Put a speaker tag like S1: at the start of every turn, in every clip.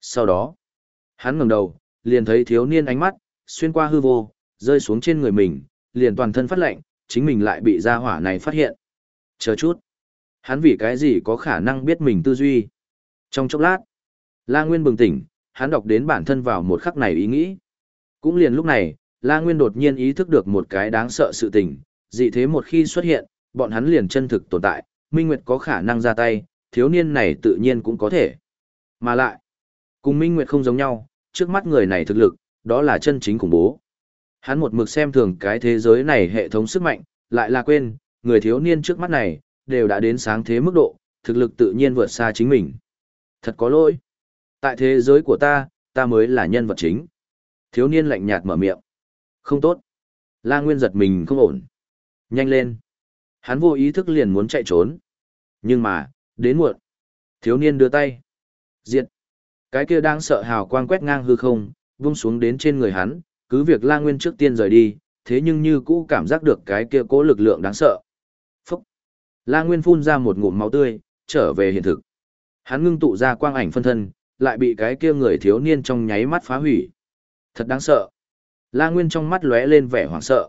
S1: Sau đó, hắn ngẩng đầu, liền thấy thiếu niên ánh mắt, xuyên qua hư vô, rơi xuống trên người mình, liền toàn thân phát lệnh, chính mình lại bị gia hỏa này phát hiện. Chờ chút. Hắn vì cái gì có khả năng biết mình tư duy. Trong chốc lát, La Nguyên bừng tỉnh, hắn đọc đến bản thân vào một khắc này ý nghĩ. Cũng liền lúc này, La Nguyên đột nhiên ý thức được một cái đáng sợ sự tình, dị thế một khi xuất hiện, bọn hắn liền chân thực tồn tại, Minh Nguyệt có khả năng ra tay, thiếu niên này tự nhiên cũng có thể. Mà lại, cùng Minh Nguyệt không giống nhau, trước mắt người này thực lực, đó là chân chính khủng bố. Hắn một mực xem thường cái thế giới này hệ thống sức mạnh, lại là quên, người thiếu niên trước mắt này, đều đã đến sáng thế mức độ, thực lực tự nhiên vượt xa chính mình. Thật có lỗi. Tại thế giới của ta, ta mới là nhân vật chính. Thiếu niên lạnh nhạt mở miệng. Không tốt. La Nguyên giật mình không ổn. Nhanh lên. Hắn vô ý thức liền muốn chạy trốn. Nhưng mà, đến muộn. Thiếu niên đưa tay. Diệt. Cái kia đang sợ hào quang quét ngang hư không, vung xuống đến trên người hắn, cứ việc La Nguyên trước tiên rời đi, thế nhưng như cũ cảm giác được cái kia cố lực lượng đáng sợ. Phúc! La Nguyên phun ra một ngụm máu tươi, trở về hiện thực. Hắn ngưng tụ ra quang ảnh phân thân, lại bị cái kia người thiếu niên trong nháy mắt phá hủy. Thật đáng sợ. La Nguyên trong mắt lóe lên vẻ hoảng sợ.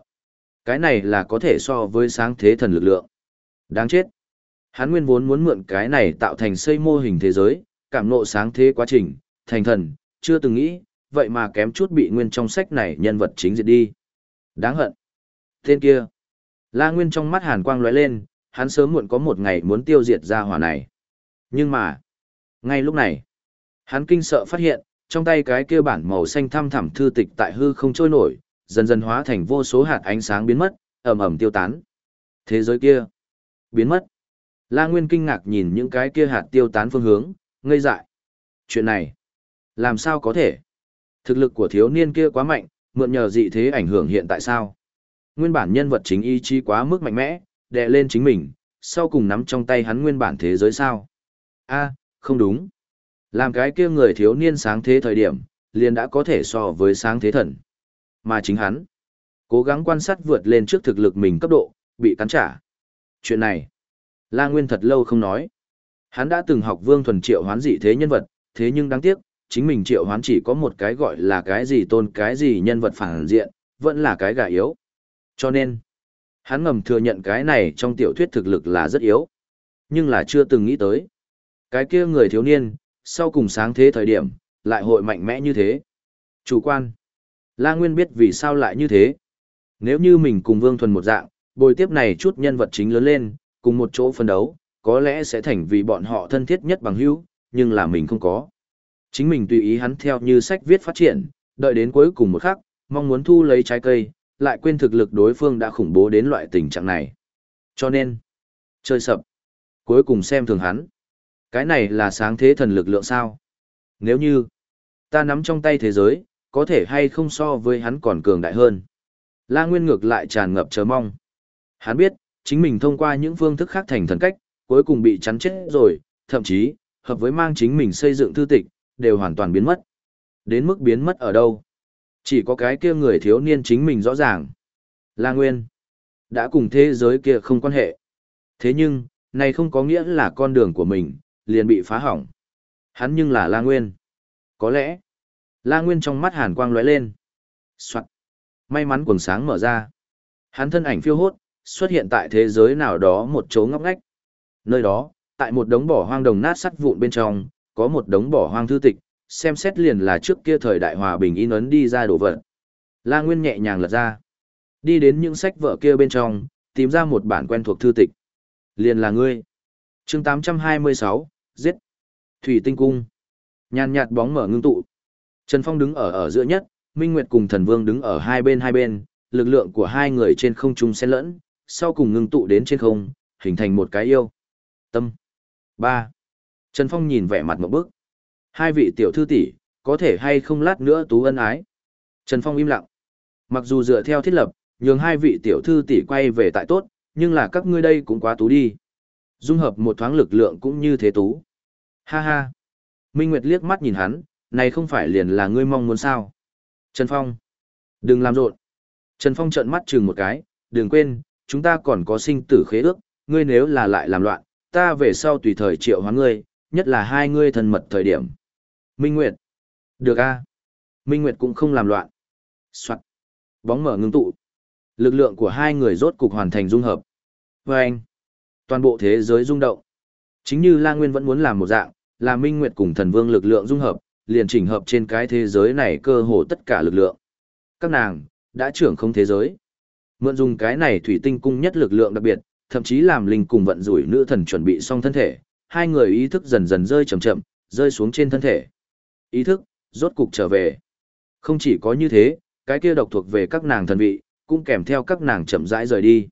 S1: Cái này là có thể so với sáng thế thần lực lượng. Đáng chết. Hắn nguyên vốn muốn mượn cái này tạo thành xây mô hình thế giới, cảm nộ sáng thế quá trình, thành thần, chưa từng nghĩ, vậy mà kém chút bị nguyên trong sách này nhân vật chính diệt đi. Đáng hận. Tên kia. La Nguyên trong mắt hàn quang lóe lên, hắn sớm muộn có một ngày muốn tiêu diệt ra hỏa này. Nhưng mà, ngay lúc này, hắn kinh sợ phát hiện, trong tay cái kia bản màu xanh thăm thẳm thư tịch tại hư không trôi nổi, dần dần hóa thành vô số hạt ánh sáng biến mất, ầm ầm tiêu tán. Thế giới kia, biến mất. La Nguyên kinh ngạc nhìn những cái kia hạt tiêu tán phương hướng, ngây dại. Chuyện này, làm sao có thể? Thực lực của thiếu niên kia quá mạnh, mượn nhờ dị thế ảnh hưởng hiện tại sao? Nguyên bản nhân vật chính ý chí quá mức mạnh mẽ, đè lên chính mình, sau cùng nắm trong tay hắn nguyên bản thế giới sao? A, không đúng. Làm cái kia người thiếu niên sáng thế thời điểm, liền đã có thể so với sáng thế thần. Mà chính hắn, cố gắng quan sát vượt lên trước thực lực mình cấp độ, bị cắn trả. Chuyện này, La Nguyên thật lâu không nói. Hắn đã từng học vương thuần triệu hoán dị thế nhân vật, thế nhưng đáng tiếc, chính mình triệu hoán chỉ có một cái gọi là cái gì tôn cái gì nhân vật phản diện, vẫn là cái gà yếu. Cho nên, hắn ngầm thừa nhận cái này trong tiểu thuyết thực lực là rất yếu. Nhưng là chưa từng nghĩ tới. Cái kia người thiếu niên, sau cùng sáng thế thời điểm, lại hội mạnh mẽ như thế. Chủ quan. La Nguyên biết vì sao lại như thế. Nếu như mình cùng Vương Thuần một dạng, bồi tiếp này chút nhân vật chính lớn lên, cùng một chỗ phân đấu, có lẽ sẽ thành vì bọn họ thân thiết nhất bằng hữu, nhưng là mình không có. Chính mình tùy ý hắn theo như sách viết phát triển, đợi đến cuối cùng một khắc, mong muốn thu lấy trái cây, lại quên thực lực đối phương đã khủng bố đến loại tình trạng này. Cho nên, chơi sập. Cuối cùng xem thường hắn. Cái này là sáng thế thần lực lượng sao? Nếu như, ta nắm trong tay thế giới, có thể hay không so với hắn còn cường đại hơn. La Nguyên ngược lại tràn ngập chờ mong. Hắn biết, chính mình thông qua những phương thức khác thành thần cách, cuối cùng bị chắn chết rồi, thậm chí, hợp với mang chính mình xây dựng thư tịch, đều hoàn toàn biến mất. Đến mức biến mất ở đâu? Chỉ có cái kia người thiếu niên chính mình rõ ràng. La Nguyên, đã cùng thế giới kia không quan hệ. Thế nhưng, này không có nghĩa là con đường của mình, liền bị phá hỏng. Hắn nhưng là La Nguyên. Có lẽ, La Nguyên trong mắt hàn quang lóe lên. Soạn. May mắn quần sáng mở ra. Hắn thân ảnh phiêu hốt, xuất hiện tại thế giới nào đó một chỗ ngóc ngách. Nơi đó, tại một đống bỏ hoang đồng nát sắt vụn bên trong, có một đống bỏ hoang thư tịch, xem xét liền là trước kia thời đại hòa bình in ấn đi ra đồ vật. La Nguyên nhẹ nhàng lật ra. Đi đến những sách vở kia bên trong, tìm ra một bản quen thuộc thư tịch. Liền là ngươi. chương 826, giết. Thủy tinh cung. Nhàn nhạt bóng mở ngưng tụ. Trần Phong đứng ở ở giữa nhất, Minh Nguyệt cùng Thần Vương đứng ở hai bên hai bên, lực lượng của hai người trên không trung xen lẫn, sau cùng ngưng tụ đến trên không, hình thành một cái yêu. Tâm. ba Trần Phong nhìn vẻ mặt một bức. Hai vị tiểu thư tỷ, có thể hay không lát nữa tú ân ái. Trần Phong im lặng. Mặc dù dựa theo thiết lập, nhường hai vị tiểu thư tỷ quay về tại tốt, nhưng là các ngươi đây cũng quá tú đi. Dung hợp một thoáng lực lượng cũng như thế tú. Ha ha. Minh Nguyệt liếc mắt nhìn hắn, này không phải liền là ngươi mong muốn sao. Trần Phong. Đừng làm rộn. Trần Phong trợn mắt chừng một cái, đừng quên, chúng ta còn có sinh tử khế ước, ngươi nếu là lại làm loạn, ta về sau tùy thời triệu hóa ngươi, nhất là hai ngươi thân mật thời điểm. Minh Nguyệt. Được a. Minh Nguyệt cũng không làm loạn. Soạn. Bóng mở ngưng tụ. Lực lượng của hai người rốt cục hoàn thành dung hợp. Và anh. Toàn bộ thế giới rung động. Chính như La Nguyên vẫn muốn làm một dạng, là Minh Nguyệt cùng thần vương lực lượng dung hợp, liền chỉnh hợp trên cái thế giới này cơ hồ tất cả lực lượng. Các nàng, đã trưởng không thế giới. Mượn dùng cái này thủy tinh cung nhất lực lượng đặc biệt, thậm chí làm linh cùng vận rủi nữ thần chuẩn bị xong thân thể, hai người ý thức dần dần rơi chậm chậm, rơi xuống trên thân thể. Ý thức, rốt cục trở về. Không chỉ có như thế, cái kia độc thuộc về các nàng thần vị, cũng kèm theo các nàng chậm rãi rời đi.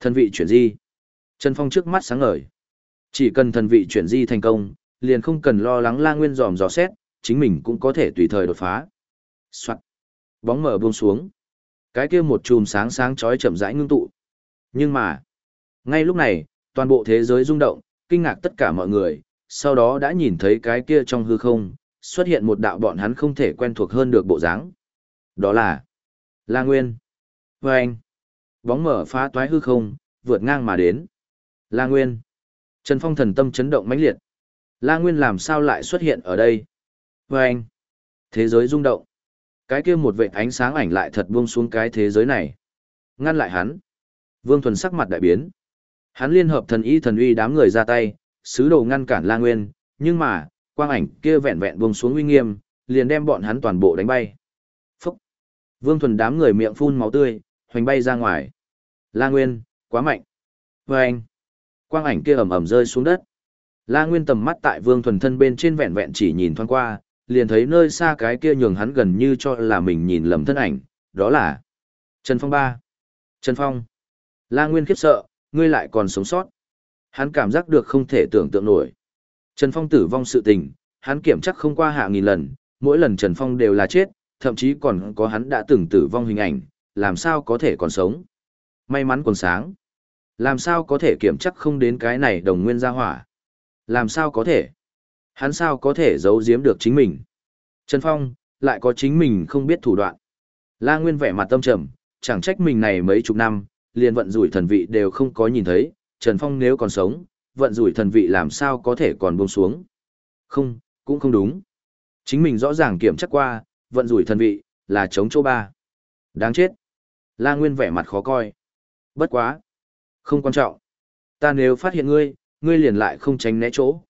S1: Thần vị chuyển di. Trần Phong trước mắt sáng ngời. Chỉ cần thần vị chuyển di thành công, liền không cần lo lắng la nguyên dòm dò xét, chính mình cũng có thể tùy thời đột phá. Soạn. Bóng mở buông xuống. Cái kia một chùm sáng sáng chói chậm rãi ngưng tụ. Nhưng mà, ngay lúc này, toàn bộ thế giới rung động, kinh ngạc tất cả mọi người, sau đó đã nhìn thấy cái kia trong hư không, xuất hiện một đạo bọn hắn không thể quen thuộc hơn được bộ dáng. Đó là La Nguyên. Và anh, bóng mở phá toái hư không, vượt ngang mà đến. La Nguyên. Trần Phong thần tâm chấn động mãnh liệt. La Nguyên làm sao lại xuất hiện ở đây? Và anh, thế giới rung động. Cái kia một vệt ánh sáng ảnh lại thật buông xuống cái thế giới này. Ngăn lại hắn. Vương Thuần sắc mặt đại biến. Hắn liên hợp thần y thần uy đám người ra tay, sứ đồ ngăn cản La Nguyên, nhưng mà, quang ảnh kia vẹn vẹn buông xuống uy nghiêm, liền đem bọn hắn toàn bộ đánh bay. Phúc! Vương Thuần đám người miệng phun máu tươi, hoành bay ra ngoài. La Nguyên, quá mạnh. Và anh! Quang ảnh kia ầm ầm rơi xuống đất. La Nguyên tầm mắt tại Vương Thuần thân bên trên vẹn vẹn chỉ nhìn thoáng qua, liền thấy nơi xa cái kia nhường hắn gần như cho là mình nhìn lầm thân ảnh, đó là Trần Phong ba. Trần Phong. La Nguyên khiếp sợ, ngươi lại còn sống sót. Hắn cảm giác được không thể tưởng tượng nổi. Trần Phong tử vong sự tình, hắn kiểm chắc không qua hạ nghìn lần, mỗi lần Trần Phong đều là chết, thậm chí còn có hắn đã từng tử vong hình ảnh, làm sao có thể còn sống. May mắn còn sáng. Làm sao có thể kiểm chắc không đến cái này đồng nguyên gia hỏa. Làm sao có thể. Hắn sao có thể giấu giếm được chính mình. Trần Phong, lại có chính mình không biết thủ đoạn. La Nguyên vẻ mặt tâm trầm, chẳng trách mình này mấy chục năm, liền vận rủi thần vị đều không có nhìn thấy, Trần Phong nếu còn sống, vận rủi thần vị làm sao có thể còn buông xuống. Không, cũng không đúng. Chính mình rõ ràng kiểm chắc qua, vận rủi thần vị, là chống chỗ ba. Đáng chết. La Nguyên vẻ mặt khó coi. Bất quá. Không quan trọng. Ta nếu phát hiện ngươi, ngươi liền lại không tránh né chỗ.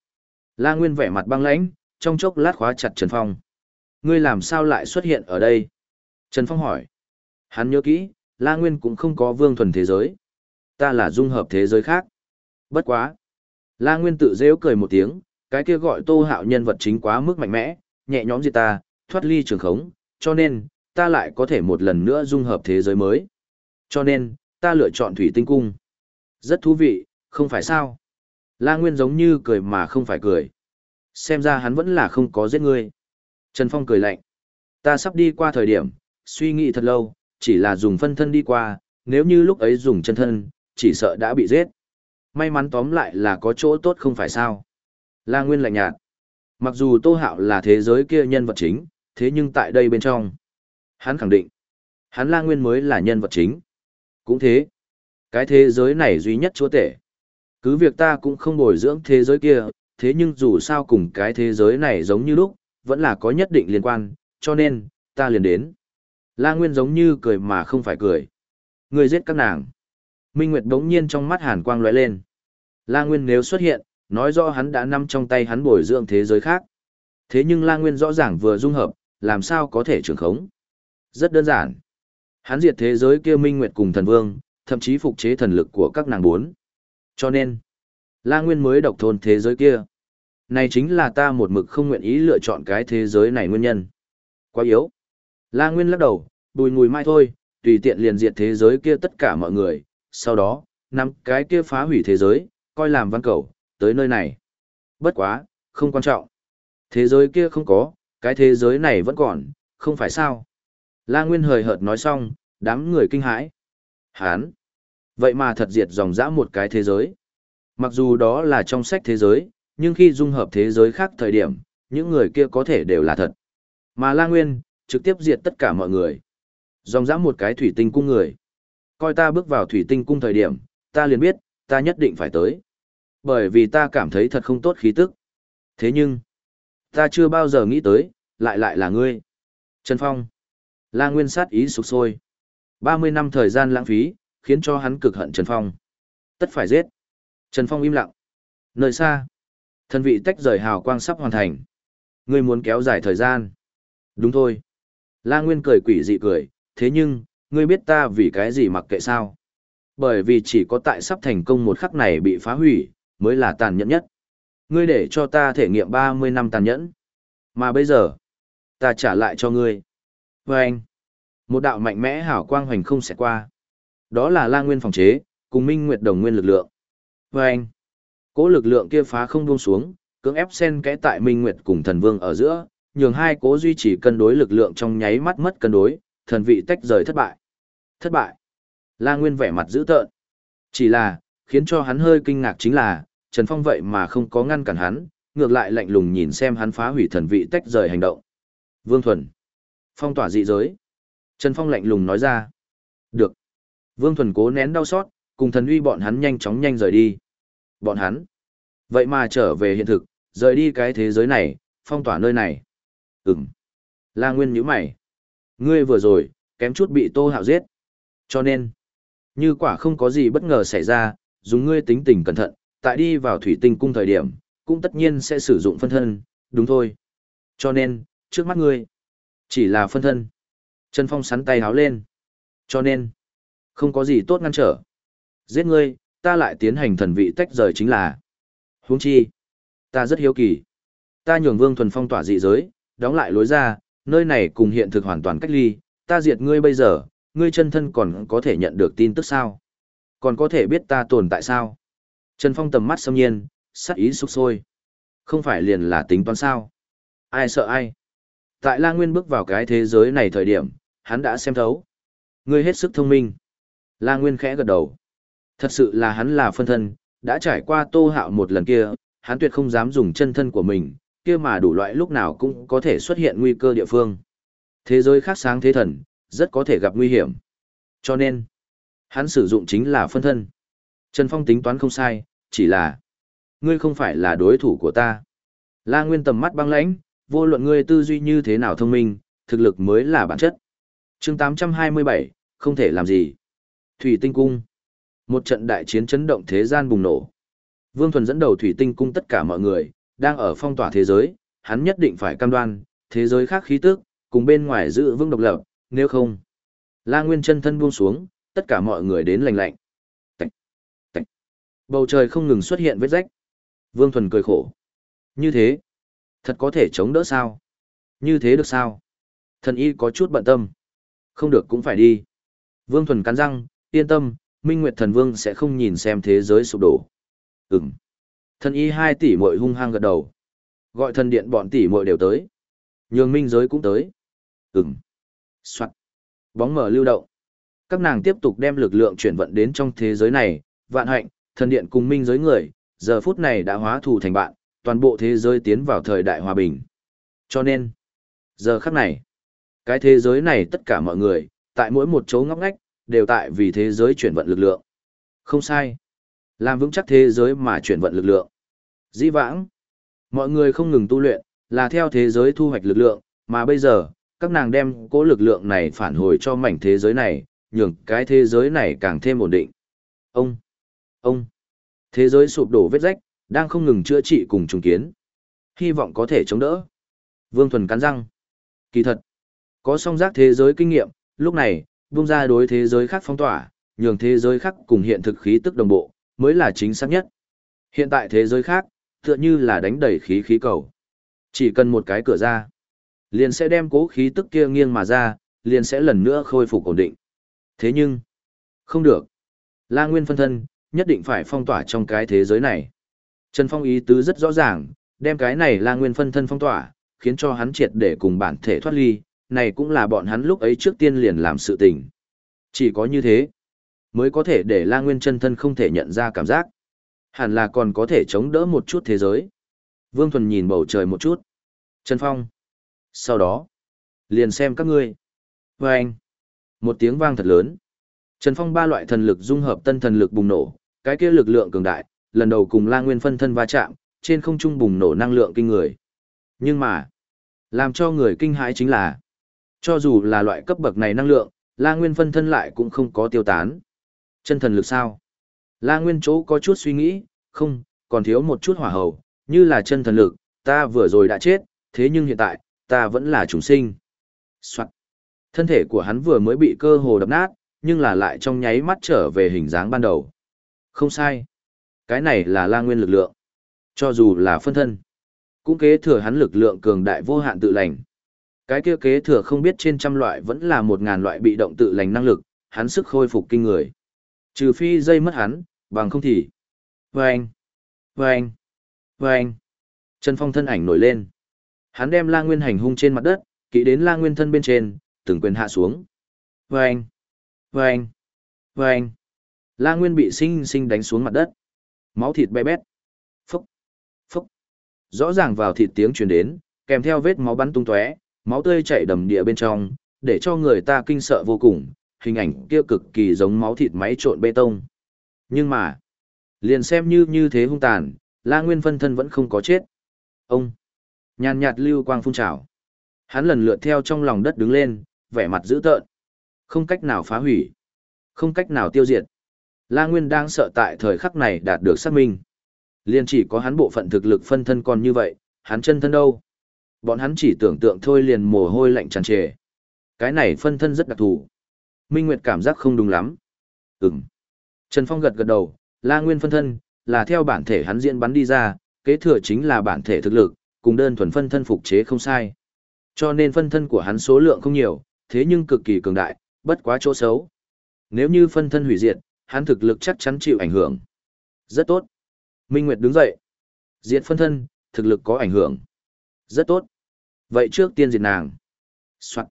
S1: La Nguyên vẻ mặt băng lãnh, trong chốc lát khóa chặt Trần Phong. Ngươi làm sao lại xuất hiện ở đây? Trần Phong hỏi. Hắn nhớ kỹ, La Nguyên cũng không có vương thuần thế giới. Ta là dung hợp thế giới khác. Bất quá. La Nguyên tự dễu cười một tiếng, cái kia gọi tô hạo nhân vật chính quá mức mạnh mẽ, nhẹ nhõm gì ta, thoát ly trường khống, cho nên, ta lại có thể một lần nữa dung hợp thế giới mới. Cho nên, ta lựa chọn thủy tinh cung. Rất thú vị, không phải sao? La Nguyên giống như cười mà không phải cười. Xem ra hắn vẫn là không có giết ngươi. Trần Phong cười lạnh. Ta sắp đi qua thời điểm, suy nghĩ thật lâu, chỉ là dùng phân thân đi qua, nếu như lúc ấy dùng chân thân, chỉ sợ đã bị giết. May mắn tóm lại là có chỗ tốt không phải sao. La Nguyên lạnh nhạt. Mặc dù Tô Hạo là thế giới kia nhân vật chính, thế nhưng tại đây bên trong, hắn khẳng định, hắn La Nguyên mới là nhân vật chính. Cũng thế, cái thế giới này duy nhất chúa tể. Cứ việc ta cũng không bồi dưỡng thế giới kia, thế nhưng dù sao cùng cái thế giới này giống như lúc, vẫn là có nhất định liên quan, cho nên, ta liền đến. La Nguyên giống như cười mà không phải cười. Người giết các nàng. Minh Nguyệt đống nhiên trong mắt hàn quang lóe lên. La Nguyên nếu xuất hiện, nói rõ hắn đã nằm trong tay hắn bồi dưỡng thế giới khác. Thế nhưng La Nguyên rõ ràng vừa dung hợp, làm sao có thể trưởng khống. Rất đơn giản. Hắn diệt thế giới kia Minh Nguyệt cùng thần vương, thậm chí phục chế thần lực của các nàng bốn. Cho nên, La Nguyên mới độc thôn thế giới kia. Này chính là ta một mực không nguyện ý lựa chọn cái thế giới này nguyên nhân. Quá yếu. La Nguyên lắc đầu, bùi ngùi mai thôi, tùy tiện liền diệt thế giới kia tất cả mọi người, sau đó, nắm cái kia phá hủy thế giới, coi làm văn cầu, tới nơi này. Bất quá, không quan trọng. Thế giới kia không có, cái thế giới này vẫn còn, không phải sao. La Nguyên hời hợt nói xong, đám người kinh hãi. Hán! Vậy mà thật diệt dòng dã một cái thế giới. Mặc dù đó là trong sách thế giới, nhưng khi dung hợp thế giới khác thời điểm, những người kia có thể đều là thật. Mà La Nguyên, trực tiếp diệt tất cả mọi người. Dòng dã một cái thủy tinh cung người. Coi ta bước vào thủy tinh cung thời điểm, ta liền biết, ta nhất định phải tới. Bởi vì ta cảm thấy thật không tốt khí tức. Thế nhưng, Ta chưa bao giờ nghĩ tới, lại lại là ngươi. Trần Phong. La Nguyên sát ý sục sôi. 30 năm thời gian lãng phí, khiến cho hắn cực hận Trần Phong. Tất phải giết. Trần Phong im lặng. Nơi xa. Thân vị tách rời hào quang sắp hoàn thành. Ngươi muốn kéo dài thời gian. Đúng thôi. La Nguyên cười quỷ dị cười, thế nhưng, ngươi biết ta vì cái gì mặc kệ sao? Bởi vì chỉ có tại sắp thành công một khắc này bị phá hủy, mới là tàn nhẫn nhất. Ngươi để cho ta thể nghiệm 30 năm tàn nhẫn. Mà bây giờ, ta trả lại cho ngươi. Và anh, một đạo mạnh mẽ hảo quang hoành không sẽ qua. Đó là la nguyên phòng chế, cùng minh nguyệt đồng nguyên lực lượng. Và anh, cố lực lượng kia phá không buông xuống, cưỡng ép sen kẽ tại minh nguyệt cùng thần vương ở giữa, nhường hai cố duy trì cân đối lực lượng trong nháy mắt mất cân đối, thần vị tách rời thất bại. Thất bại. La Nguyên vẻ mặt dữ tợn. Chỉ là, khiến cho hắn hơi kinh ngạc chính là, Trần Phong vậy mà không có ngăn cản hắn, ngược lại lạnh lùng nhìn xem hắn phá hủy thần vị tách rời hành động. Vương Thuần. Phong tỏa dị giới. Trần Phong lạnh lùng nói ra. Được. Vương Thuần cố nén đau xót, cùng thần uy bọn hắn nhanh chóng nhanh rời đi. Bọn hắn. Vậy mà trở về hiện thực, rời đi cái thế giới này, phong tỏa nơi này. Ừm. La Nguyên nhíu mày. Ngươi vừa rồi, kém chút bị Tô Hạo giết. Cho nên, như quả không có gì bất ngờ xảy ra, dùng ngươi tính tình cẩn thận, tại đi vào thủy tinh cung thời điểm, cũng tất nhiên sẽ sử dụng phân thân, đúng thôi. Cho nên, trước mắt ngươi, chỉ là phân thân. Trần Phong sắn tay háo lên. Cho nên, không có gì tốt ngăn trở. Giết ngươi, ta lại tiến hành thần vị tách rời chính là. huống chi, ta rất hiếu kỳ. Ta nhường Vương Thuần Phong tỏa dị giới, đóng lại lối ra, nơi này cùng hiện thực hoàn toàn cách ly, ta diệt ngươi bây giờ, ngươi chân thân còn có thể nhận được tin tức sao? Còn có thể biết ta tồn tại sao? Trần Phong tầm mắt xâm nhiên, sắc ý sục sôi. Không phải liền là tính toán sao? Ai sợ ai? Tại La Nguyên bước vào cái thế giới này thời điểm, hắn đã xem thấu. Ngươi hết sức thông minh. La Nguyên khẽ gật đầu. Thật sự là hắn là phân thân, đã trải qua tô hạo một lần kia, hắn tuyệt không dám dùng chân thân của mình, kia mà đủ loại lúc nào cũng có thể xuất hiện nguy cơ địa phương. Thế giới khác sáng thế thần, rất có thể gặp nguy hiểm. Cho nên, hắn sử dụng chính là phân thân. Trần Phong tính toán không sai, chỉ là ngươi không phải là đối thủ của ta. La Nguyên tầm mắt băng lãnh, vô luận ngươi tư duy như thế nào thông minh, thực lực mới là bản chất. chương 827, không thể làm gì. Thủy Tinh Cung. Một trận đại chiến chấn động thế gian bùng nổ. Vương Thuần dẫn đầu Thủy Tinh Cung tất cả mọi người, đang ở phong tỏa thế giới, hắn nhất định phải cam đoan, thế giới khác khí tức, cùng bên ngoài giữ vững độc lập, nếu không. La Nguyên chân thân buông xuống, tất cả mọi người đến lành lạnh. Tạch, tạch. Bầu trời không ngừng xuất hiện vết rách. Vương Thuần cười khổ. Như thế, thật có thể chống đỡ sao? Như thế được sao? Thần y có chút bận tâm. Không được cũng phải đi. Vương Thuần cắn răng, yên tâm, Minh Nguyệt Thần Vương sẽ không nhìn xem thế giới sụp đổ. Ừm. Thần y hai tỷ muội hung hăng gật đầu. Gọi thần điện bọn tỷ muội đều tới. Nhường minh giới cũng tới. Ừm. Soạn. Bóng mở lưu động. Các nàng tiếp tục đem lực lượng chuyển vận đến trong thế giới này, vạn hạnh, thần điện cùng minh giới người, giờ phút này đã hóa thù thành bạn, toàn bộ thế giới tiến vào thời đại hòa bình. Cho nên, giờ khắc này, cái thế giới này tất cả mọi người, tại mỗi một chỗ ngóc ngách, đều tại vì thế giới chuyển vận lực lượng. Không sai. Làm vững chắc thế giới mà chuyển vận lực lượng. Dĩ vãng, mọi người không ngừng tu luyện, là theo thế giới thu hoạch lực lượng, mà bây giờ, các nàng đem cố lực lượng này phản hồi cho mảnh thế giới này, nhường cái thế giới này càng thêm ổn định. Ông, ông, thế giới sụp đổ vết rách, đang không ngừng chữa trị cùng trùng kiến. Hy vọng có thể chống đỡ. Vương Thuần cắn răng. Kỳ thật, có song giác thế giới kinh nghiệm, lúc này, buông ra đối thế giới khác phong tỏa, nhường thế giới khác cùng hiện thực khí tức đồng bộ, mới là chính xác nhất. Hiện tại thế giới khác, tựa như là đánh đẩy khí khí cầu. Chỉ cần một cái cửa ra, liền sẽ đem cố khí tức kia nghiêng mà ra, liền sẽ lần nữa khôi phục ổn định. Thế nhưng, không được. La Nguyên phân thân, nhất định phải phong tỏa trong cái thế giới này. Trần Phong ý tứ rất rõ ràng, đem cái này La Nguyên phân thân phong tỏa, khiến cho hắn triệt để cùng bản thể thoát ly, này cũng là bọn hắn lúc ấy trước tiên liền làm sự tình. Chỉ có như thế, mới có thể để La Nguyên chân thân không thể nhận ra cảm giác. Hẳn là còn có thể chống đỡ một chút thế giới. Vương Thuần nhìn bầu trời một chút. Trần Phong. Sau đó, liền xem các ngươi. vê anh. Một tiếng vang thật lớn. Trần Phong ba loại thần lực dung hợp tân thần lực bùng nổ, cái kia lực lượng cường đại, lần đầu cùng La Nguyên phân thân va chạm, trên không trung bùng nổ năng lượng kinh người. Nhưng mà, làm cho người kinh hãi chính là, cho dù là loại cấp bậc này năng lượng, La Nguyên phân thân lại cũng không có tiêu tán. Chân thần lực sao? La Nguyên chỗ có chút suy nghĩ, không, còn thiếu một chút hỏa hầu, như là chân thần lực, ta vừa rồi đã chết, thế nhưng hiện tại, ta vẫn là chúng sinh. Soạn. Thân thể của hắn vừa mới bị cơ hồ đập nát, nhưng là lại trong nháy mắt trở về hình dáng ban đầu. Không sai. Cái này là la nguyên lực lượng. Cho dù là phân thân, cũng kế thừa hắn lực lượng cường đại vô hạn tự lành. Cái kia kế thừa không biết trên trăm loại vẫn là một ngàn loại bị động tự lành năng lực, hắn sức khôi phục kinh người. Trừ phi dây mất hắn, bằng không thì. Vâng! Vâng! Vâng! Trần Phong thân ảnh nổi lên. Hắn đem la nguyên hành hung trên mặt đất, kỹ đến la nguyên thân bên trên, từng quyền hạ xuống. Vâng! Vâng! Vâng! La nguyên bị sinh sinh đánh xuống mặt đất. Máu thịt bé bét. Phúc! Phúc! Rõ ràng vào thịt tiếng truyền đến, kèm theo vết máu bắn tung tóe, máu tươi chảy đầm địa bên trong, để cho người ta kinh sợ vô cùng, hình ảnh kia cực kỳ giống máu thịt máy trộn bê tông. Nhưng mà, liền xem như như thế hung tàn, La Nguyên phân thân vẫn không có chết. Ông, nhàn nhạt lưu quang phun trào. Hắn lần lượt theo trong lòng đất đứng lên, vẻ mặt dữ tợn. Không cách nào phá hủy, không cách nào tiêu diệt. La Nguyên đang sợ tại thời khắc này đạt được xác minh. Liên chỉ có hắn bộ phận thực lực phân thân còn như vậy, hắn chân thân đâu? Bọn hắn chỉ tưởng tượng thôi liền mồ hôi lạnh tràn trề. Cái này phân thân rất đặc thù. Minh Nguyệt cảm giác không đúng lắm. Ừm. Trần Phong gật gật đầu, La Nguyên phân thân, là theo bản thể hắn diễn bắn đi ra, kế thừa chính là bản thể thực lực, cùng đơn thuần phân thân phục chế không sai. Cho nên phân thân của hắn số lượng không nhiều, thế nhưng cực kỳ cường đại, bất quá chỗ xấu. Nếu như phân thân hủy diệt, hắn thực lực chắc chắn chịu ảnh hưởng. Rất tốt. Minh Nguyệt đứng dậy. Diệt phân thân, thực lực có ảnh hưởng. Rất tốt. Vậy trước tiên diệt nàng. Soạn.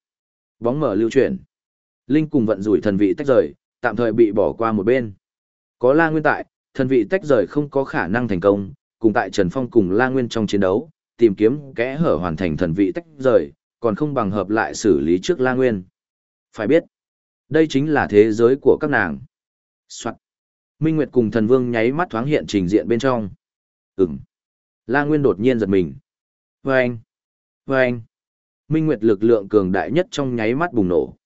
S1: Bóng mở lưu chuyển. Linh cùng vận rủi thần vị tách rời, tạm thời bị bỏ qua một bên. Có La Nguyên tại, thần vị tách rời không có khả năng thành công, cùng tại Trần Phong cùng La Nguyên trong chiến đấu, tìm kiếm kẽ hở hoàn thành thần vị tách rời, còn không bằng hợp lại xử lý trước La Nguyên. Phải biết, đây chính là thế giới của các nàng. Soạn. Minh Nguyệt cùng thần vương nháy mắt thoáng hiện trình diện bên trong. Ừm. La Nguyên đột nhiên giật mình. Vâng. Vâng. Minh Nguyệt lực lượng cường đại nhất trong nháy mắt bùng nổ.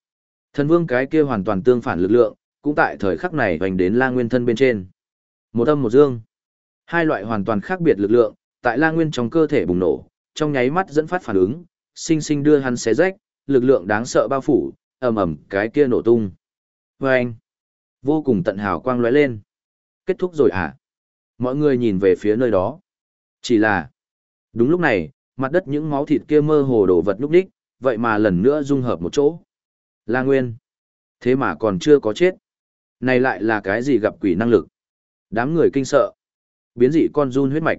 S1: Thần vương cái kia hoàn toàn tương phản lực lượng, cũng tại thời khắc này hoành đến La Nguyên thân bên trên. Một âm một dương. Hai loại hoàn toàn khác biệt lực lượng, tại La Nguyên trong cơ thể bùng nổ, trong nháy mắt dẫn phát phản ứng, sinh sinh đưa hắn xé rách, lực lượng đáng sợ bao phủ, ầm ầm cái kia nổ tung. Vâng. Vô cùng tận hào quang lóe lên. Kết thúc rồi à? Mọi người nhìn về phía nơi đó. Chỉ là, đúng lúc này, mặt đất những máu thịt kia mơ hồ đổ vật lúc đích, vậy mà lần nữa dung hợp một chỗ. La Nguyên. Thế mà còn chưa có chết. Này lại là cái gì gặp quỷ năng lực? Đám người kinh sợ. Biến dị con run huyết mạch.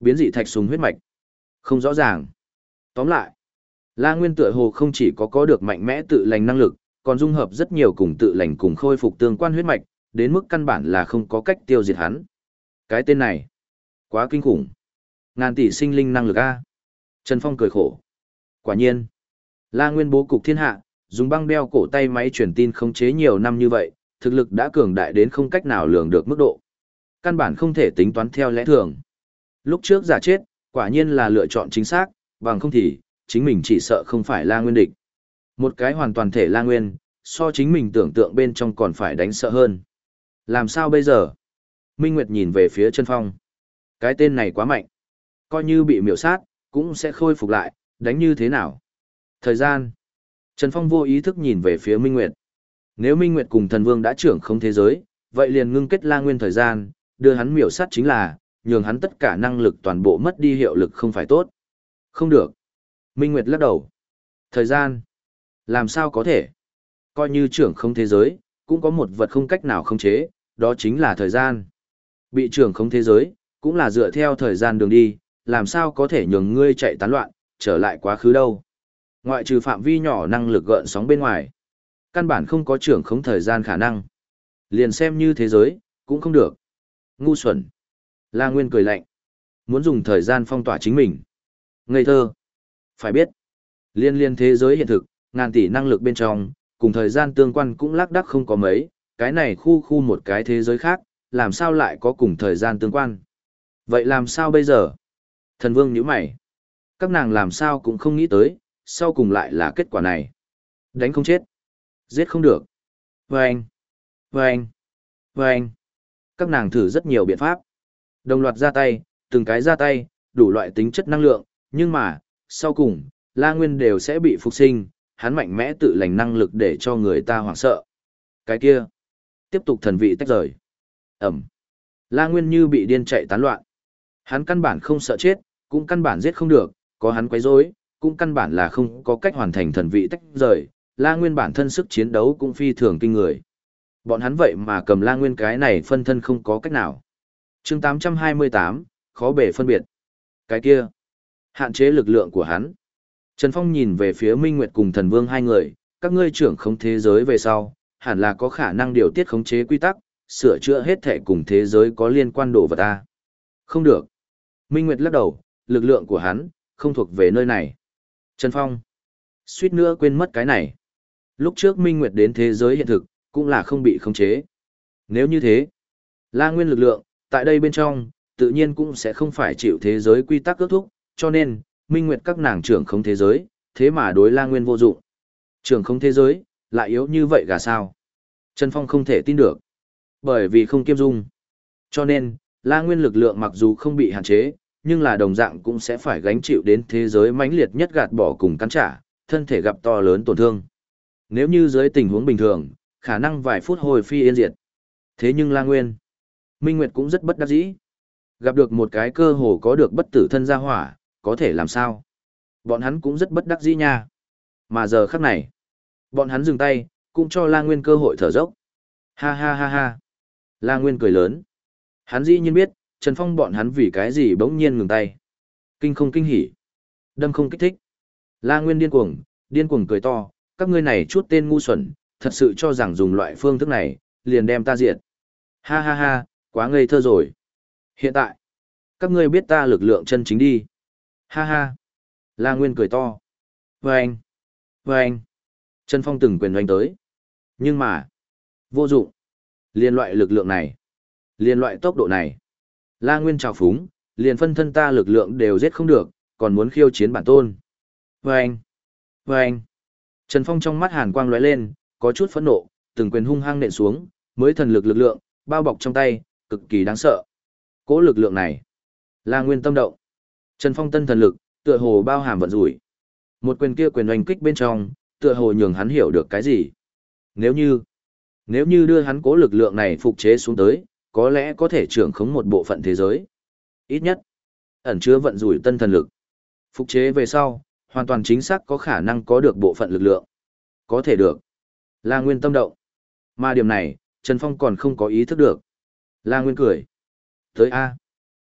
S1: Biến dị thạch sùng huyết mạch. Không rõ ràng. Tóm lại, La Nguyên tựa hồ không chỉ có có được mạnh mẽ tự lành năng lực, còn dung hợp rất nhiều cùng tự lành cùng khôi phục tương quan huyết mạch, đến mức căn bản là không có cách tiêu diệt hắn. Cái tên này, quá kinh khủng. Ngàn tỷ sinh linh năng lực A. Trần Phong cười khổ. Quả nhiên, La Nguyên bố cục thiên hạ, dùng băng đeo cổ tay máy truyền tin khống chế nhiều năm như vậy, thực lực đã cường đại đến không cách nào lường được mức độ. Căn bản không thể tính toán theo lẽ thường. Lúc trước giả chết, quả nhiên là lựa chọn chính xác, bằng không thì, chính mình chỉ sợ không phải La Nguyên địch. Một cái hoàn toàn thể La Nguyên, so chính mình tưởng tượng bên trong còn phải đánh sợ hơn. Làm sao bây giờ? Minh Nguyệt nhìn về phía chân phong. Cái tên này quá mạnh. Coi như bị miểu sát, cũng sẽ khôi phục lại, đánh như thế nào? Thời gian. Trần Phong vô ý thức nhìn về phía Minh Nguyệt. Nếu Minh Nguyệt cùng thần vương đã trưởng không thế giới, vậy liền ngưng kết la nguyên thời gian, đưa hắn miểu sát chính là, nhường hắn tất cả năng lực toàn bộ mất đi hiệu lực không phải tốt. Không được. Minh Nguyệt lắc đầu. Thời gian. Làm sao có thể? Coi như trưởng không thế giới, cũng có một vật không cách nào khống chế, đó chính là thời gian. Bị trưởng không thế giới, cũng là dựa theo thời gian đường đi, làm sao có thể nhường ngươi chạy tán loạn, trở lại quá khứ đâu. Ngoại trừ phạm vi nhỏ năng lực gợn sóng bên ngoài, căn bản không có trưởng không thời gian khả năng. Liền xem như thế giới, cũng không được. Ngu xuẩn. La Nguyên cười lạnh. Muốn dùng thời gian phong tỏa chính mình. Ngây thơ. Phải biết. Liên liên thế giới hiện thực, ngàn tỷ năng lực bên trong, cùng thời gian tương quan cũng lác đắc không có mấy, cái này khu khu một cái thế giới khác, làm sao lại có cùng thời gian tương quan. Vậy làm sao bây giờ? Thần vương nhữ mày. Các nàng làm sao cũng không nghĩ tới, sau cùng lại là kết quả này. Đánh không chết. Giết không được. Vâng. Vâng. Vâng. Các nàng thử rất nhiều biện pháp. Đồng loạt ra tay, từng cái ra tay, đủ loại tính chất năng lượng, nhưng mà, sau cùng, La Nguyên đều sẽ bị phục sinh, hắn mạnh mẽ tự lành năng lực để cho người ta hoảng sợ. Cái kia, tiếp tục thần vị tách rời. Ẩm. La Nguyên như bị điên chạy tán loạn. Hắn căn bản không sợ chết, cũng căn bản giết không được, có hắn quấy rối, cũng căn bản là không có cách hoàn thành thần vị tách rời. La Nguyên bản thân sức chiến đấu cũng phi thường kinh người. Bọn hắn vậy mà cầm La Nguyên cái này phân thân không có cách nào. chương 828, khó bể phân biệt. Cái kia, hạn chế lực lượng của hắn. Trần Phong nhìn về phía Minh Nguyệt cùng thần vương hai người, các ngươi trưởng không thế giới về sau, hẳn là có khả năng điều tiết khống chế quy tắc, sửa chữa hết thể cùng thế giới có liên quan đồ vật ta. Không được. Minh Nguyệt lắc đầu, lực lượng của hắn, không thuộc về nơi này. Trần Phong. Suýt nữa quên mất cái này. Lúc trước Minh Nguyệt đến thế giới hiện thực, cũng là không bị khống chế. Nếu như thế, La Nguyên lực lượng, tại đây bên trong, tự nhiên cũng sẽ không phải chịu thế giới quy tắc ước thúc, cho nên, Minh Nguyệt các nàng trưởng không thế giới, thế mà đối La Nguyên vô dụng. Trưởng không thế giới, lại yếu như vậy gà sao? Trần Phong không thể tin được. Bởi vì không kiêm dung. Cho nên, La Nguyên lực lượng mặc dù không bị hạn chế, nhưng là đồng dạng cũng sẽ phải gánh chịu đến thế giới mãnh liệt nhất gạt bỏ cùng cắn trả, thân thể gặp to lớn tổn thương. Nếu như dưới tình huống bình thường, khả năng vài phút hồi phi yên diệt. Thế nhưng La Nguyên, Minh Nguyệt cũng rất bất đắc dĩ. Gặp được một cái cơ hồ có được bất tử thân gia hỏa, có thể làm sao? Bọn hắn cũng rất bất đắc dĩ nha. Mà giờ khắc này, bọn hắn dừng tay, cũng cho La Nguyên cơ hội thở dốc. Ha ha ha ha. La Nguyên cười lớn. Hắn dĩ nhiên biết, Trần Phong bọn hắn vì cái gì bỗng nhiên ngừng tay. Kinh không kinh hỉ. Đâm không kích thích. La Nguyên điên cuồng, điên cuồng cười to, các ngươi này chút tên ngu xuẩn, thật sự cho rằng dùng loại phương thức này, liền đem ta diệt. Ha ha ha, quá ngây thơ rồi. Hiện tại, các ngươi biết ta lực lượng chân chính đi. Ha ha. La Nguyên cười to. Vâng. Vâng. Trần Phong từng quyền doanh tới. Nhưng mà, vô dụng. Liên loại lực lượng này, liên loại tốc độ này. La Nguyên trào phúng, liền phân thân ta lực lượng đều giết không được, còn muốn khiêu chiến bản tôn. Vâng. Vâng. Trần Phong trong mắt hàn quang lóe lên, có chút phẫn nộ, từng quyền hung hăng nện xuống, mới thần lực lực lượng, bao bọc trong tay, cực kỳ đáng sợ. Cố lực lượng này, La Nguyên tâm động. Trần Phong tân thần lực, tựa hồ bao hàm vận rủi. Một quyền kia quyền oanh kích bên trong, tựa hồ nhường hắn hiểu được cái gì. Nếu như, nếu như đưa hắn cố lực lượng này phục chế xuống tới, có lẽ có thể trưởng khống một bộ phận thế giới. Ít nhất, ẩn chứa vận rủi tân thần lực. Phục chế về sau, hoàn toàn chính xác có khả năng có được bộ phận lực lượng. Có thể được. La Nguyên tâm động. Mà điểm này, Trần Phong còn không có ý thức được. La Nguyên cười. Tới A.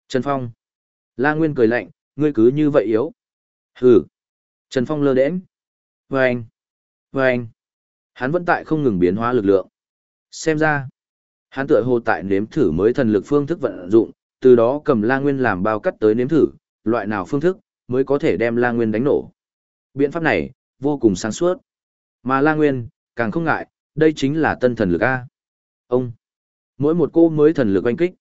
S1: Trần Phong. La Nguyên cười lạnh, ngươi cứ như vậy yếu. Hừ. Trần Phong lơ đễnh. Vâng. Vâng. Hắn vẫn tại không ngừng biến hóa lực lượng. Xem ra, hắn tựa hồ tại nếm thử mới thần lực phương thức vận dụng, từ đó cầm La Nguyên làm bao cắt tới nếm thử, loại nào phương thức mới có thể đem La Nguyên đánh nổ. Biện pháp này vô cùng sáng suốt. Mà La Nguyên càng không ngại, đây chính là tân thần lực a. Ông mỗi một cô mới thần lực oanh kích,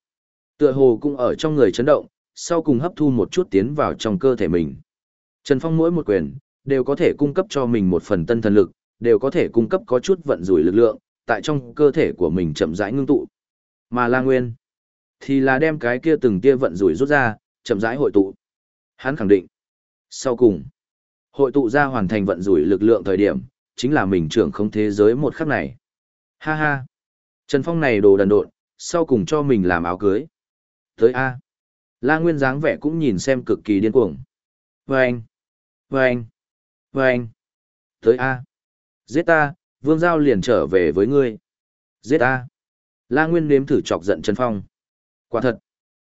S1: tựa hồ cũng ở trong người chấn động, sau cùng hấp thu một chút tiến vào trong cơ thể mình. Trần Phong mỗi một quyền, đều có thể cung cấp cho mình một phần tân thần lực, đều có thể cung cấp có chút vận rủi lực lượng, tại trong cơ thể của mình chậm rãi ngưng tụ. Mà La Nguyên, thì là đem cái kia từng kia vận rủi rút ra, chậm rãi hội tụ. Hắn khẳng định, sau cùng, hội tụ ra hoàn thành vận rủi lực lượng thời điểm, chính là mình trưởng không thế giới một khắc này. Ha ha, Trần Phong này đồ đần độn, sau cùng cho mình làm áo cưới. Tới A. La Nguyên dáng vẻ cũng nhìn xem cực kỳ điên cuồng. Vâng! Vâng! Vâng! Tới A! Giết ta, Vương Giao liền trở về với ngươi. Giết A! La Nguyên nếm thử chọc giận Trần Phong. Quả thật!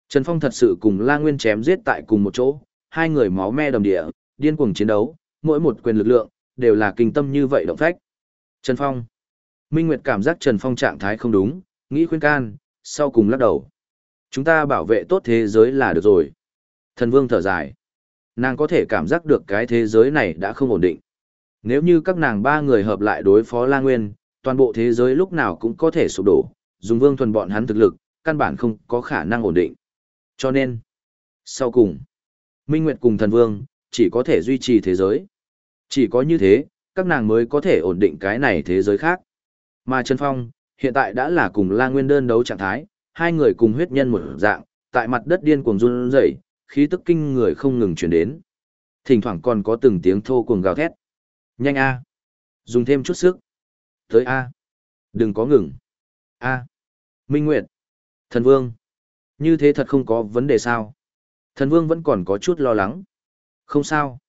S1: Trần Phong thật sự cùng La Nguyên chém giết tại cùng một chỗ, hai người máu me đầm địa, điên cuồng chiến đấu, mỗi một quyền lực lượng, đều là kinh tâm như vậy động phách. Trần Phong! Minh Nguyệt cảm giác Trần Phong trạng thái không đúng, nghĩ khuyên can, sau cùng lắc đầu. Chúng ta bảo vệ tốt thế giới là được rồi. Thần vương thở dài. Nàng có thể cảm giác được cái thế giới này đã không ổn định. Nếu như các nàng ba người hợp lại đối phó La Nguyên, toàn bộ thế giới lúc nào cũng có thể sụp đổ, dùng vương thuần bọn hắn thực lực, căn bản không có khả năng ổn định. Cho nên, sau cùng, Minh Nguyệt cùng thần vương, chỉ có thể duy trì thế giới. Chỉ có như thế, các nàng mới có thể ổn định cái này thế giới khác. Mà Trần Phong, hiện tại đã là cùng La Nguyên đơn đấu trạng thái, hai người cùng huyết nhân một dạng, tại mặt đất điên cuồng run rẩy, khí tức kinh người không ngừng truyền đến. Thỉnh thoảng còn có từng tiếng thô cuồng gào thét. Nhanh a, dùng thêm chút sức. Tới a, đừng có ngừng. A, Minh Nguyệt, Thần Vương, như thế thật không có vấn đề sao? Thần Vương vẫn còn có chút lo lắng. Không sao.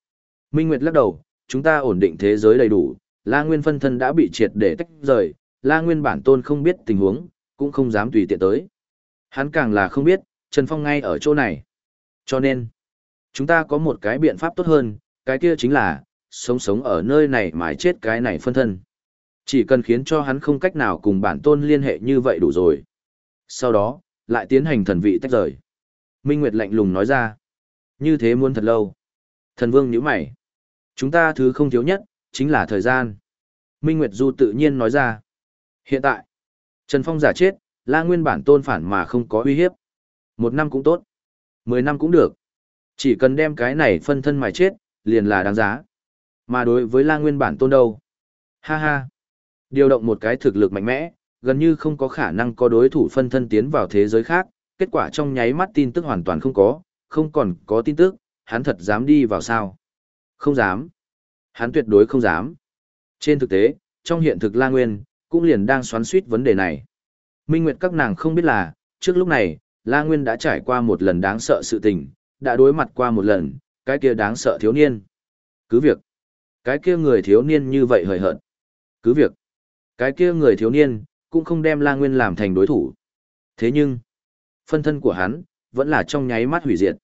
S1: Minh Nguyệt lắc đầu, chúng ta ổn định thế giới đầy đủ, La Nguyên phân thân đã bị triệt để tách rời, La Nguyên bản tôn không biết tình huống, cũng không dám tùy tiện tới. Hắn càng là không biết, Trần Phong ngay ở chỗ này. Cho nên, chúng ta có một cái biện pháp tốt hơn, cái kia chính là, sống sống ở nơi này mãi chết cái này phân thân. Chỉ cần khiến cho hắn không cách nào cùng bản tôn liên hệ như vậy đủ rồi. Sau đó, lại tiến hành thần vị tách rời. Minh Nguyệt lạnh lùng nói ra. Như thế muốn thật lâu. Thần vương nhíu mày. Chúng ta thứ không thiếu nhất, chính là thời gian. Minh Nguyệt Du tự nhiên nói ra. Hiện tại, Trần Phong giả chết, la nguyên bản tôn phản mà không có uy hiếp. Một năm cũng tốt. Mười năm cũng được. Chỉ cần đem cái này phân thân mài chết, liền là đáng giá. Mà đối với la nguyên bản tôn đâu? Ha ha. Điều động một cái thực lực mạnh mẽ, gần như không có khả năng có đối thủ phân thân tiến vào thế giới khác, kết quả trong nháy mắt tin tức hoàn toàn không có, không còn có tin tức, hắn thật dám đi vào sao? Không dám. Hắn tuyệt đối không dám. Trên thực tế, trong hiện thực La Nguyên, cũng liền đang xoắn suýt vấn đề này. Minh Nguyệt các nàng không biết là, trước lúc này, La Nguyên đã trải qua một lần đáng sợ sự tình, đã đối mặt qua một lần, cái kia đáng sợ thiếu niên. Cứ việc, cái kia người thiếu niên như vậy hời hợt. Cứ việc, cái kia người thiếu niên, cũng không đem La Nguyên làm thành đối thủ. Thế nhưng, phân thân của hắn, vẫn là trong nháy mắt hủy diệt.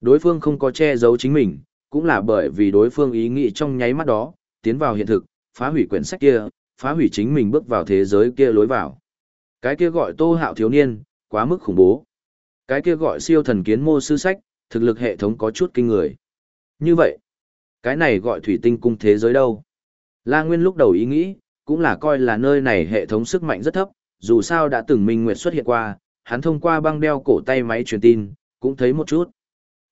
S1: Đối phương không có che giấu chính mình, cũng là bởi vì đối phương ý nghĩ trong nháy mắt đó, tiến vào hiện thực, phá hủy quyển sách kia, phá hủy chính mình bước vào thế giới kia lối vào. Cái kia gọi tô hạo thiếu niên, quá mức khủng bố. Cái kia gọi siêu thần kiến mô sư sách, thực lực hệ thống có chút kinh người. Như vậy, cái này gọi thủy tinh cung thế giới đâu? La Nguyên lúc đầu ý nghĩ, cũng là coi là nơi này hệ thống sức mạnh rất thấp, dù sao đã từng Minh Nguyệt xuất hiện qua, hắn thông qua băng đeo cổ tay máy truyền tin, cũng thấy một chút.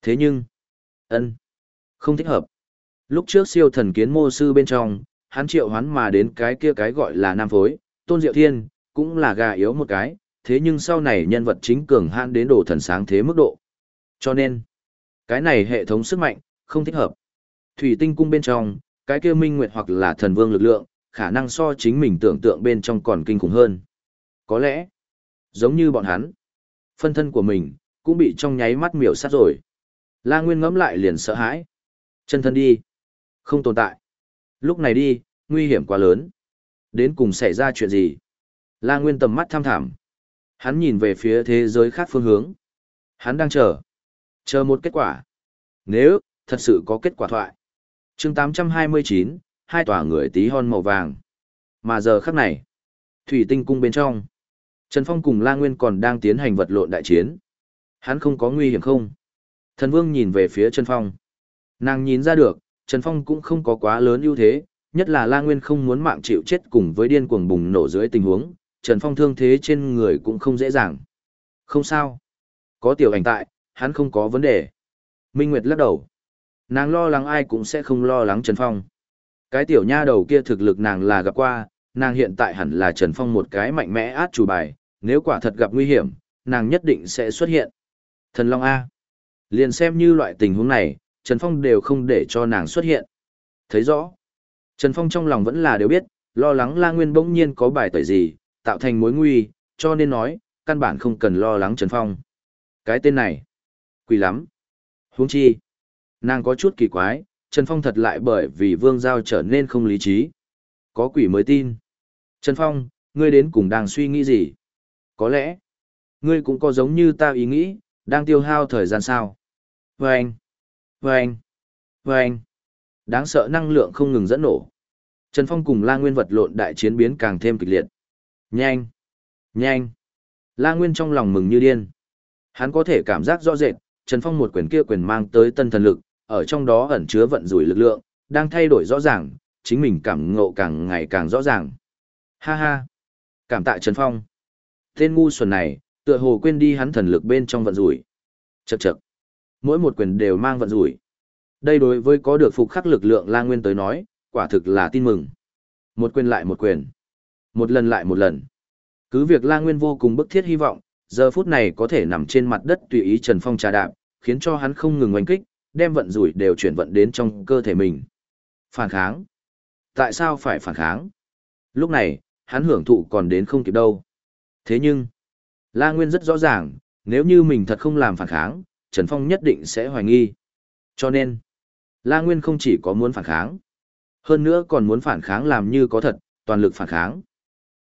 S1: Thế nhưng, ân không thích hợp. Lúc trước siêu thần kiến mô sư bên trong, hắn triệu hoán mà đến cái kia cái gọi là nam phối, tôn diệu thiên, cũng là gà yếu một cái, thế nhưng sau này nhân vật chính cường hãn đến đồ thần sáng thế mức độ. Cho nên, cái này hệ thống sức mạnh, không thích hợp. Thủy tinh cung bên trong, cái kia minh nguyệt hoặc là thần vương lực lượng, khả năng so chính mình tưởng tượng bên trong còn kinh khủng hơn. Có lẽ, giống như bọn hắn, phân thân của mình, cũng bị trong nháy mắt miểu sát rồi. La Nguyên ngẫm lại liền sợ hãi. Chân thân đi. Không tồn tại. Lúc này đi, nguy hiểm quá lớn. Đến cùng xảy ra chuyện gì? La Nguyên tầm mắt tham thảm. Hắn nhìn về phía thế giới khác phương hướng. Hắn đang chờ. Chờ một kết quả. Nếu, thật sự có kết quả thoại chương 829, hai tòa người tí hon màu vàng. Mà giờ khắc này, thủy tinh cung bên trong. Trần Phong cùng La Nguyên còn đang tiến hành vật lộn đại chiến. Hắn không có nguy hiểm không? Thần Vương nhìn về phía Trần Phong. Nàng nhìn ra được, Trần Phong cũng không có quá lớn ưu thế, nhất là La Nguyên không muốn mạng chịu chết cùng với điên cuồng bùng nổ dưới tình huống, Trần Phong thương thế trên người cũng không dễ dàng. Không sao. Có tiểu ảnh tại, hắn không có vấn đề. Minh Nguyệt lắc đầu. Nàng lo lắng ai cũng sẽ không lo lắng Trần Phong. Cái tiểu nha đầu kia thực lực nàng là gặp qua, nàng hiện tại hẳn là Trần Phong một cái mạnh mẽ át chủ bài, nếu quả thật gặp nguy hiểm, nàng nhất định sẽ xuất hiện. Thần Long A. Liền xem như loại tình huống này, Trần Phong đều không để cho nàng xuất hiện. Thấy rõ. Trần Phong trong lòng vẫn là đều biết, lo lắng La Nguyên bỗng nhiên có bài tẩy gì, tạo thành mối nguy, cho nên nói, căn bản không cần lo lắng Trần Phong. Cái tên này, quỷ lắm. Huống chi, nàng có chút kỳ quái, Trần Phong thật lại bởi vì Vương Giao trở nên không lý trí. Có quỷ mới tin. Trần Phong, ngươi đến cùng đang suy nghĩ gì? Có lẽ, ngươi cũng có giống như ta ý nghĩ, đang tiêu hao thời gian sao? Vâng! Vâng! Vâng! Đáng sợ năng lượng không ngừng dẫn nổ. Trần Phong cùng La Nguyên vật lộn đại chiến biến càng thêm kịch liệt. Nhanh! Nhanh! La Nguyên trong lòng mừng như điên. Hắn có thể cảm giác rõ rệt, Trần Phong một quyền kia quyền mang tới tân thần lực, ở trong đó ẩn chứa vận rủi lực lượng, đang thay đổi rõ ràng, chính mình cảm ngộ càng ngày càng rõ ràng. Ha ha! Cảm tạ Trần Phong. Tên ngu xuẩn này, tựa hồ quên đi hắn thần lực bên trong vận rủi. Chậc chậc. Mỗi một quyền đều mang vận rủi. Đây đối với có được phục khắc lực lượng La Nguyên tới nói, quả thực là tin mừng. Một quyền lại một quyền. Một lần lại một lần. Cứ việc La Nguyên vô cùng bức thiết hy vọng, giờ phút này có thể nằm trên mặt đất tùy ý Trần Phong trà đạp, khiến cho hắn không ngừng oanh kích, đem vận rủi đều chuyển vận đến trong cơ thể mình. Phản kháng. Tại sao phải phản kháng? Lúc này, hắn hưởng thụ còn đến không kịp đâu. Thế nhưng, La Nguyên rất rõ ràng, nếu như mình thật không làm phản kháng, Trần Phong nhất định sẽ hoài nghi. Cho nên, La Nguyên không chỉ có muốn phản kháng, hơn nữa còn muốn phản kháng làm như có thật, toàn lực phản kháng.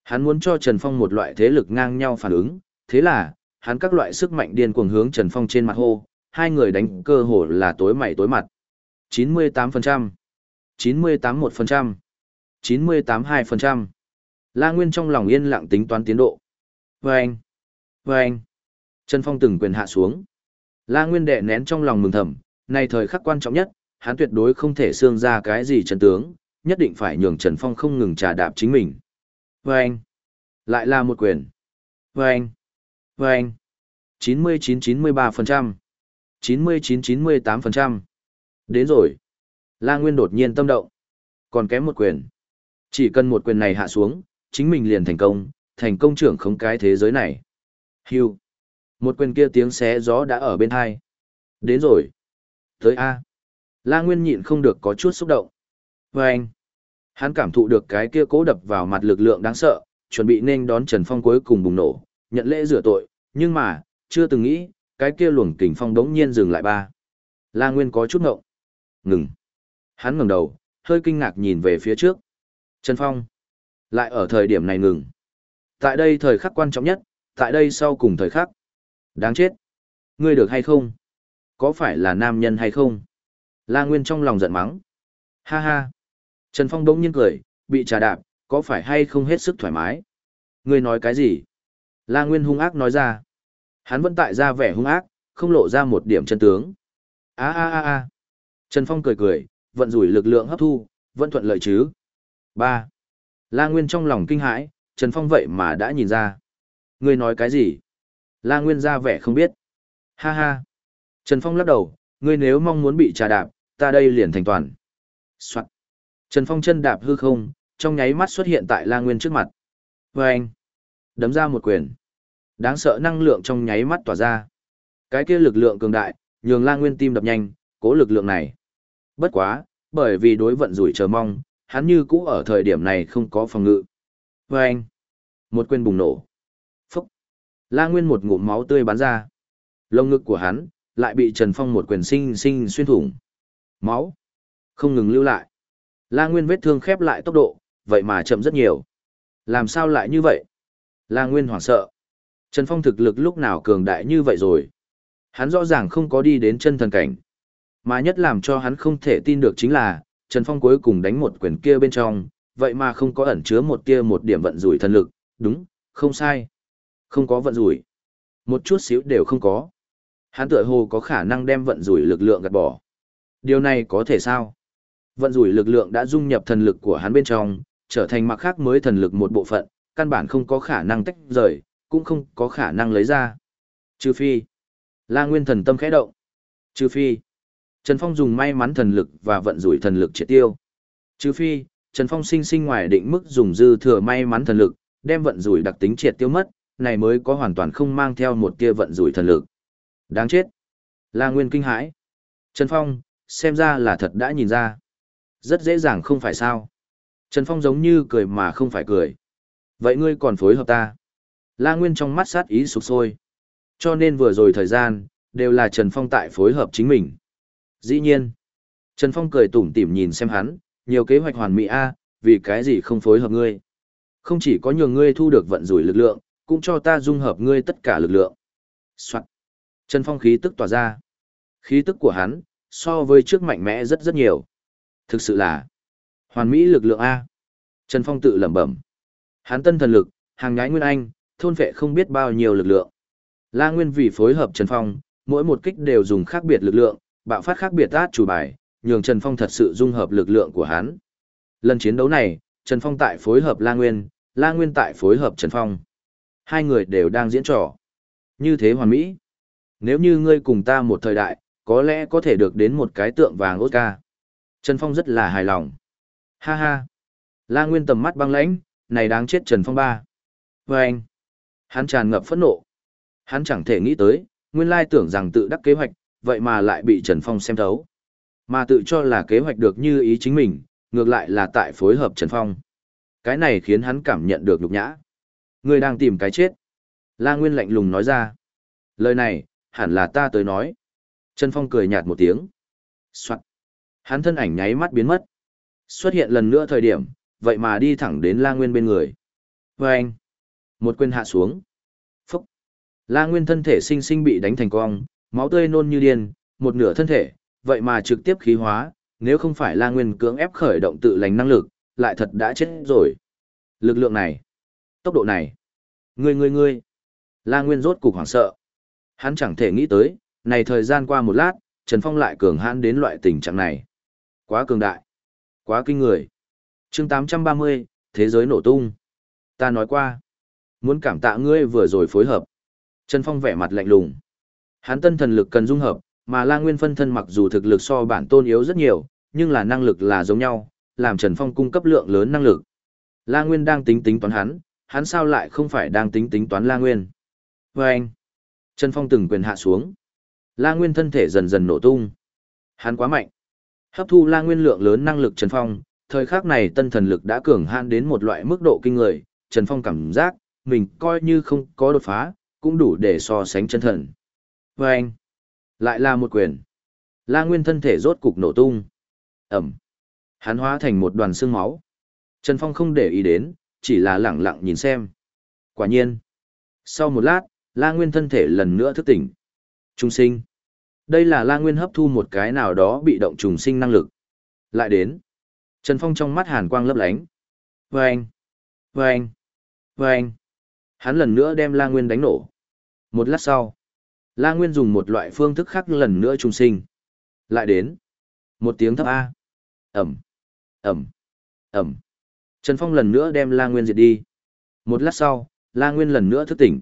S1: Hắn muốn cho Trần Phong một loại thế lực ngang nhau phản ứng, thế là, hắn các loại sức mạnh điên cuồng hướng Trần Phong trên mặt hô, hai người đánh cơ hồ là tối mày tối mặt. 98%, 98-1%, 98-2%. La Nguyên trong lòng yên lặng tính toán tiến độ. Vâng! Vâng! Trần Phong từng quyền hạ xuống. La Nguyên đệ nén trong lòng mừng thầm, này thời khắc quan trọng nhất, hắn tuyệt đối không thể xương ra cái gì chân tướng, nhất định phải nhường Trần Phong không ngừng trà đạp chính mình. Vâng! Lại là một quyền. Vâng! Vâng! 99-93%. 99-98%. Đến rồi. La Nguyên đột nhiên tâm động. Còn kém một quyền. Chỉ cần một quyền này hạ xuống, chính mình liền thành công, thành công trưởng không cái thế giới này. Hưu. Một quyền kia tiếng xé gió đã ở bên hai. Đến rồi. Tới A. La Nguyên nhịn không được có chút xúc động. Và anh. Hắn cảm thụ được cái kia cố đập vào mặt lực lượng đáng sợ, chuẩn bị nên đón Trần Phong cuối cùng bùng nổ, nhận lễ rửa tội, nhưng mà, chưa từng nghĩ, cái kia luồng kình phong đống nhiên dừng lại ba. La Nguyên có chút ngộng. Ngừng. Hắn ngẩng đầu, hơi kinh ngạc nhìn về phía trước. Trần Phong. Lại ở thời điểm này ngừng. Tại đây thời khắc quan trọng nhất, tại đây sau cùng thời khắc. Đáng chết. Ngươi được hay không? Có phải là nam nhân hay không? La Nguyên trong lòng giận mắng. Ha ha. Trần Phong đống nhiên cười, bị trà đạp, có phải hay không hết sức thoải mái? Ngươi nói cái gì? La Nguyên hung ác nói ra. Hắn vẫn tại ra vẻ hung ác, không lộ ra một điểm chân tướng. A a a a. Trần Phong cười cười, vận rủi lực lượng hấp thu, vẫn thuận lợi chứ. 3. La Nguyên trong lòng kinh hãi, Trần Phong vậy mà đã nhìn ra. Ngươi nói cái gì? La Nguyên ra vẻ không biết. Ha ha. Trần Phong lắc đầu, ngươi nếu mong muốn bị trà đạp, ta đây liền thành toàn. Soạn. Trần Phong chân đạp hư không, trong nháy mắt xuất hiện tại La Nguyên trước mặt. Và anh. Đấm ra một quyền. Đáng sợ năng lượng trong nháy mắt tỏa ra. Cái kia lực lượng cường đại, nhường La Nguyên tim đập nhanh, cố lực lượng này. Bất quá, bởi vì đối vận rủi chờ mong, hắn như cũ ở thời điểm này không có phòng ngự. Và anh. Một quyền bùng nổ. Phúc. La Nguyên một ngụm máu tươi bắn ra. Lông ngực của hắn, lại bị Trần Phong một quyền sinh sinh xuyên thủng. Máu. Không ngừng lưu lại. La Nguyên vết thương khép lại tốc độ, vậy mà chậm rất nhiều. Làm sao lại như vậy? La Nguyên hoảng sợ. Trần Phong thực lực lúc nào cường đại như vậy rồi? Hắn rõ ràng không có đi đến chân thần cảnh. Mà nhất làm cho hắn không thể tin được chính là, Trần Phong cuối cùng đánh một quyền kia bên trong, vậy mà không có ẩn chứa một kia một điểm vận rủi thần lực, đúng, không sai. Không có vận rủi. Một chút xíu đều không có. Hắn tựa hồ có khả năng đem vận rủi lực lượng gạt bỏ. Điều này có thể sao? Vận rủi lực lượng đã dung nhập thần lực của hắn bên trong, trở thành mặc khác mới thần lực một bộ phận, căn bản không có khả năng tách rời, cũng không có khả năng lấy ra. Trừ phi. La Nguyên thần tâm khẽ động. Trừ phi. Trần Phong dùng may mắn thần lực và vận rủi thần lực triệt tiêu. Trừ phi, Trần Phong sinh sinh ngoài định mức dùng dư thừa may mắn thần lực, đem vận rủi đặc tính triệt tiêu mất, này mới có hoàn toàn không mang theo một tia vận rủi thần lực. Đáng chết. La Nguyên kinh hãi. Trần Phong, xem ra là thật đã nhìn ra. Rất dễ dàng không phải sao. Trần Phong giống như cười mà không phải cười. Vậy ngươi còn phối hợp ta. La Nguyên trong mắt sát ý sụp sôi. Cho nên vừa rồi thời gian, đều là Trần Phong tại phối hợp chính mình. Dĩ nhiên. Trần Phong cười tủm tỉm nhìn xem hắn, nhiều kế hoạch hoàn mỹ a, vì cái gì không phối hợp ngươi. Không chỉ có nhường ngươi thu được vận rủi lực lượng, cũng cho ta dung hợp ngươi tất cả lực lượng. Soạn. Trần Phong khí tức tỏa ra. Khí tức của hắn, so với trước mạnh mẽ rất rất nhiều. Thực sự là hoàn mỹ lực lượng A. Trần Phong tự lẩm bẩm. Hắn tân thần lực, hàng nhái nguyên anh, thôn vệ không biết bao nhiêu lực lượng. La Nguyên vì phối hợp Trần Phong, mỗi một kích đều dùng khác biệt lực lượng, bạo phát khác biệt át chủ bài, nhường Trần Phong thật sự dung hợp lực lượng của hắn. Lần chiến đấu này, Trần Phong tại phối hợp La Nguyên, La Nguyên tại phối hợp Trần Phong. Hai người đều đang diễn trò. Như thế hoàn mỹ. Nếu như ngươi cùng ta một thời đại, có lẽ có thể được đến một cái tượng vàng Oscar. Trần Phong rất là hài lòng. Ha ha. La Nguyên tầm mắt băng lãnh, này đáng chết Trần Phong ba. Và anh. Hắn tràn ngập phẫn nộ. Hắn chẳng thể nghĩ tới, nguyên lai tưởng rằng tự đắc kế hoạch, vậy mà lại bị Trần Phong xem thấu. Mà tự cho là kế hoạch được như ý chính mình, ngược lại là tại phối hợp Trần Phong. Cái này khiến hắn cảm nhận được nhục nhã. Người đang tìm cái chết. La Nguyên lạnh lùng nói ra. Lời này, hẳn là ta tới nói. Trần Phong cười nhạt một tiếng. Soạn. Hắn thân ảnh nháy mắt biến mất. Xuất hiện lần nữa thời điểm, vậy mà đi thẳng đến La Nguyên bên người. Và anh. Một quyền hạ xuống. Phúc. La Nguyên thân thể sinh sinh bị đánh thành cong, máu tươi nôn như điên, một nửa thân thể, vậy mà trực tiếp khí hóa, nếu không phải La Nguyên cưỡng ép khởi động tự lành năng lực, lại thật đã chết rồi. Lực lượng này, tốc độ này, ngươi ngươi ngươi. La Nguyên rốt cục hoảng sợ. Hắn chẳng thể nghĩ tới, này thời gian qua một lát, Trần Phong lại cường hãn đến loại tình trạng này. Quá cường đại, quá kinh người. Chương 830, thế giới nổ tung. Ta nói qua, muốn cảm tạ ngươi vừa rồi phối hợp. Trần Phong vẻ mặt lạnh lùng. Hắn tân thần lực cần dung hợp, mà La Nguyên phân thân mặc dù thực lực so bản tôn yếu rất nhiều, nhưng là năng lực là giống nhau, làm Trần Phong cung cấp lượng lớn năng lực. La Nguyên đang tính tính toán hắn, hắn sao lại không phải đang tính tính toán La Nguyên. Và anh, Trần Phong từng quyền hạ xuống. La Nguyên thân thể dần dần nổ tung. Hắn quá mạnh. Hấp thu La Nguyên lượng lớn năng lực Trần Phong, thời khắc này tân thần lực đã cường hạn đến một loại mức độ kinh người, Trần Phong cảm giác, mình coi như không có đột phá, cũng đủ để so sánh chân thần. Và anh, lại là một quyền. La Nguyên thân thể rốt cục nổ tung. Ẩm. Hắn hóa thành một đoàn xương máu. Trần Phong không để ý đến, chỉ là lẳng lặng nhìn xem. Quả nhiên. Sau một lát, La Nguyên thân thể lần nữa thức tỉnh. Trung sinh. Đây là La Nguyên hấp thu một cái nào đó bị động trùng sinh năng lực. Lại đến. Trần Phong trong mắt hàn quang lấp lánh. Vâng! Vâng! Vâng! Hắn lần nữa đem La Nguyên đánh nổ. Một lát sau, La Nguyên dùng một loại phương thức khác lần nữa trùng sinh. Lại đến. Một tiếng thấp A. Ẩm. Ẩm. Ẩm. Trần Phong lần nữa đem La Nguyên diệt đi. Một lát sau, La Nguyên lần nữa thức tỉnh.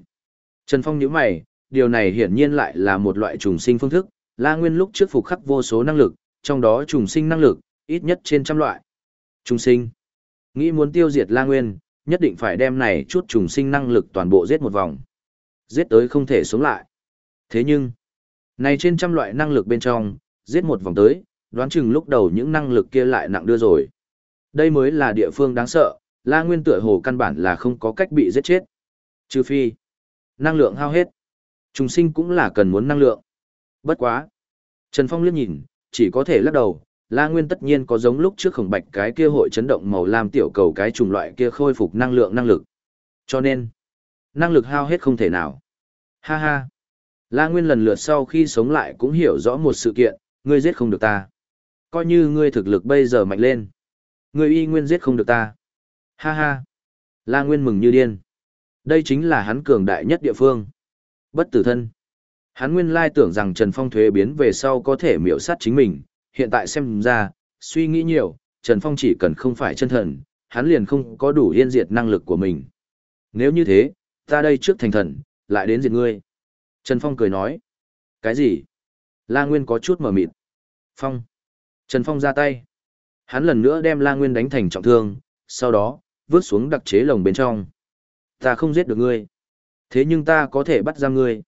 S1: Trần Phong nhíu mày, điều này hiển nhiên lại là một loại trùng sinh phương thức. La Nguyên lúc trước phục khắc vô số năng lực, trong đó trùng sinh năng lực, ít nhất trên trăm loại. Trùng sinh. Nghĩ muốn tiêu diệt La Nguyên, nhất định phải đem này chút trùng sinh năng lực toàn bộ giết một vòng. Giết tới không thể sống lại. Thế nhưng, này trên trăm loại năng lực bên trong, giết một vòng tới, đoán chừng lúc đầu những năng lực kia lại nặng đưa rồi. Đây mới là địa phương đáng sợ, La Nguyên tựa hồ căn bản là không có cách bị giết chết. Trừ phi, năng lượng hao hết. Trùng sinh cũng là cần muốn năng lượng. Bất quá. Trần Phong liếc nhìn, chỉ có thể lắc đầu, La Nguyên tất nhiên có giống lúc trước khổng bạch cái kia hội chấn động màu lam tiểu cầu cái trùng loại kia khôi phục năng lượng năng lực. Cho nên, năng lực hao hết không thể nào. Ha ha. La Nguyên lần lượt sau khi sống lại cũng hiểu rõ một sự kiện, ngươi giết không được ta. Coi như ngươi thực lực bây giờ mạnh lên. Ngươi y nguyên giết không được ta. Ha ha. La Nguyên mừng như điên. Đây chính là hắn cường đại nhất địa phương. Bất tử thân. Hắn nguyên lai tưởng rằng Trần Phong thuế biến về sau có thể miểu sát chính mình, hiện tại xem ra, suy nghĩ nhiều, Trần Phong chỉ cần không phải chân thần, hắn liền không có đủ yên diệt năng lực của mình. Nếu như thế, ta đây trước thành thần, lại đến diệt ngươi. Trần Phong cười nói. Cái gì? La Nguyên có chút mở mịt. Phong. Trần Phong ra tay. Hắn lần nữa đem La Nguyên đánh thành trọng thương, sau đó, vướt xuống đặc chế lồng bên trong. Ta không giết được ngươi. Thế nhưng ta có thể bắt giam ngươi.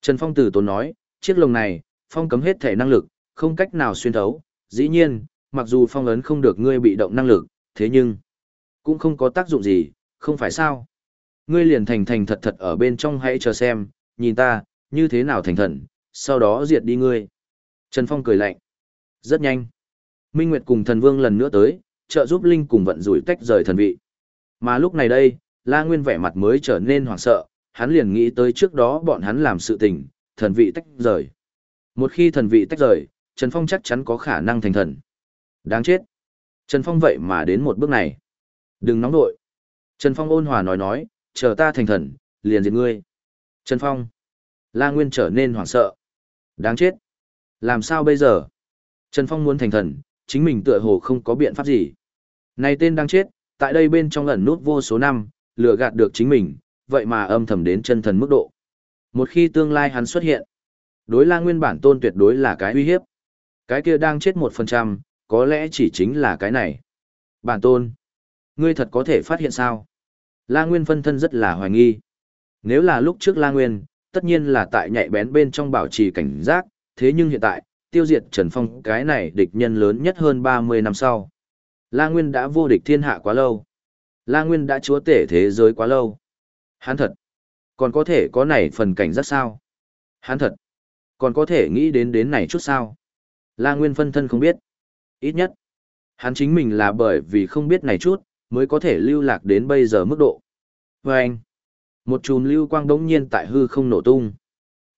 S1: Trần Phong tử tốn nói, chiếc lồng này, Phong cấm hết thể năng lực, không cách nào xuyên thấu. Dĩ nhiên, mặc dù Phong ấn không được ngươi bị động năng lực, thế nhưng, cũng không có tác dụng gì, không phải sao. Ngươi liền thành thành thật thật ở bên trong hãy chờ xem, nhìn ta, như thế nào thành thần, sau đó diệt đi ngươi. Trần Phong cười lạnh. Rất nhanh. Minh Nguyệt cùng thần vương lần nữa tới, trợ giúp Linh cùng vận rủi tách rời thần vị. Mà lúc này đây, La Nguyên vẻ mặt mới trở nên hoảng sợ, hắn liền nghĩ tới trước đó bọn hắn làm sự tình, thần vị tách rời. Một khi thần vị tách rời, Trần Phong chắc chắn có khả năng thành thần. Đáng chết. Trần Phong vậy mà đến một bước này. Đừng nóng nội. Trần Phong ôn hòa nói nói, chờ ta thành thần, liền diệt ngươi. Trần Phong. La Nguyên trở nên hoảng sợ. Đáng chết. Làm sao bây giờ? Trần Phong muốn thành thần, chính mình tựa hồ không có biện pháp gì. Này tên đang chết, tại đây bên trong ẩn nút vô số năm, lừa gạt được chính mình, vậy mà âm thầm đến chân thần mức độ. Một khi tương lai hắn xuất hiện, Đối la nguyên bản tôn tuyệt đối là cái uy hiếp. Cái kia đang chết một phần trăm, có lẽ chỉ chính là cái này. Bản tôn, ngươi thật có thể phát hiện sao? La Nguyên phân thân rất là hoài nghi. Nếu là lúc trước La Nguyên, tất nhiên là tại nhạy bén bên trong bảo trì cảnh giác, thế nhưng hiện tại, tiêu diệt Trần Phong cái này địch nhân lớn nhất hơn 30 năm sau. La Nguyên đã vô địch thiên hạ quá lâu. La Nguyên đã chúa tể thế giới quá lâu. Hắn thật. Còn có thể có này phần cảnh giác sao? Hắn thật. Còn có thể nghĩ đến đến này chút sao? La Nguyên phân thân không biết. Ít nhất. Hắn chính mình là bởi vì không biết này chút, mới có thể lưu lạc đến bây giờ mức độ. Và anh. Một chùm lưu quang đống nhiên tại hư không nổ tung.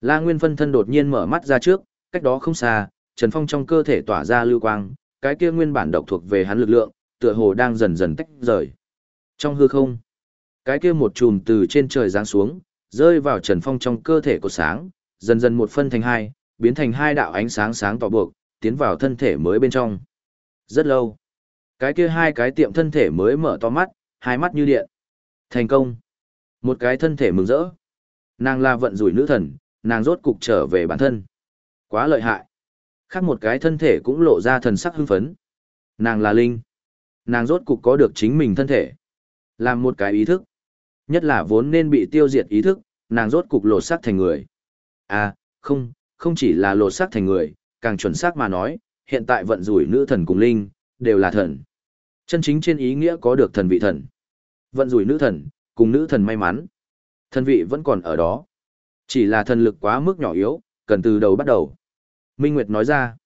S1: La Nguyên phân thân đột nhiên mở mắt ra trước, cách đó không xa, Trần Phong trong cơ thể tỏa ra lưu quang, cái kia nguyên bản độc thuộc về hắn lực lượng, tựa hồ đang dần dần tách rời. Trong hư không, cái kia một chùm từ trên trời giáng xuống, rơi vào Trần Phong trong cơ thể của sáng, dần dần một phân thành hai, biến thành hai đạo ánh sáng sáng tỏ buộc, tiến vào thân thể mới bên trong. Rất lâu, cái kia hai cái tiệm thân thể mới mở to mắt, hai mắt như điện. Thành công. Một cái thân thể mừng rỡ. Nàng là vận rủi nữ thần, nàng rốt cục trở về bản thân. Quá lợi hại. Khác một cái thân thể cũng lộ ra thần sắc hưng phấn. Nàng là Linh. Nàng rốt cục có được chính mình thân thể. Làm một cái ý thức. Nhất là vốn nên bị tiêu diệt ý thức, nàng rốt cục lột xác thành người. À, không, không chỉ là lột xác thành người, càng chuẩn xác mà nói, hiện tại vận rủi nữ thần cùng Linh, đều là thần. Chân chính trên ý nghĩa có được thần vị thần. Vận rủi nữ thần, cùng nữ thần may mắn. Thần vị vẫn còn ở đó. Chỉ là thần lực quá mức nhỏ yếu, cần từ đầu bắt đầu. Minh Nguyệt nói ra,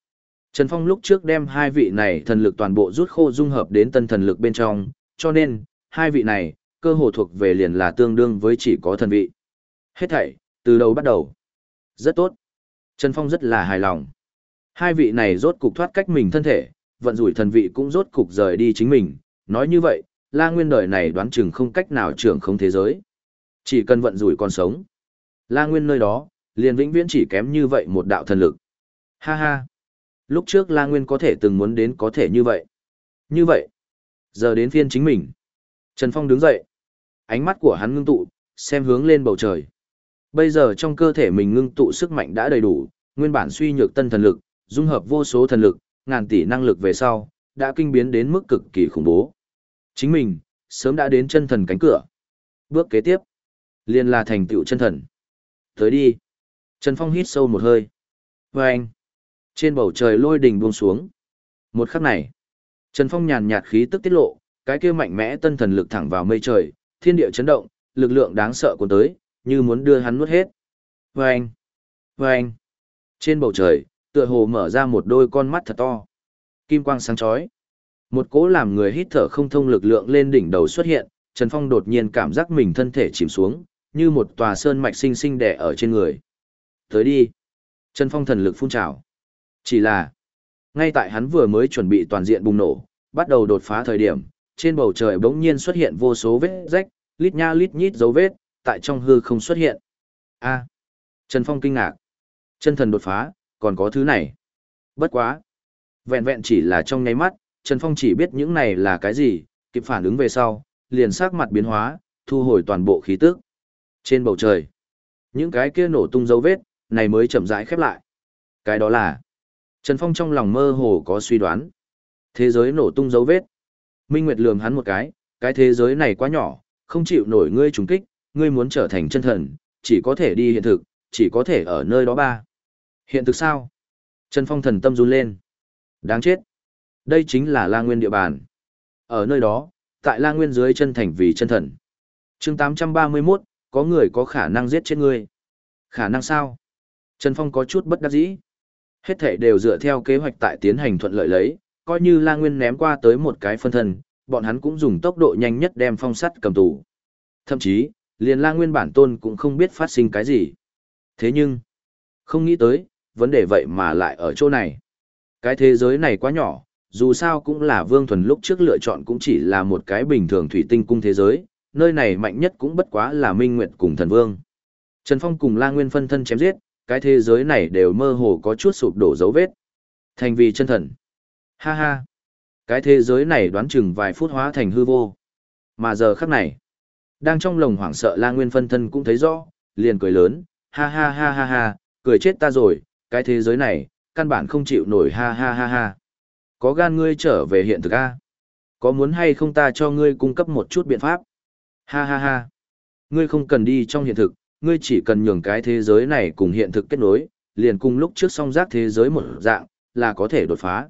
S1: Trần Phong lúc trước đem hai vị này thần lực toàn bộ rút khô dung hợp đến tân thần lực bên trong, cho nên, hai vị này, cơ hồ thuộc về liền là tương đương với chỉ có thần vị. Hết thảy, từ đầu bắt đầu. Rất tốt. Trần Phong rất là hài lòng. Hai vị này rốt cục thoát cách mình thân thể, vận rủi thần vị cũng rốt cục rời đi chính mình. Nói như vậy, la nguyên đời này đoán chừng không cách nào trưởng không thế giới. Chỉ cần vận rủi còn sống. La nguyên nơi đó, liền vĩnh viễn chỉ kém như vậy một đạo thần lực. Ha ha. Lúc trước La Nguyên có thể từng muốn đến có thể như vậy. Như vậy. Giờ đến phiên chính mình. Trần Phong đứng dậy. Ánh mắt của hắn ngưng tụ, xem hướng lên bầu trời. Bây giờ trong cơ thể mình ngưng tụ sức mạnh đã đầy đủ, nguyên bản suy nhược tân thần lực, dung hợp vô số thần lực, ngàn tỷ năng lực về sau, đã kinh biến đến mức cực kỳ khủng bố. Chính mình, sớm đã đến chân thần cánh cửa. Bước kế tiếp, liền là thành tựu chân thần. Tới đi. Trần Phong hít sâu một hơi. Và anh, trên bầu trời lôi đình buông xuống. Một khắc này, Trần Phong nhàn nhạt khí tức tiết lộ, cái kia mạnh mẽ tân thần lực thẳng vào mây trời, thiên địa chấn động, lực lượng đáng sợ cuốn tới, như muốn đưa hắn nuốt hết. Và anh, và anh, trên bầu trời, tựa hồ mở ra một đôi con mắt thật to. Kim quang sáng chói. Một cỗ làm người hít thở không thông lực lượng lên đỉnh đầu xuất hiện, Trần Phong đột nhiên cảm giác mình thân thể chìm xuống, như một tòa sơn mạch sinh sinh đè ở trên người. Tới đi. Trần Phong thần lực phun trào. Chỉ là, ngay tại hắn vừa mới chuẩn bị toàn diện bùng nổ, bắt đầu đột phá thời điểm, trên bầu trời bỗng nhiên xuất hiện vô số vết rách, lít nha lít nhít dấu vết, tại trong hư không xuất hiện. A. Trần Phong kinh ngạc. Chân thần đột phá, còn có thứ này. Bất quá. Vẹn vẹn chỉ là trong nháy mắt, Trần Phong chỉ biết những này là cái gì, kịp phản ứng về sau, liền sắc mặt biến hóa, thu hồi toàn bộ khí tức. Trên bầu trời, những cái kia nổ tung dấu vết, này mới chậm rãi khép lại. Cái đó là, Trần Phong trong lòng mơ hồ có suy đoán. Thế giới nổ tung dấu vết. Minh Nguyệt lườm hắn một cái, cái thế giới này quá nhỏ, không chịu nổi ngươi trùng kích, ngươi muốn trở thành chân thần, chỉ có thể đi hiện thực, chỉ có thể ở nơi đó ba. Hiện thực sao? Trần Phong thần tâm run lên. Đáng chết. Đây chính là La Nguyên địa bàn. Ở nơi đó, tại La Nguyên dưới chân thành vì chân thần. chương 831, có người có khả năng giết chết ngươi. Khả năng sao? Trần Phong có chút bất đắc dĩ. Hết thể đều dựa theo kế hoạch tại tiến hành thuận lợi lấy, coi như La Nguyên ném qua tới một cái phân thân, bọn hắn cũng dùng tốc độ nhanh nhất đem phong sắt cầm tù. Thậm chí, liền La Nguyên bản tôn cũng không biết phát sinh cái gì. Thế nhưng, không nghĩ tới, vấn đề vậy mà lại ở chỗ này. Cái thế giới này quá nhỏ, dù sao cũng là Vương Thuần lúc trước lựa chọn cũng chỉ là một cái bình thường thủy tinh cung thế giới, nơi này mạnh nhất cũng bất quá là Minh Nguyệt cùng Thần Vương. Trần Phong cùng La Nguyên phân thân chém giết, cái thế giới này đều mơ hồ có chút sụp đổ dấu vết. Thành vì chân thần. Ha ha. Cái thế giới này đoán chừng vài phút hóa thành hư vô. Mà giờ khắc này, đang trong lòng hoảng sợ La Nguyên phân thân cũng thấy rõ, liền cười lớn, ha ha ha ha ha, cười chết ta rồi, cái thế giới này, căn bản không chịu nổi ha ha ha ha. Có gan ngươi trở về hiện thực a? Có muốn hay không ta cho ngươi cung cấp một chút biện pháp? Ha ha ha. Ngươi không cần đi trong hiện thực, ngươi chỉ cần nhường cái thế giới này cùng hiện thực kết nối, liền cùng lúc trước song giác thế giới một dạng, là có thể đột phá.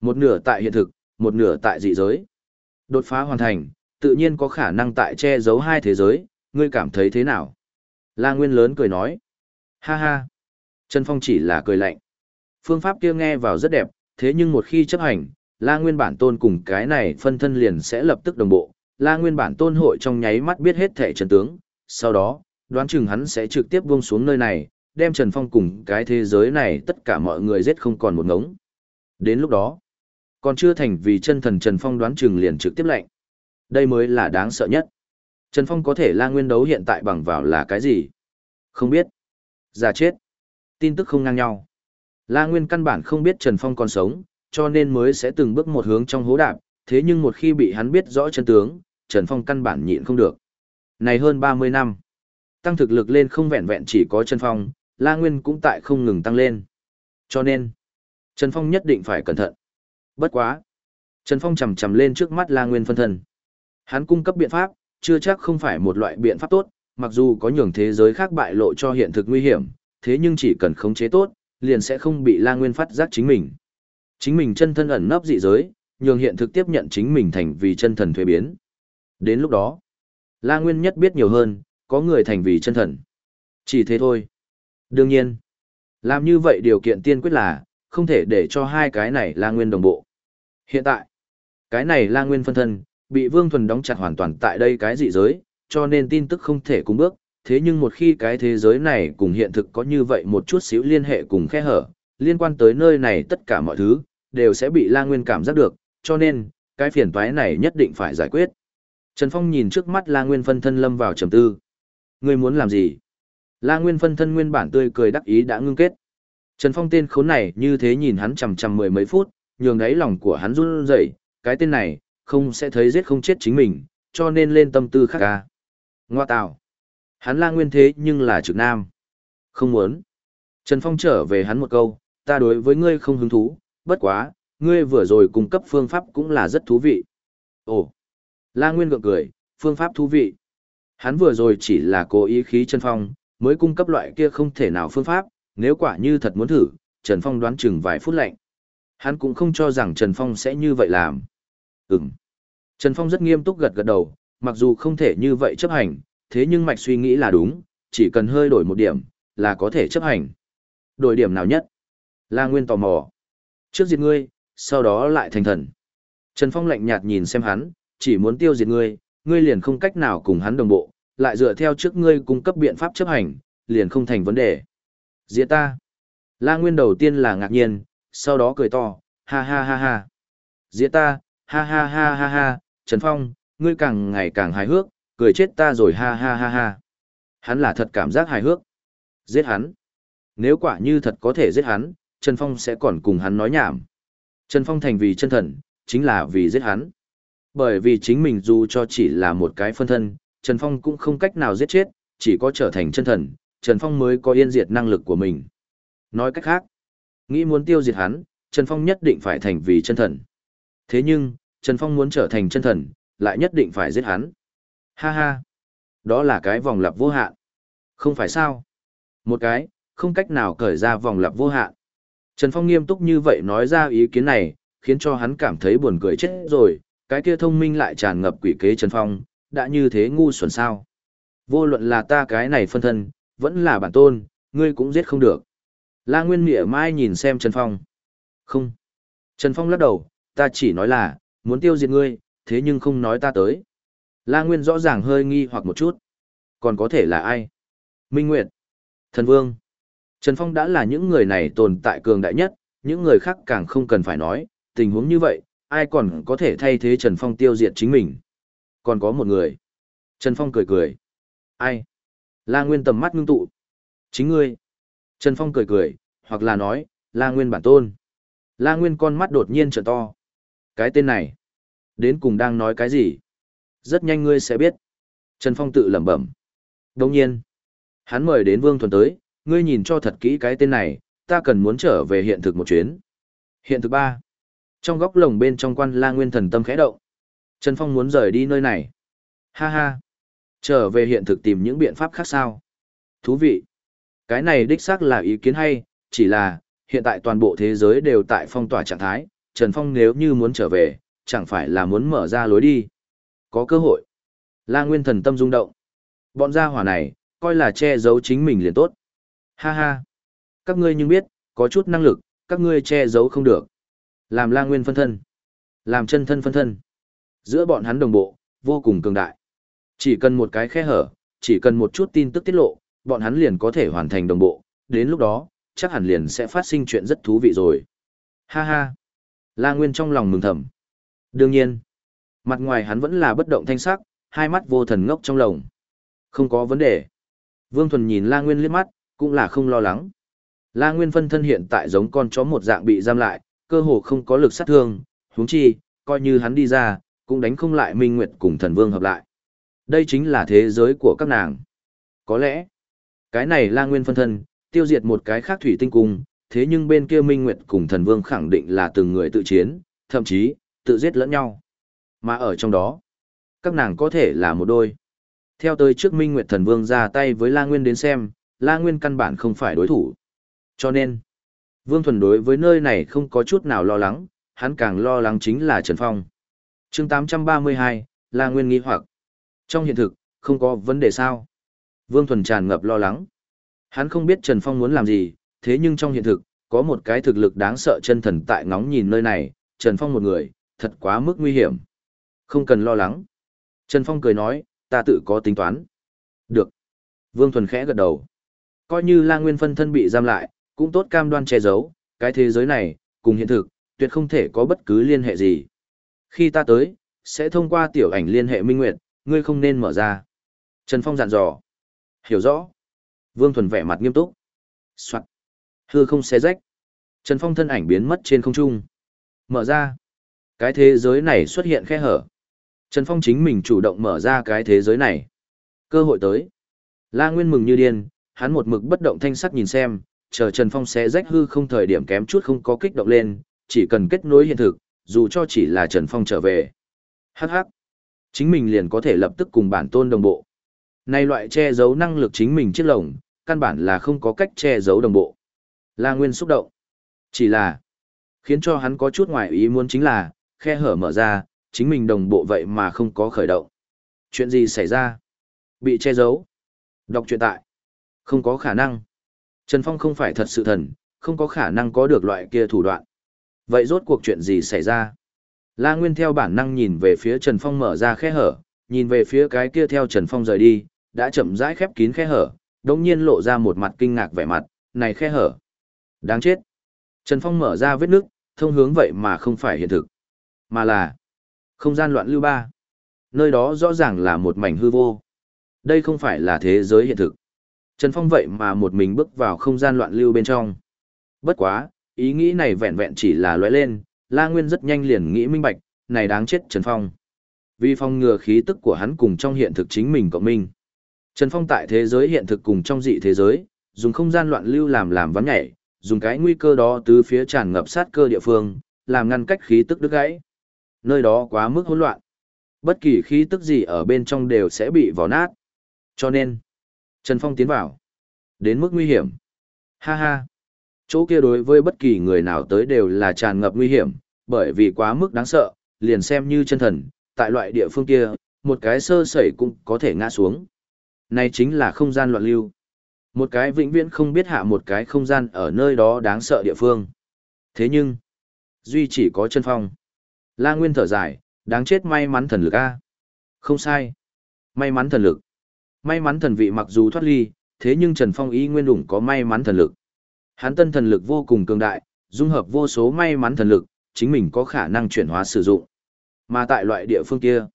S1: Một nửa tại hiện thực, một nửa tại dị giới. Đột phá hoàn thành, tự nhiên có khả năng tại che giấu hai thế giới, ngươi cảm thấy thế nào? La Nguyên lớn cười nói. Ha ha. Trần Phong chỉ là cười lạnh. Phương pháp kia nghe vào rất đẹp, thế nhưng một khi chấp hành, La Nguyên bản tôn cùng cái này phân thân liền sẽ lập tức đồng bộ. La Nguyên bản tôn hội trong nháy mắt biết hết thể trần tướng, sau đó, đoán chừng hắn sẽ trực tiếp buông xuống nơi này, đem Trần Phong cùng cái thế giới này tất cả mọi người giết không còn một ngống. Đến lúc đó, còn chưa thành vì chân thần Trần Phong đoán chừng liền trực tiếp lạnh. Đây mới là đáng sợ nhất. Trần Phong có thể la nguyên đấu hiện tại bằng vào là cái gì? Không biết. Già chết. Tin tức không ngang nhau. La Nguyên căn bản không biết Trần Phong còn sống, cho nên mới sẽ từng bước một hướng trong hố đạp, thế nhưng một khi bị hắn biết rõ chân tướng, Trần Phong căn bản nhịn không được. Này hơn 30 năm, tăng thực lực lên không vẹn vẹn chỉ có Trần Phong, La Nguyên cũng tại không ngừng tăng lên. Cho nên, Trần Phong nhất định phải cẩn thận. Bất quá. Trần Phong chầm chầm lên trước mắt La Nguyên phân thân. Hắn cung cấp biện pháp, chưa chắc không phải một loại biện pháp tốt, mặc dù có nhường thế giới khác bại lộ cho hiện thực nguy hiểm, thế nhưng chỉ cần khống chế tốt, liền sẽ không bị La Nguyên phát giác chính mình. Chính mình chân thân ẩn nấp dị giới, nhường hiện thực tiếp nhận chính mình thành vì chân thần thuế biến. Đến lúc đó, La Nguyên nhất biết nhiều hơn, có người thành vì chân thần. Chỉ thế thôi. Đương nhiên, làm như vậy điều kiện tiên quyết là, không thể để cho hai cái này La Nguyên đồng bộ. Hiện tại, cái này La Nguyên phân thân, bị Vương Thuần đóng chặt hoàn toàn tại đây cái dị giới, cho nên tin tức không thể cùng bước, thế nhưng một khi cái thế giới này cùng hiện thực có như vậy một chút xíu liên hệ cùng khe hở, liên quan tới nơi này tất cả mọi thứ, đều sẽ bị La Nguyên cảm giác được, cho nên, cái phiền toái này nhất định phải giải quyết. Trần Phong nhìn trước mắt La Nguyên phân thân lâm vào trầm tư. Ngươi muốn làm gì? La Nguyên phân thân nguyên bản tươi cười đắc ý đã ngưng kết. Trần Phong tên khốn này như thế nhìn hắn chằm chằm mười mấy phút, nhường đáy lòng của hắn run rẩy, cái tên này, không sẽ thấy giết không chết chính mình, cho nên lên tâm tư khác ca. Ngoa tạo. Hắn la nguyên thế nhưng là trực nam. Không muốn. Trần Phong trở về hắn một câu, ta đối với ngươi không hứng thú, bất quá, ngươi vừa rồi cung cấp phương pháp cũng là rất thú vị. Ồ. La Nguyên gượng cười, phương pháp thú vị. Hắn vừa rồi chỉ là cố ý khí Trần Phong, mới cung cấp loại kia không thể nào phương pháp, nếu quả như thật muốn thử, Trần Phong đoán chừng vài phút lạnh. Hắn cũng không cho rằng Trần Phong sẽ như vậy làm. Ừm. Trần Phong rất nghiêm túc gật gật đầu, mặc dù không thể như vậy chấp hành, thế nhưng mạch suy nghĩ là đúng, chỉ cần hơi đổi một điểm, là có thể chấp hành. Đổi điểm nào nhất? La Nguyên tò mò. Trước diệt ngươi, sau đó lại thành thần. Trần Phong lạnh nhạt nhìn xem hắn, chỉ muốn tiêu diệt ngươi, ngươi liền không cách nào cùng hắn đồng bộ, lại dựa theo trước ngươi cung cấp biện pháp chấp hành, liền không thành vấn đề. Diệt ta. La Nguyên đầu tiên là ngạc nhiên, sau đó cười to, ha ha ha ha. Diệt ta, ha ha ha ha ha, Trần Phong, ngươi càng ngày càng hài hước, cười chết ta rồi ha ha ha ha. Hắn là thật cảm giác hài hước. Giết hắn. Nếu quả như thật có thể giết hắn, Trần Phong sẽ còn cùng hắn nói nhảm. Trần Phong thành vì chân thần, chính là vì giết hắn. Bởi vì chính mình dù cho chỉ là một cái phân thân, Trần Phong cũng không cách nào giết chết, chỉ có trở thành chân thần, Trần Phong mới có yên diệt năng lực của mình. Nói cách khác, nghĩ muốn tiêu diệt hắn, Trần Phong nhất định phải thành vì chân thần. Thế nhưng, Trần Phong muốn trở thành chân thần, lại nhất định phải giết hắn. Ha ha, đó là cái vòng lặp vô hạn. Không phải sao? Một cái, không cách nào cởi ra vòng lặp vô hạn. Trần Phong nghiêm túc như vậy nói ra ý kiến này, khiến cho hắn cảm thấy buồn cười chết rồi, cái kia thông minh lại tràn ngập quỷ kế Trần Phong, đã như thế ngu xuẩn sao. Vô luận là ta cái này phân thân, vẫn là bản tôn, ngươi cũng giết không được. La Nguyên mỉa mai nhìn xem Trần Phong. Không. Trần Phong lắc đầu, ta chỉ nói là, muốn tiêu diệt ngươi, thế nhưng không nói ta tới. La Nguyên rõ ràng hơi nghi hoặc một chút. Còn có thể là ai? Minh Nguyệt. Thần Vương. Trần Phong đã là những người này tồn tại cường đại nhất, những người khác càng không cần phải nói, tình huống như vậy, ai còn có thể thay thế Trần Phong tiêu diệt chính mình. Còn có một người. Trần Phong cười cười. Ai? La Nguyên tầm mắt ngưng tụ. Chính ngươi. Trần Phong cười cười, hoặc là nói, La Nguyên bản tôn. La Nguyên con mắt đột nhiên trở to. Cái tên này, đến cùng đang nói cái gì? Rất nhanh ngươi sẽ biết. Trần Phong tự lẩm bẩm. Đồng nhiên, hắn mời đến Vương Thuần tới, ngươi nhìn cho thật kỹ cái tên này, ta cần muốn trở về hiện thực một chuyến. Hiện thực ba. Trong góc lồng bên trong quan la nguyên thần tâm khẽ động. Trần Phong muốn rời đi nơi này. Ha ha. Trở về hiện thực tìm những biện pháp khác sao. Thú vị. Cái này đích xác là ý kiến hay, chỉ là, hiện tại toàn bộ thế giới đều tại phong tỏa trạng thái, Trần Phong nếu như muốn trở về, chẳng phải là muốn mở ra lối đi. Có cơ hội. La Nguyên thần tâm rung động. Bọn gia hỏa này, coi là che giấu chính mình liền tốt. Ha ha. Các ngươi nhưng biết, có chút năng lực, các ngươi che giấu không được. Làm La Nguyên phân thân. Làm chân thân phân thân. Giữa bọn hắn đồng bộ, vô cùng cường đại. Chỉ cần một cái khe hở, chỉ cần một chút tin tức tiết lộ, bọn hắn liền có thể hoàn thành đồng bộ. Đến lúc đó, chắc hẳn liền sẽ phát sinh chuyện rất thú vị rồi. Ha ha. La Nguyên trong lòng mừng thầm. Đương nhiên, mặt ngoài hắn vẫn là bất động thanh sắc, hai mắt vô thần ngốc trong lồng. Không có vấn đề. Vương Thuần nhìn La Nguyên liếc mắt, cũng là không lo lắng. La Nguyên phân thân hiện tại giống con chó một dạng bị giam lại, cơ hồ không có lực sát thương, huống chi, coi như hắn đi ra, cũng đánh không lại Minh Nguyệt cùng thần vương hợp lại. Đây chính là thế giới của các nàng. Có lẽ, cái này La Nguyên phân thân, tiêu diệt một cái khác thủy tinh cung, thế nhưng bên kia Minh Nguyệt cùng thần vương khẳng định là từng người tự chiến, thậm chí, tự giết lẫn nhau. Mà ở trong đó, các nàng có thể là một đôi. Theo tới trước Minh Nguyệt thần vương ra tay với La Nguyên đến xem, La Nguyên căn bản không phải đối thủ. Cho nên, Vương Thuần đối với nơi này không có chút nào lo lắng, hắn càng lo lắng chính là Trần Phong. chương 832, La Nguyên nghi hoặc. Trong hiện thực, không có vấn đề sao. Vương Thuần tràn ngập lo lắng. Hắn không biết Trần Phong muốn làm gì, thế nhưng trong hiện thực, có một cái thực lực đáng sợ chân thần tại ngóng nhìn nơi này, Trần Phong một người, thật quá mức nguy hiểm. Không cần lo lắng. Trần Phong cười nói, ta tự có tính toán. Được. Vương Thuần khẽ gật đầu. Coi như la nguyên phân thân bị giam lại, cũng tốt cam đoan che giấu, cái thế giới này, cùng hiện thực, tuyệt không thể có bất cứ liên hệ gì. Khi ta tới, sẽ thông qua tiểu ảnh liên hệ minh nguyệt, ngươi không nên mở ra. Trần Phong dặn dò. Hiểu rõ. Vương Thuần vẻ mặt nghiêm túc. Soạn. Hư không xé rách. Trần Phong thân ảnh biến mất trên không trung. Mở ra. Cái thế giới này xuất hiện khe hở. Trần Phong chính mình chủ động mở ra cái thế giới này. Cơ hội tới. La Nguyên mừng như điên, hắn một mực bất động thanh sắc nhìn xem, chờ Trần Phong sẽ rách hư không thời điểm kém chút không có kích động lên, chỉ cần kết nối hiện thực, dù cho chỉ là Trần Phong trở về. Hắc hắc. Chính mình liền có thể lập tức cùng bản tôn đồng bộ. Này loại che giấu năng lực chính mình chiếc lồng, căn bản là không có cách che giấu đồng bộ. La Nguyên xúc động. Chỉ là, khiến cho hắn có chút ngoài ý muốn chính là, khe hở mở ra, chính mình đồng bộ vậy mà không có khởi động. Chuyện gì xảy ra? Bị che giấu. Đọc truyện tại. Không có khả năng. Trần Phong không phải thật sự thần, không có khả năng có được loại kia thủ đoạn. Vậy rốt cuộc chuyện gì xảy ra? La Nguyên theo bản năng nhìn về phía Trần Phong mở ra khe hở, nhìn về phía cái kia theo Trần Phong rời đi, đã chậm rãi khép kín khe hở, đồng nhiên lộ ra một mặt kinh ngạc vẻ mặt, này khe hở. Đáng chết. Trần Phong mở ra vết nước, thông hướng vậy mà không phải hiện thực, mà là không gian loạn lưu ba. Nơi đó rõ ràng là một mảnh hư vô. Đây không phải là thế giới hiện thực. Trần Phong vậy mà một mình bước vào không gian loạn lưu bên trong. Bất quá, ý nghĩ này vẹn vẹn chỉ là lóe lên, La Nguyên rất nhanh liền nghĩ minh bạch, này đáng chết Trần Phong. Vì phong ngừa khí tức của hắn cùng trong hiện thực chính mình cộng minh. Trần Phong tại thế giới hiện thực cùng trong dị thế giới, dùng không gian loạn lưu làm làm ván nhảy, dùng cái nguy cơ đó từ phía tràn ngập sát cơ địa phương, làm ngăn cách khí tức đứt gãy. Nơi đó quá mức hỗn loạn. Bất kỳ khí tức gì ở bên trong đều sẽ bị vò nát. Cho nên, Trần Phong tiến vào. Đến mức nguy hiểm. Ha ha. Chỗ kia đối với bất kỳ người nào tới đều là tràn ngập nguy hiểm, bởi vì quá mức đáng sợ, liền xem như chân thần, tại loại địa phương kia, một cái sơ sẩy cũng có thể ngã xuống. Này chính là không gian loạn lưu. Một cái vĩnh viễn không biết hạ một cái không gian ở nơi đó đáng sợ địa phương. Thế nhưng, duy chỉ có chân phong. La Nguyên thở dài, đáng chết may mắn thần lực a. Không sai. May mắn thần lực. May mắn thần vị mặc dù thoát ly, thế nhưng Trần Phong ý nguyên đủng có may mắn thần lực. Hắn tân thần lực vô cùng cường đại, dung hợp vô số may mắn thần lực, chính mình có khả năng chuyển hóa sử dụng. Mà tại loại địa phương kia,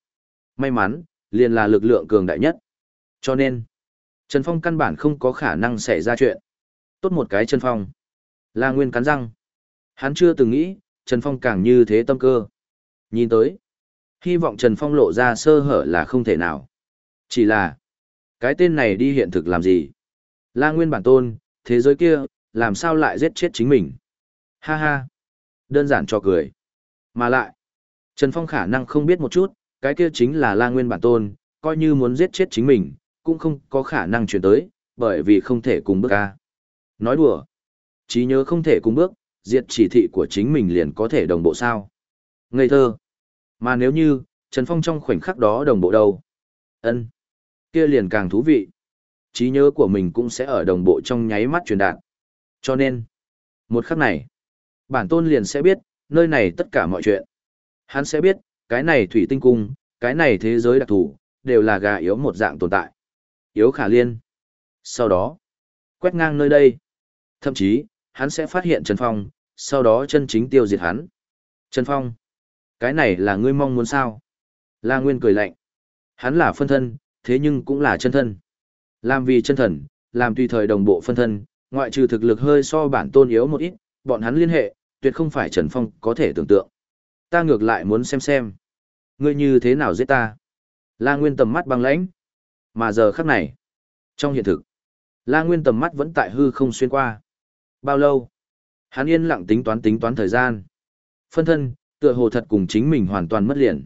S1: may mắn, liền là lực lượng cường đại nhất. Cho nên, Trần Phong căn bản không có khả năng xảy ra chuyện. Tốt một cái Trần Phong. La Nguyên cắn răng. Hắn chưa từng nghĩ, Trần Phong càng như thế tâm cơ. Nhìn tới, hy vọng Trần Phong lộ ra sơ hở là không thể nào. Chỉ là, cái tên này đi hiện thực làm gì? La Nguyên bản tôn, thế giới kia, làm sao lại giết chết chính mình. Ha ha. Đơn giản cho cười. Mà lại, Trần Phong khả năng không biết một chút, cái kia chính là La Nguyên bản tôn, coi như muốn giết chết chính mình, cũng không có khả năng chuyển tới, bởi vì không thể cùng bước ca. Nói đùa. trí nhớ không thể cùng bước, diệt chỉ thị của chính mình liền có thể đồng bộ sao. Ngây thơ. Mà nếu như, Trần Phong trong khoảnh khắc đó đồng bộ đâu? ân kia liền càng thú vị. trí nhớ của mình cũng sẽ ở đồng bộ trong nháy mắt truyền đạt. Cho nên, một khắc này, bản tôn liền sẽ biết, nơi này tất cả mọi chuyện. Hắn sẽ biết, cái này thủy tinh cung, cái này thế giới đặc thù, đều là gà yếu một dạng tồn tại. Yếu khả liên. Sau đó, quét ngang nơi đây. Thậm chí, hắn sẽ phát hiện Trần Phong, sau đó chân chính tiêu diệt hắn. Trần Phong, cái này là ngươi mong muốn sao? La Nguyên cười lạnh. Hắn là phân thân, thế nhưng cũng là chân thân. Làm vì chân thần, làm tùy thời đồng bộ phân thân, ngoại trừ thực lực hơi so bản tôn yếu một ít, bọn hắn liên hệ, tuyệt không phải Trần Phong có thể tưởng tượng. Ta ngược lại muốn xem xem. Ngươi như thế nào giết ta? La Nguyên tầm mắt băng lãnh. Mà giờ khắc này, trong hiện thực, La Nguyên tầm mắt vẫn tại hư không xuyên qua. Bao lâu? Hắn yên lặng tính toán tính toán thời gian. Phân thân, tựa hồ thật cùng chính mình hoàn toàn mất liền.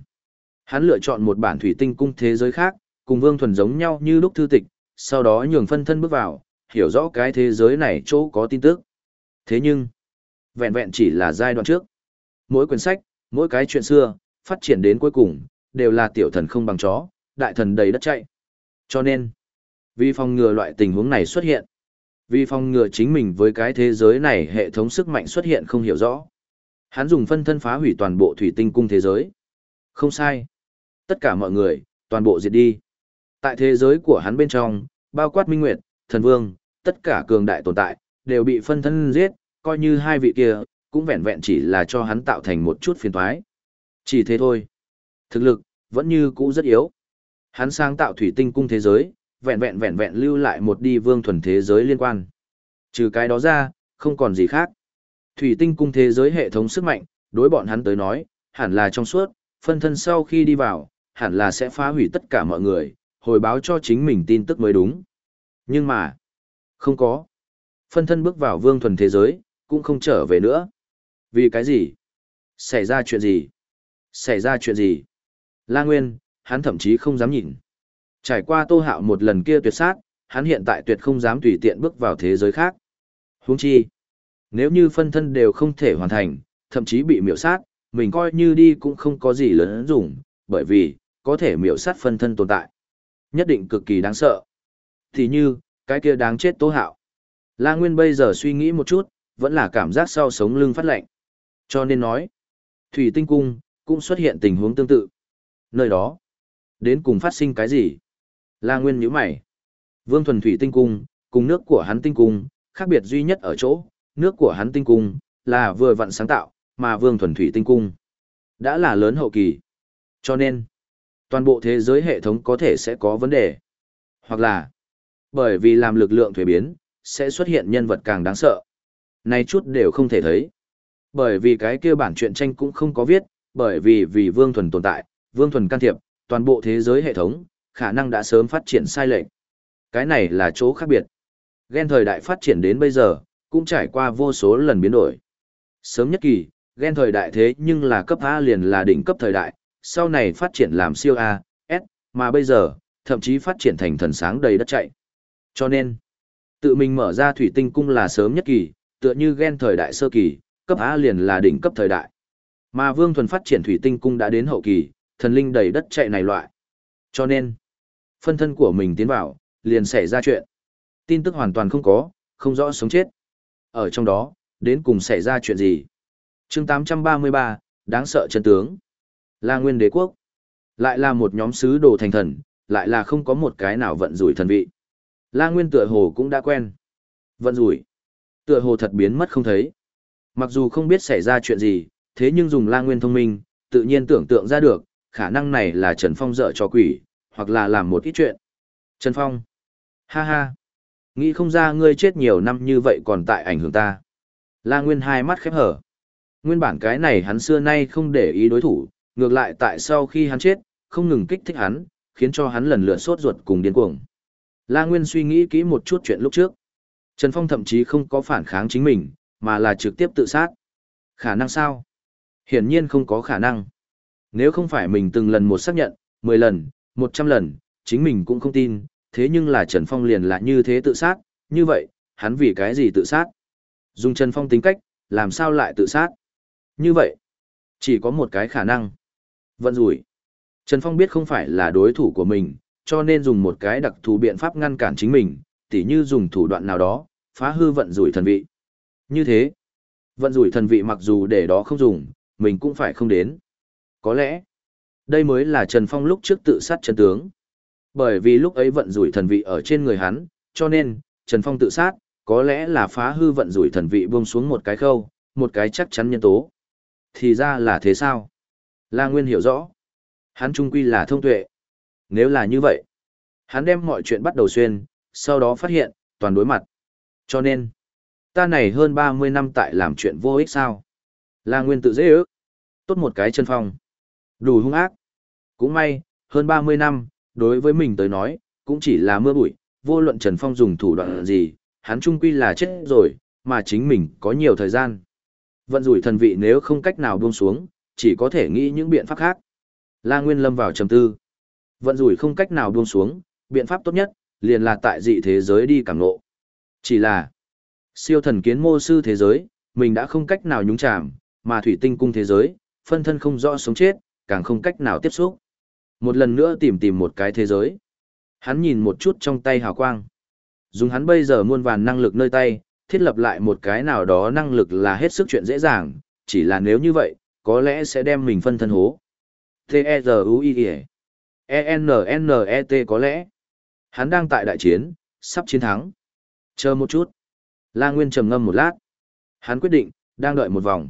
S1: Hắn lựa chọn một bản thủy tinh cung thế giới khác, cùng Vương Thuần giống nhau như lúc thư tịch, sau đó nhường phân thân bước vào, hiểu rõ cái thế giới này chỗ có tin tức. Thế nhưng, vẹn vẹn chỉ là giai đoạn trước. Mỗi quyển sách, mỗi cái chuyện xưa, phát triển đến cuối cùng, đều là tiểu thần không bằng chó, đại thần đầy đất chạy. Cho nên, vì phòng ngừa loại tình huống này xuất hiện, vì phòng ngừa chính mình với cái thế giới này hệ thống sức mạnh xuất hiện không hiểu rõ. Hắn dùng phân thân phá hủy toàn bộ thủy tinh cung thế giới. Không sai. Tất cả mọi người, toàn bộ diệt đi. Tại thế giới của hắn bên trong, bao quát minh nguyệt, thần vương, tất cả cường đại tồn tại, đều bị phân thân giết, coi như hai vị kia, cũng vẹn vẹn chỉ là cho hắn tạo thành một chút phiền toái. Chỉ thế thôi. Thực lực, vẫn như cũ rất yếu. Hắn sáng tạo thủy tinh cung thế giới, vẹn vẹn vẹn vẹn lưu lại một đi vương thuần thế giới liên quan. Trừ cái đó ra, không còn gì khác. Thủy tinh cung thế giới hệ thống sức mạnh, đối bọn hắn tới nói, hẳn là trong suốt, phân thân sau khi đi vào, hẳn là sẽ phá hủy tất cả mọi người, hồi báo cho chính mình tin tức mới đúng. Nhưng mà, không có. Phân thân bước vào vương thuần thế giới, cũng không trở về nữa. Vì cái gì? Xảy ra chuyện gì? Xảy ra chuyện gì? La Nguyên, hắn thậm chí không dám nhìn. Trải qua tô hạo một lần kia tuyệt sát, hắn hiện tại tuyệt không dám tùy tiện bước vào thế giới khác. Huống chi, nếu như phân thân đều không thể hoàn thành, thậm chí bị miểu sát, mình coi như đi cũng không có gì lớn dùng, bởi vì, có thể miểu sát phân thân tồn tại. Nhất định cực kỳ đáng sợ. Thì như, cái kia đáng chết tố Hạo. La Nguyên bây giờ suy nghĩ một chút, vẫn là cảm giác sau sống lưng phát lạnh. Cho nên nói, Thủy Tinh Cung, cũng xuất hiện tình huống tương tự. Nơi đó, đến cùng phát sinh cái gì? La Nguyên nhíu mày. Vương Thuần Thủy Tinh Cung, cùng nước của hắn Tinh Cung, khác biệt duy nhất ở chỗ, nước của hắn Tinh Cung, là vừa vặn sáng tạo, mà Vương Thuần Thủy Tinh Cung, đã là lớn hậu kỳ. Cho nên, toàn bộ thế giới hệ thống có thể sẽ có vấn đề. Hoặc là, bởi vì làm lực lượng thuế biến, sẽ xuất hiện nhân vật càng đáng sợ. Này chút đều không thể thấy. Bởi vì cái kia bản truyện tranh cũng không có viết, bởi vì vì Vương Thuần tồn tại, Vương Thuần can thiệp, toàn bộ thế giới hệ thống, khả năng đã sớm phát triển sai lệch. Cái này là chỗ khác biệt. Gen thời đại phát triển đến bây giờ, cũng trải qua vô số lần biến đổi. Sớm nhất kỳ, gen thời đại thế nhưng là cấp A liền là đỉnh cấp thời đại, sau này phát triển làm siêu A, S, mà bây giờ, thậm chí phát triển thành thần sáng đầy đất chạy. Cho nên, tự mình mở ra thủy tinh cung là sớm nhất kỳ, tựa như gen thời đại sơ kỳ, cấp A liền là đỉnh cấp thời đại. Mà Vương Thuần phát triển thủy tinh cung đã đến hậu kỳ, thần linh đầy đất chạy này loại. Cho nên, phân thân của mình tiến vào, liền xảy ra chuyện. Tin tức hoàn toàn không có, không rõ sống chết. Ở trong đó, đến cùng xảy ra chuyện gì? chương 833, đáng sợ chân tướng. Là nguyên đế quốc. Lại là một nhóm sứ đồ thành thần, lại là không có một cái nào vận rủi thần vị. La Nguyên tựa hồ cũng đã quen. Vận rủi. Tựa hồ thật biến mất không thấy. Mặc dù không biết xảy ra chuyện gì, thế nhưng dùng La Nguyên thông minh, tự nhiên tưởng tượng ra được, khả năng này là Trần Phong dở cho quỷ, hoặc là làm một ít chuyện. Trần Phong. Ha ha. Nghĩ không ra ngươi chết nhiều năm như vậy còn tại ảnh hưởng ta. La Nguyên hai mắt khép hở. Nguyên bản cái này hắn xưa nay không để ý đối thủ, ngược lại tại sau khi hắn chết, không ngừng kích thích hắn, khiến cho hắn lần lượt sốt ruột cùng điên cuồng. La Nguyên suy nghĩ kỹ một chút chuyện lúc trước. Trần Phong thậm chí không có phản kháng chính mình, mà là trực tiếp tự sát. Khả năng sao? Hiển nhiên không có khả năng. Nếu không phải mình từng lần một xác nhận, 10 lần, 100 lần, chính mình cũng không tin, thế nhưng là Trần Phong liền là như thế tự sát, như vậy, hắn vì cái gì tự sát? Dùng Trần Phong tính cách, làm sao lại tự sát? Như vậy, chỉ có một cái khả năng. Vận rủi. Trần Phong biết không phải là đối thủ của mình, cho nên dùng một cái đặc thù biện pháp ngăn cản chính mình, tỉ như dùng thủ đoạn nào đó, phá hư vận rủi thần vị. Như thế, vận rủi thần vị mặc dù để đó không dùng, mình cũng phải không đến. Có lẽ, đây mới là Trần Phong lúc trước tự sát chân tướng. Bởi vì lúc ấy vận rủi thần vị ở trên người hắn, cho nên, Trần Phong tự sát, có lẽ là phá hư vận rủi thần vị buông xuống một cái khâu, một cái chắc chắn nhân tố. Thì ra là thế sao? La Nguyên hiểu rõ. Hắn trung quy là thông tuệ. Nếu là như vậy, hắn đem mọi chuyện bắt đầu xuyên, sau đó phát hiện, toàn đối mặt. Cho nên, ta này hơn 30 năm tại làm chuyện vô ích sao? La Nguyên tự dễ ước. Tốt một cái chân phong. Đủ hung ác. Cũng may, hơn 30 năm, đối với mình tới nói, cũng chỉ là mưa bụi, vô luận Trần Phong dùng thủ đoạn gì, hắn trung quy là chết rồi, mà chính mình có nhiều thời gian. Vận rủi thần vị nếu không cách nào buông xuống, chỉ có thể nghĩ những biện pháp khác. La Nguyên lâm vào trầm tư. Vận rủi không cách nào buông xuống, biện pháp tốt nhất, liền là tại dị thế giới đi cảm ngộ. Chỉ là, siêu thần kiến mô sư thế giới, mình đã không cách nào nhúng chạm, mà thủy tinh cung thế giới, phân thân không rõ sống chết, càng không cách nào tiếp xúc. Một lần nữa tìm tìm một cái thế giới. Hắn nhìn một chút trong tay hào quang. Dùng hắn bây giờ muôn vàn năng lực nơi tay, thiết lập lại một cái nào đó năng lực là hết sức chuyện dễ dàng, chỉ là nếu như vậy, có lẽ sẽ đem mình phân thân hố. T-E-Z-U-I-E E-N-N-E-T có lẽ. Hắn đang tại đại chiến, sắp chiến thắng. Chờ một chút. La Nguyên trầm ngâm một lát. Hắn quyết định, đang đợi một vòng.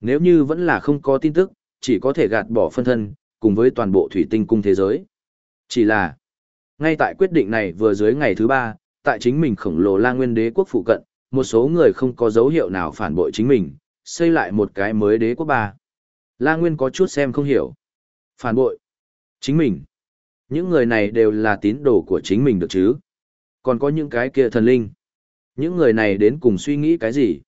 S1: Nếu như vẫn là không có tin tức, chỉ có thể gạt bỏ phân thân, cùng với toàn bộ thủy tinh cung thế giới. Chỉ là, ngay tại quyết định này vừa dưới ngày thứ ba, tại chính mình khổng lồ la nguyên đế quốc phụ cận, một số người không có dấu hiệu nào phản bội chính mình, xây lại một cái mới đế quốc ba. La Nguyên có chút xem không hiểu. Phản bội. Chính mình. Những người này đều là tín đồ của chính mình được chứ. Còn có những cái kia thần linh. Những người này đến cùng suy nghĩ cái gì?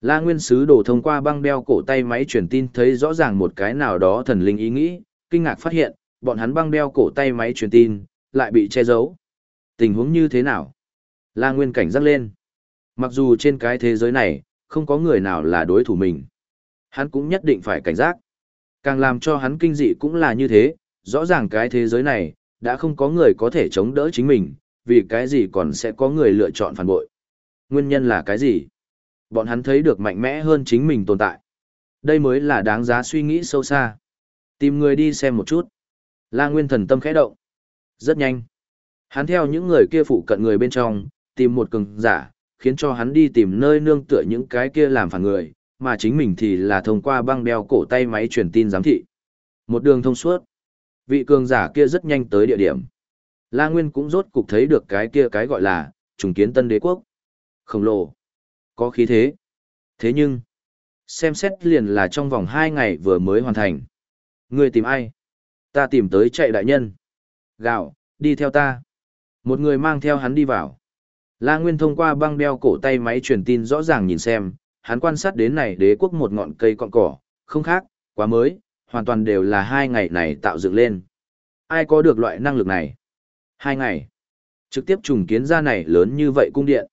S1: La Nguyên Sứ đồ thông qua băng đeo cổ tay máy truyền tin thấy rõ ràng một cái nào đó thần linh ý nghĩ, kinh ngạc phát hiện, bọn hắn băng đeo cổ tay máy truyền tin, lại bị che giấu. Tình huống như thế nào? La Nguyên cảnh giác lên. Mặc dù trên cái thế giới này, không có người nào là đối thủ mình. Hắn cũng nhất định phải cảnh giác. Càng làm cho hắn kinh dị cũng là như thế, rõ ràng cái thế giới này, đã không có người có thể chống đỡ chính mình, vì cái gì còn sẽ có người lựa chọn phản bội. Nguyên nhân là cái gì? Bọn hắn thấy được mạnh mẽ hơn chính mình tồn tại. Đây mới là đáng giá suy nghĩ sâu xa. Tìm người đi xem một chút. La Nguyên thần tâm khẽ động. Rất nhanh. Hắn theo những người kia phụ cận người bên trong, tìm một cường giả, khiến cho hắn đi tìm nơi nương tựa những cái kia làm phản người, mà chính mình thì là thông qua băng đeo cổ tay máy truyền tin giám thị. Một đường thông suốt. Vị cường giả kia rất nhanh tới địa điểm. La Nguyên cũng rốt cục thấy được cái kia cái gọi là trùng kiến tân đế quốc. Khổng lồ. Có khí thế. Thế nhưng, xem xét liền là trong vòng 2 ngày vừa mới hoàn thành. Người tìm ai? Ta tìm tới chạy đại nhân. Gạo, đi theo ta. Một người mang theo hắn đi vào. La Nguyên thông qua băng đeo cổ tay máy truyền tin rõ ràng nhìn xem, hắn quan sát đến này đế quốc một ngọn cây cọn cỏ, không khác, quá mới, hoàn toàn đều là hai ngày này tạo dựng lên. Ai có được loại năng lực này? Hai ngày. Trực tiếp trùng kiến ra này lớn như vậy cung điện.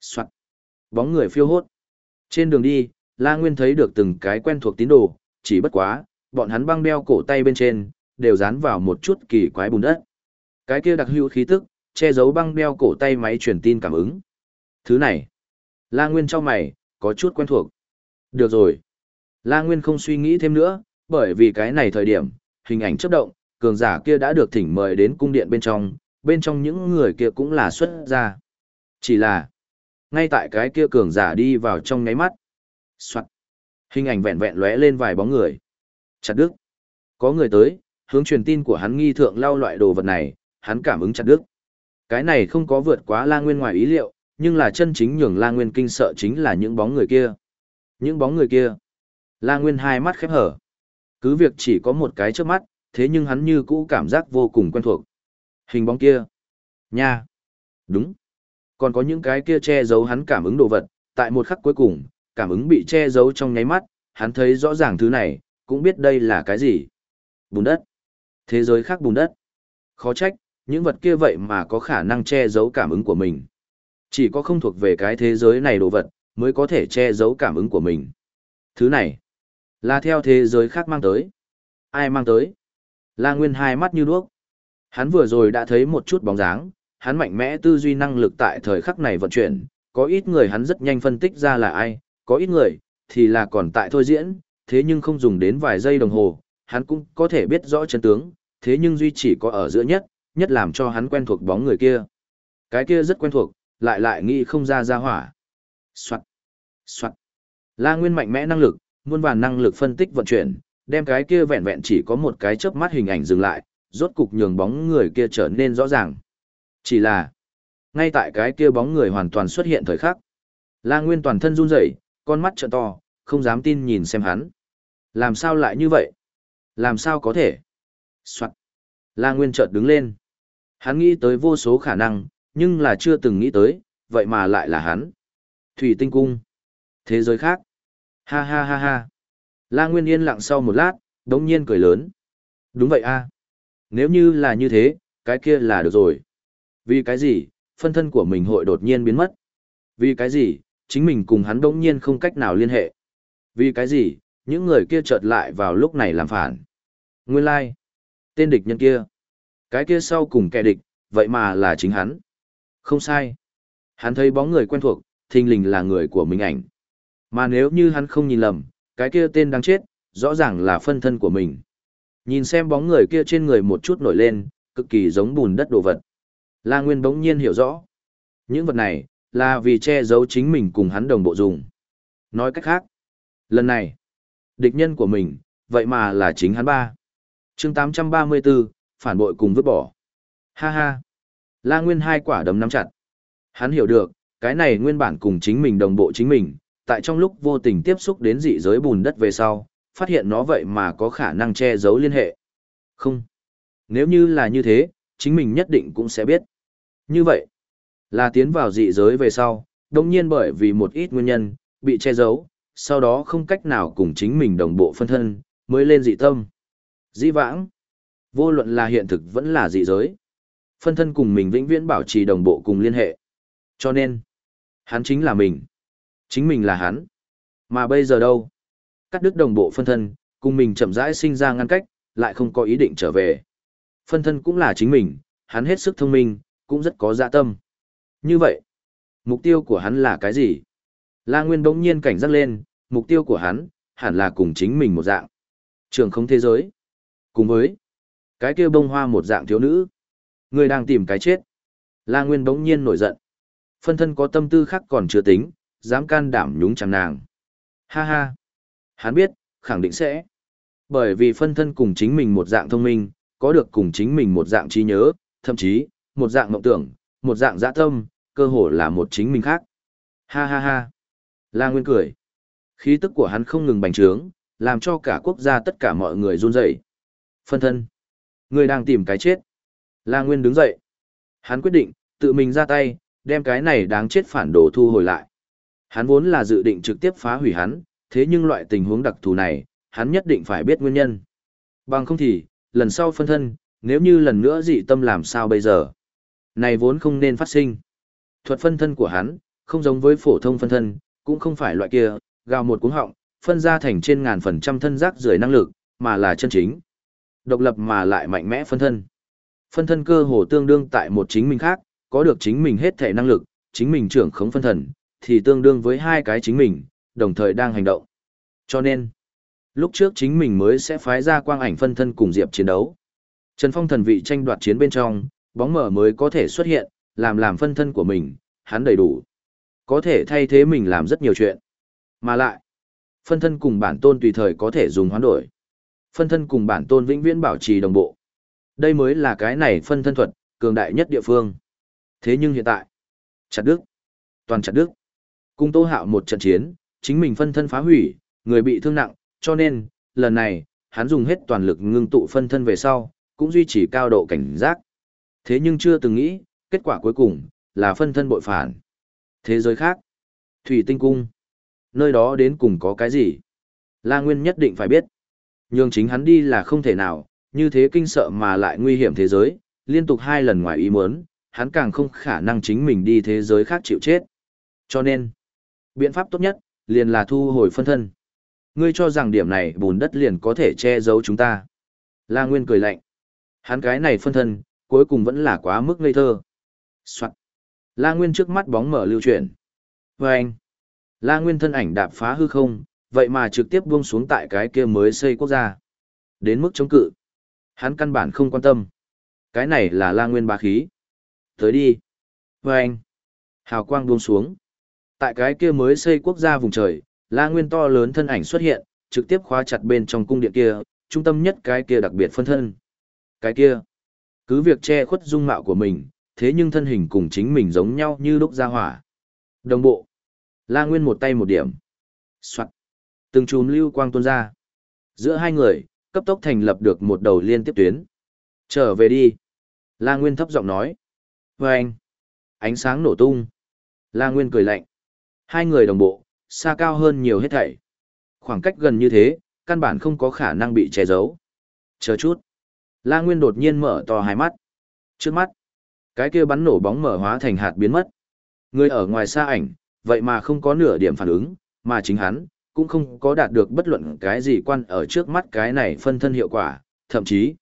S1: Soạn. Bóng người phiêu hốt. Trên đường đi, La Nguyên thấy được từng cái quen thuộc tín đồ, chỉ bất quá, bọn hắn băng đeo cổ tay bên trên, đều dán vào một chút kỳ quái bùn đất. Cái kia đặc hữu khí tức, che giấu băng đeo cổ tay máy truyền tin cảm ứng. Thứ này, La Nguyên cho mày, có chút quen thuộc. Được rồi. La Nguyên không suy nghĩ thêm nữa, bởi vì cái này thời điểm, hình ảnh chấp động, cường giả kia đã được thỉnh mời đến cung điện bên trong, bên trong những người kia cũng là xuất ra. Chỉ là, ngay tại cái kia cường giả đi vào trong ngáy mắt. Soạn. Hình ảnh vẹn vẹn lóe lên vài bóng người. Chặt đứt. Có người tới, hướng truyền tin của hắn nghi thượng lao loại đồ vật này, hắn cảm ứng chặt đứt. Cái này không có vượt quá la nguyên ngoài ý liệu, nhưng là chân chính nhường la nguyên kinh sợ chính là những bóng người kia. Những bóng người kia. La nguyên hai mắt khép hở. Cứ việc chỉ có một cái trước mắt, thế nhưng hắn như cũ cảm giác vô cùng quen thuộc. Hình bóng kia. Nha. Đúng. Còn có những cái kia che giấu hắn cảm ứng đồ vật, tại một khắc cuối cùng, cảm ứng bị che giấu trong nháy mắt, hắn thấy rõ ràng thứ này, cũng biết đây là cái gì. Bùn đất. Thế giới khác bùn đất. Khó trách, những vật kia vậy mà có khả năng che giấu cảm ứng của mình. Chỉ có không thuộc về cái thế giới này đồ vật, mới có thể che giấu cảm ứng của mình. Thứ này, là theo thế giới khác mang tới. Ai mang tới? La Nguyên hai mắt như đuốc. Hắn vừa rồi đã thấy một chút bóng dáng, hắn mạnh mẽ tư duy năng lực tại thời khắc này vận chuyển, có ít người hắn rất nhanh phân tích ra là ai, có ít người, thì là còn tại thôi diễn, thế nhưng không dùng đến vài giây đồng hồ, hắn cũng có thể biết rõ chân tướng, thế nhưng duy chỉ có ở giữa nhất, nhất làm cho hắn quen thuộc bóng người kia. Cái kia rất quen thuộc, lại lại nghĩ không ra ra hỏa. Soạn, soạn. La Nguyên mạnh mẽ năng lực, muôn vàn năng lực phân tích vận chuyển, đem cái kia vẹn vẹn chỉ có một cái chớp mắt hình ảnh dừng lại, rốt cục nhường bóng người kia trở nên rõ ràng. Chỉ là, ngay tại cái kia bóng người hoàn toàn xuất hiện thời khắc. La Nguyên toàn thân run rẩy, con mắt trợn to, không dám tin nhìn xem hắn. Làm sao lại như vậy? Làm sao có thể? Soạn. La Nguyên chợt đứng lên. Hắn nghĩ tới vô số khả năng, nhưng là chưa từng nghĩ tới, vậy mà lại là hắn. Thủy tinh cung. Thế giới khác. Ha ha ha ha. La Nguyên yên lặng sau một lát, đống nhiên cười lớn. Đúng vậy a. Nếu như là như thế, cái kia là được rồi. Vì cái gì, phân thân của mình hội đột nhiên biến mất? Vì cái gì, chính mình cùng hắn đống nhiên không cách nào liên hệ? Vì cái gì, những người kia chợt lại vào lúc này làm phản? Nguyên lai, like. tên địch nhân kia. Cái kia sau cùng kẻ địch, vậy mà là chính hắn. Không sai. Hắn thấy bóng người quen thuộc, thình lình là người của mình ảnh. Mà nếu như hắn không nhìn lầm, cái kia tên đang chết, rõ ràng là phân thân của mình. Nhìn xem bóng người kia trên người một chút nổi lên, cực kỳ giống bùn đất đồ vật. La Nguyên bỗng nhiên hiểu rõ. Những vật này, là vì che giấu chính mình cùng hắn đồng bộ dùng. Nói cách khác, lần này, địch nhân của mình, vậy mà là chính hắn ba. chương 834, phản bội cùng vứt bỏ. Ha ha. La Nguyên hai quả đấm nắm chặt. Hắn hiểu được, cái này nguyên bản cùng chính mình đồng bộ chính mình, tại trong lúc vô tình tiếp xúc đến dị giới bùn đất về sau, phát hiện nó vậy mà có khả năng che giấu liên hệ. Không. Nếu như là như thế, chính mình nhất định cũng sẽ biết. Như vậy, là tiến vào dị giới về sau, đồng nhiên bởi vì một ít nguyên nhân, bị che giấu, sau đó không cách nào cùng chính mình đồng bộ phân thân, mới lên dị tâm. Dĩ vãng, vô luận là hiện thực vẫn là dị giới. Phân thân cùng mình vĩnh viễn bảo trì đồng bộ cùng liên hệ. Cho nên, hắn chính là mình. Chính mình là hắn. Mà bây giờ đâu? Cắt đứt đồng bộ phân thân, cùng mình chậm rãi sinh ra ngăn cách, lại không có ý định trở về. Phân thân cũng là chính mình, hắn hết sức thông minh, cũng rất có dạ tâm. Như vậy, mục tiêu của hắn là cái gì? La Nguyên bỗng nhiên cảnh giác lên, mục tiêu của hắn, hẳn là cùng chính mình một dạng. Trường không thế giới. Cùng với cái kia bông hoa một dạng thiếu nữ. Người đang tìm cái chết. La Nguyên bỗng nhiên nổi giận. Phân thân có tâm tư khác còn chưa tính, dám can đảm nhúng chẳng nàng. Ha ha. Hắn biết, khẳng định sẽ. Bởi vì phân thân cùng chính mình một dạng thông minh, có được cùng chính mình một dạng trí nhớ, thậm chí, một dạng mộng tưởng, một dạng dã tâm, cơ hồ là một chính mình khác. Ha ha ha. La Nguyên cười. Khí tức của hắn không ngừng bành trướng, làm cho cả quốc gia tất cả mọi người run rẩy. Phân thân. Người đang tìm cái chết. La Nguyên đứng dậy. Hắn quyết định, tự mình ra tay, đem cái này đáng chết phản đồ thu hồi lại. Hắn vốn là dự định trực tiếp phá hủy hắn, thế nhưng loại tình huống đặc thù này, hắn nhất định phải biết nguyên nhân. Bằng không thì, lần sau phân thân, nếu như lần nữa dị tâm làm sao bây giờ? Này vốn không nên phát sinh. Thuật phân thân của hắn, không giống với phổ thông phân thân, cũng không phải loại kia, gào một cuống họng, phân ra thành trên ngàn phần trăm thân rác rưởi năng lực, mà là chân chính. Độc lập mà lại mạnh mẽ phân thân. Phân thân cơ hồ tương đương tại một chính mình khác, có được chính mình hết thể năng lực, chính mình trưởng khống phân thần, thì tương đương với hai cái chính mình, đồng thời đang hành động. Cho nên, lúc trước chính mình mới sẽ phái ra quang ảnh phân thân cùng Diệp chiến đấu. Trần Phong thần vị tranh đoạt chiến bên trong, bóng mở mới có thể xuất hiện, làm làm phân thân của mình, hắn đầy đủ. Có thể thay thế mình làm rất nhiều chuyện. Mà lại, phân thân cùng bản tôn tùy thời có thể dùng hoán đổi. Phân thân cùng bản tôn vĩnh viễn bảo trì đồng bộ. Đây mới là cái này phân thân thuật, cường đại nhất địa phương. Thế nhưng hiện tại, chặt đức, toàn chặt đức. Cung Tô Hạo một trận chiến, chính mình phân thân phá hủy, người bị thương nặng, cho nên, lần này, hắn dùng hết toàn lực ngưng tụ phân thân về sau, cũng duy trì cao độ cảnh giác. Thế nhưng chưa từng nghĩ, kết quả cuối cùng, là phân thân bội phản. Thế giới khác. Thủy tinh cung. Nơi đó đến cùng có cái gì? La Nguyên nhất định phải biết. Nhưng chính hắn đi là không thể nào, như thế kinh sợ mà lại nguy hiểm thế giới, liên tục hai lần ngoài ý muốn, hắn càng không khả năng chính mình đi thế giới khác chịu chết. Cho nên, biện pháp tốt nhất, liền là thu hồi phân thân. Ngươi cho rằng điểm này bùn đất liền có thể che giấu chúng ta. La Nguyên cười lạnh. Hắn cái này phân thân, cuối cùng vẫn là quá mức ngây thơ. Soạn. La Nguyên trước mắt bóng mở lưu chuyển. Và anh. La Nguyên thân ảnh đạp phá hư không, vậy mà trực tiếp buông xuống tại cái kia mới xây quốc gia. Đến mức chống cự. Hắn căn bản không quan tâm. Cái này là La Nguyên bá khí. Tới đi. Và anh. Hào quang buông xuống. Tại cái kia mới xây quốc gia vùng trời, La Nguyên to lớn thân ảnh xuất hiện, trực tiếp khóa chặt bên trong cung điện kia, trung tâm nhất cái kia đặc biệt phân thân. Cái kia, cứ việc che khuất dung mạo của mình, thế nhưng thân hình cùng chính mình giống nhau như lúc ra hỏa. Đồng bộ. La Nguyên một tay một điểm. Soạn. Từng chùm lưu quang tuôn ra. Giữa hai người, cấp tốc thành lập được một đầu liên tiếp tuyến. Trở về đi. La Nguyên thấp giọng nói. Và anh. Ánh sáng nổ tung. La Nguyên cười lạnh. Hai người đồng bộ, xa cao hơn nhiều hết thảy. Khoảng cách gần như thế, căn bản không có khả năng bị che giấu. Chờ chút. La Nguyên đột nhiên mở to hai mắt. Trước mắt, cái kia bắn nổ bóng mở hóa thành hạt biến mất. Người ở ngoài xa ảnh, vậy mà không có nửa điểm phản ứng, mà chính hắn, cũng không có đạt được bất luận cái gì quan ở trước mắt cái này phân thân hiệu quả, thậm chí,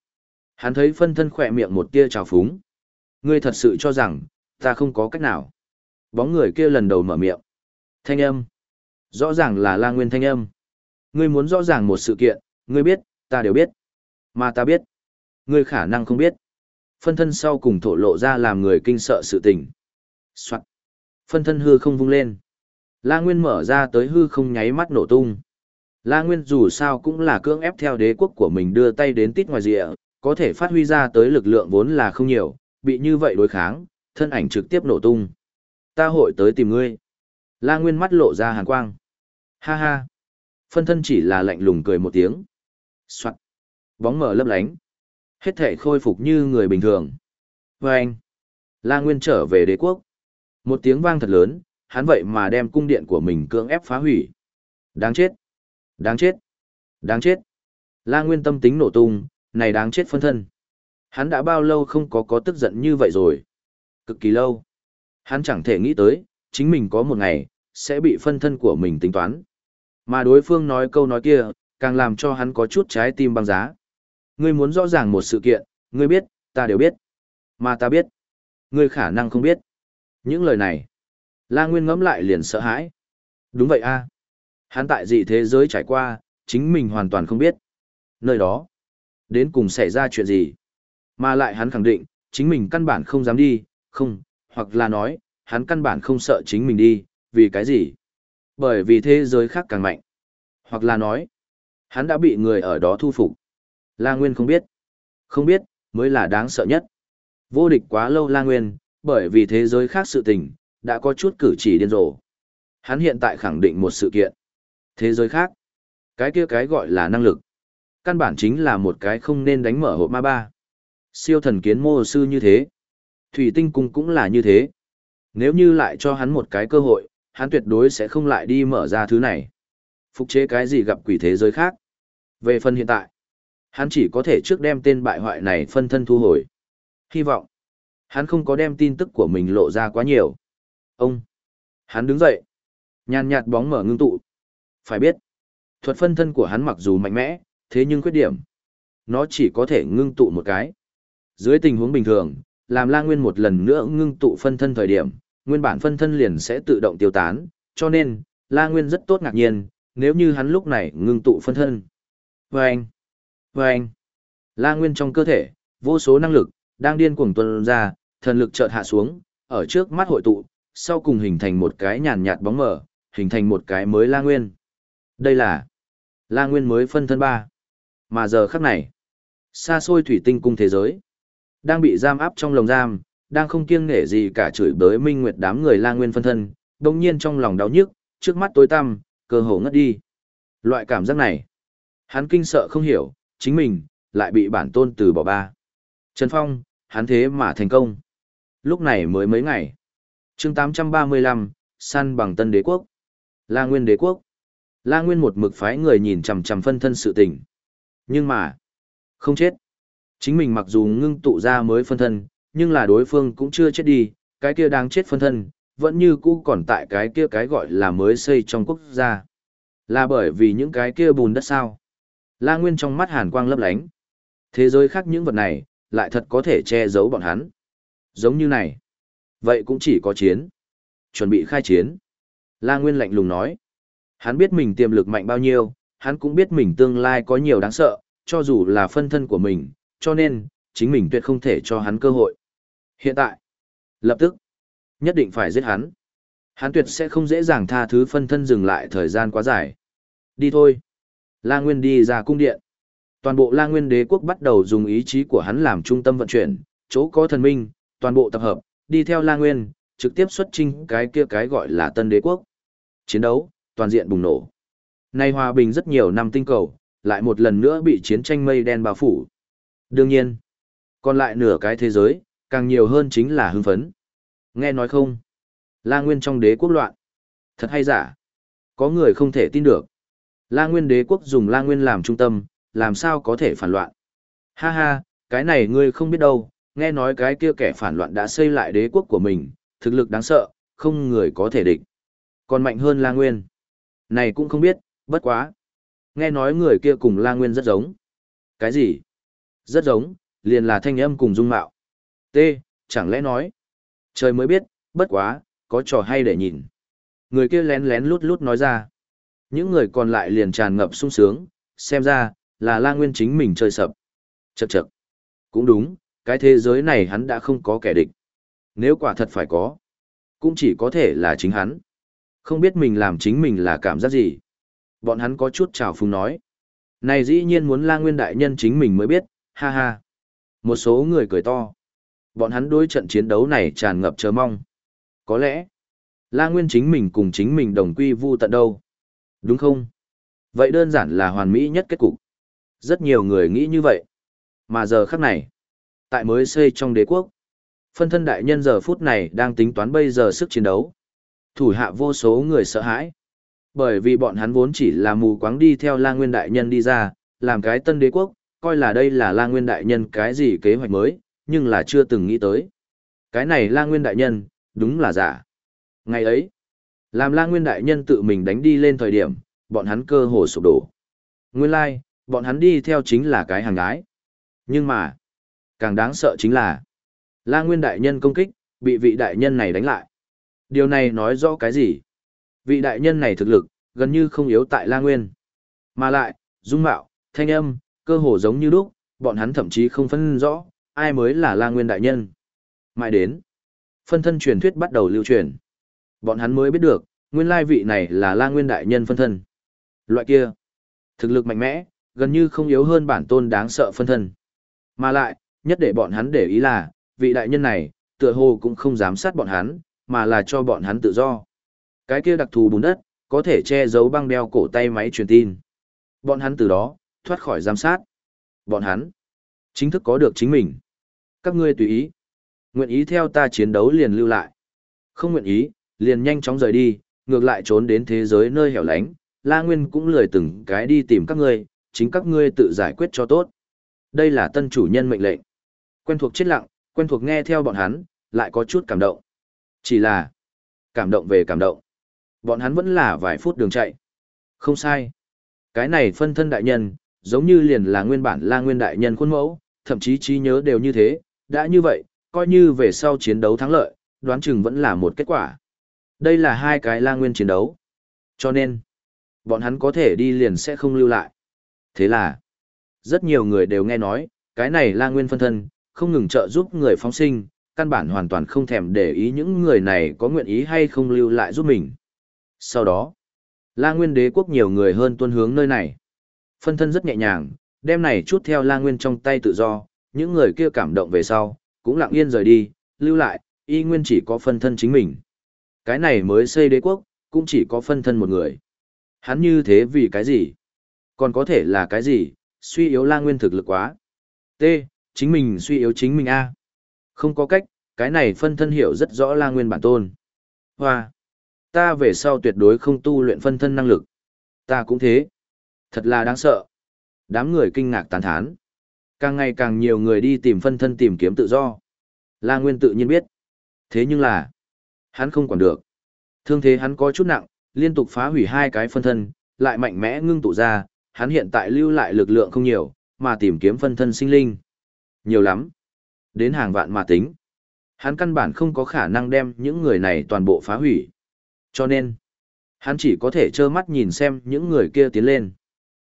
S1: hắn thấy phân thân khỏe miệng một tia trào phúng. Ngươi thật sự cho rằng, ta không có cách nào. Bóng người kia lần đầu mở miệng. Thanh âm. Rõ ràng là la nguyên thanh âm. Ngươi muốn rõ ràng một sự kiện, ngươi biết, ta đều biết. Mà ta biết. Ngươi khả năng không biết. Phân thân sau cùng thổ lộ ra làm người kinh sợ sự tình. Soạn. Phân thân hư không vung lên. La Nguyên mở ra tới hư không nháy mắt nổ tung. La Nguyên dù sao cũng là cưỡng ép theo đế quốc của mình đưa tay đến tít ngoài rìa, có thể phát huy ra tới lực lượng vốn là không nhiều, bị như vậy đối kháng, thân ảnh trực tiếp nổ tung. Ta hội tới tìm ngươi. La Nguyên mắt lộ ra hàn quang. Ha ha. Phân thân chỉ là lạnh lùng cười một tiếng. Soạn. Bóng mở lấp lánh. Hết thể khôi phục như người bình thường. Và anh. La Nguyên trở về đế quốc. Một tiếng vang thật lớn, hắn vậy mà đem cung điện của mình cưỡng ép phá hủy. Đáng chết. Đáng chết. Đáng chết. La Nguyên tâm tính nổ tung, này đáng chết phân thân. Hắn đã bao lâu không có có tức giận như vậy rồi. Cực kỳ lâu. Hắn chẳng thể nghĩ tới, chính mình có một ngày, sẽ bị phân thân của mình tính toán. Mà đối phương nói câu nói kia, càng làm cho hắn có chút trái tim băng giá. Ngươi muốn rõ ràng một sự kiện, ngươi biết, ta đều biết. Mà ta biết. Ngươi khả năng không biết. Những lời này, La Nguyên ngẫm lại liền sợ hãi. Đúng vậy a Hắn tại dị thế giới trải qua, chính mình hoàn toàn không biết. Nơi đó, đến cùng xảy ra chuyện gì. Mà lại hắn khẳng định, chính mình căn bản không dám đi, không, hoặc là nói, hắn căn bản không sợ chính mình đi, vì cái gì? Bởi vì thế giới khác càng mạnh. Hoặc là nói, hắn đã bị người ở đó thu phục. La Nguyên không biết. Không biết, mới là đáng sợ nhất. Vô địch quá lâu La Nguyên, bởi vì thế giới khác sự tình, đã có chút cử chỉ điên rồ. Hắn hiện tại khẳng định một sự kiện. Thế giới khác. Cái kia cái gọi là năng lực. Căn bản chính là một cái không nên đánh mở hộp ma ba. Siêu thần kiến mô sư như thế. Thủy tinh cung cũng là như thế. Nếu như lại cho hắn một cái cơ hội, hắn tuyệt đối sẽ không lại đi mở ra thứ này. Phục chế cái gì gặp quỷ thế giới khác. Về phần hiện tại, hắn chỉ có thể trước đem tên bại hoại này phân thân thu hồi. Hy vọng, hắn không có đem tin tức của mình lộ ra quá nhiều. Ông, hắn đứng dậy, nhàn nhạt bóng mở ngưng tụ. Phải biết, thuật phân thân của hắn mặc dù mạnh mẽ, thế nhưng khuyết điểm, nó chỉ có thể ngưng tụ một cái. Dưới tình huống bình thường, làm La Nguyên một lần nữa ngưng tụ phân thân thời điểm, nguyên bản phân thân liền sẽ tự động tiêu tán, cho nên, La Nguyên rất tốt ngạc nhiên, nếu như hắn lúc này ngưng tụ phân thân. Vâng! Vâng! La Nguyên trong cơ thể, vô số năng lực, đang điên cuồng tuần ra, thần lực chợt hạ xuống, ở trước mắt hội tụ, sau cùng hình thành một cái nhàn nhạt bóng mờ, hình thành một cái mới La Nguyên. Đây là La Nguyên mới phân thân ba. Mà giờ khắc này, xa xôi thủy tinh cung thế giới, đang bị giam áp trong lồng giam, đang không kiêng nể gì cả chửi bới minh nguyệt đám người la nguyên phân thân, đồng nhiên trong lòng đau nhức, trước mắt tối tăm, cơ hồ ngất đi. Loại cảm giác này, hắn kinh sợ không hiểu, chính mình, lại bị bản tôn từ bỏ ba. Trần Phong, hắn thế mà thành công. Lúc này mới mấy ngày. chương 835, săn bằng tân đế quốc. La Nguyên đế quốc. La Nguyên một mực phái người nhìn chằm chằm phân thân sự tình. Nhưng mà, không chết. Chính mình mặc dù ngưng tụ ra mới phân thân, nhưng là đối phương cũng chưa chết đi, cái kia đang chết phân thân, vẫn như cũ còn tại cái kia cái gọi là mới xây trong quốc gia. Là bởi vì những cái kia bùn đất sao. La Nguyên trong mắt hàn quang lấp lánh. Thế giới khác những vật này, lại thật có thể che giấu bọn hắn. Giống như này. Vậy cũng chỉ có chiến. Chuẩn bị khai chiến. La Nguyên lạnh lùng nói. Hắn biết mình tiềm lực mạnh bao nhiêu, hắn cũng biết mình tương lai có nhiều đáng sợ, cho dù là phân thân của mình, cho nên, chính mình tuyệt không thể cho hắn cơ hội. Hiện tại, lập tức, nhất định phải giết hắn. Hắn tuyệt sẽ không dễ dàng tha thứ phân thân dừng lại thời gian quá dài. Đi thôi. La Nguyên đi ra cung điện. Toàn bộ La Nguyên đế quốc bắt đầu dùng ý chí của hắn làm trung tâm vận chuyển, chỗ có thần minh, toàn bộ tập hợp, đi theo La Nguyên, trực tiếp xuất chinh cái kia cái gọi là tân đế quốc. Chiến đấu, toàn diện bùng nổ. Nay hòa bình rất nhiều năm tinh cầu, lại một lần nữa bị chiến tranh mây đen bao phủ. Đương nhiên, còn lại nửa cái thế giới, càng nhiều hơn chính là hưng phấn. Nghe nói không? La Nguyên trong đế quốc loạn. Thật hay giả? Có người không thể tin được. La Nguyên đế quốc dùng La Nguyên làm trung tâm, làm sao có thể phản loạn? Ha ha, cái này ngươi không biết đâu, nghe nói cái kia kẻ phản loạn đã xây lại đế quốc của mình, thực lực đáng sợ, không người có thể địch. Còn mạnh hơn La Nguyên. Này cũng không biết, bất quá. Nghe nói người kia cùng La Nguyên rất giống. Cái gì? Rất giống, liền là thanh âm cùng dung mạo. T, chẳng lẽ nói. Trời mới biết, bất quá, có trò hay để nhìn. Người kia lén lén lút lút nói ra. Những người còn lại liền tràn ngập sung sướng, xem ra, là La Nguyên chính mình chơi sập. Chậc chậc. Cũng đúng, cái thế giới này hắn đã không có kẻ địch. Nếu quả thật phải có, cũng chỉ có thể là chính hắn. Không biết mình làm chính mình là cảm giác gì. Bọn hắn có chút trào phúng nói. Này dĩ nhiên muốn la nguyên đại nhân chính mình mới biết, ha ha. Một số người cười to. Bọn hắn đối trận chiến đấu này tràn ngập chờ mong. Có lẽ, la nguyên chính mình cùng chính mình đồng quy vu tận đâu. Đúng không? Vậy đơn giản là hoàn mỹ nhất kết cục. Rất nhiều người nghĩ như vậy. Mà giờ khắc này, tại mới xây trong đế quốc, phân thân đại nhân giờ phút này đang tính toán bây giờ sức chiến đấu. Thủ hạ vô số người sợ hãi. Bởi vì bọn hắn vốn chỉ là mù quáng đi theo la nguyên đại nhân đi ra, làm cái tân đế quốc, coi là đây là la nguyên đại nhân cái gì kế hoạch mới, nhưng là chưa từng nghĩ tới. Cái này la nguyên đại nhân, đúng là giả. Ngày ấy, làm la nguyên đại nhân tự mình đánh đi lên thời điểm, bọn hắn cơ hồ sụp đổ. Nguyên lai, like, bọn hắn đi theo chính là cái hàng gái. Nhưng mà, càng đáng sợ chính là, la nguyên đại nhân công kích, bị vị đại nhân này đánh lại. Điều này nói rõ cái gì? Vị đại nhân này thực lực, gần như không yếu tại La Nguyên. Mà lại, dung mạo, thanh âm, cơ hồ giống như lúc, bọn hắn thậm chí không phân rõ, ai mới là La Nguyên đại nhân. Mãi đến, phân thân truyền thuyết bắt đầu lưu truyền. Bọn hắn mới biết được, nguyên lai vị này là La Nguyên đại nhân phân thân. Loại kia, thực lực mạnh mẽ, gần như không yếu hơn bản tôn đáng sợ phân thân. Mà lại, nhất để bọn hắn để ý là, vị đại nhân này, tựa hồ cũng không dám sát bọn hắn, mà là cho bọn hắn tự do. Cái kia đặc thù bùn đất, có thể che giấu băng đeo cổ tay máy truyền tin. Bọn hắn từ đó, thoát khỏi giám sát. Bọn hắn, chính thức có được chính mình. Các ngươi tùy ý. Nguyện ý theo ta chiến đấu liền lưu lại. Không nguyện ý, liền nhanh chóng rời đi, ngược lại trốn đến thế giới nơi hẻo lánh. La Nguyên cũng lười từng cái đi tìm các ngươi, chính các ngươi tự giải quyết cho tốt. Đây là tân chủ nhân mệnh lệnh. Quen thuộc chết lặng, quen thuộc nghe theo bọn hắn, lại có chút cảm động. Chỉ là cảm động về cảm động. Bọn hắn vẫn là vài phút đường chạy. Không sai. Cái này phân thân đại nhân, giống như liền là nguyên bản la nguyên đại nhân khuôn mẫu, thậm chí trí nhớ đều như thế. Đã như vậy, coi như về sau chiến đấu thắng lợi, đoán chừng vẫn là một kết quả. Đây là hai cái la nguyên chiến đấu. Cho nên, bọn hắn có thể đi liền sẽ không lưu lại. Thế là, rất nhiều người đều nghe nói, cái này la nguyên phân thân, không ngừng trợ giúp người phóng sinh, căn bản hoàn toàn không thèm để ý những người này có nguyện ý hay không lưu lại giúp mình. Sau đó, La Nguyên đế quốc nhiều người hơn tuân hướng nơi này. Phân thân rất nhẹ nhàng, đem này chút theo La Nguyên trong tay tự do, những người kia cảm động về sau, cũng lặng yên rời đi, lưu lại, y nguyên chỉ có phân thân chính mình. Cái này mới xây đế quốc, cũng chỉ có phân thân một người. Hắn như thế vì cái gì? Còn có thể là cái gì? Suy yếu La Nguyên thực lực quá. T. Chính mình suy yếu chính mình A. Không có cách, cái này phân thân hiểu rất rõ La Nguyên bản tôn. Hoa! Ta về sau tuyệt đối không tu luyện phân thân năng lực. Ta cũng thế. Thật là đáng sợ. Đám người kinh ngạc tán thán. Càng ngày càng nhiều người đi tìm phân thân tìm kiếm tự do. La Nguyên tự nhiên biết. Thế nhưng là, hắn không quản được. Thương thế hắn có chút nặng, liên tục phá hủy hai cái phân thân, lại mạnh mẽ ngưng tụ ra, hắn hiện tại lưu lại lực lượng không nhiều, mà tìm kiếm phân thân sinh linh. Nhiều lắm. Đến hàng vạn mà tính. Hắn căn bản không có khả năng đem những người này toàn bộ phá hủy. Cho nên, hắn chỉ có thể trơ mắt nhìn xem những người kia tiến lên.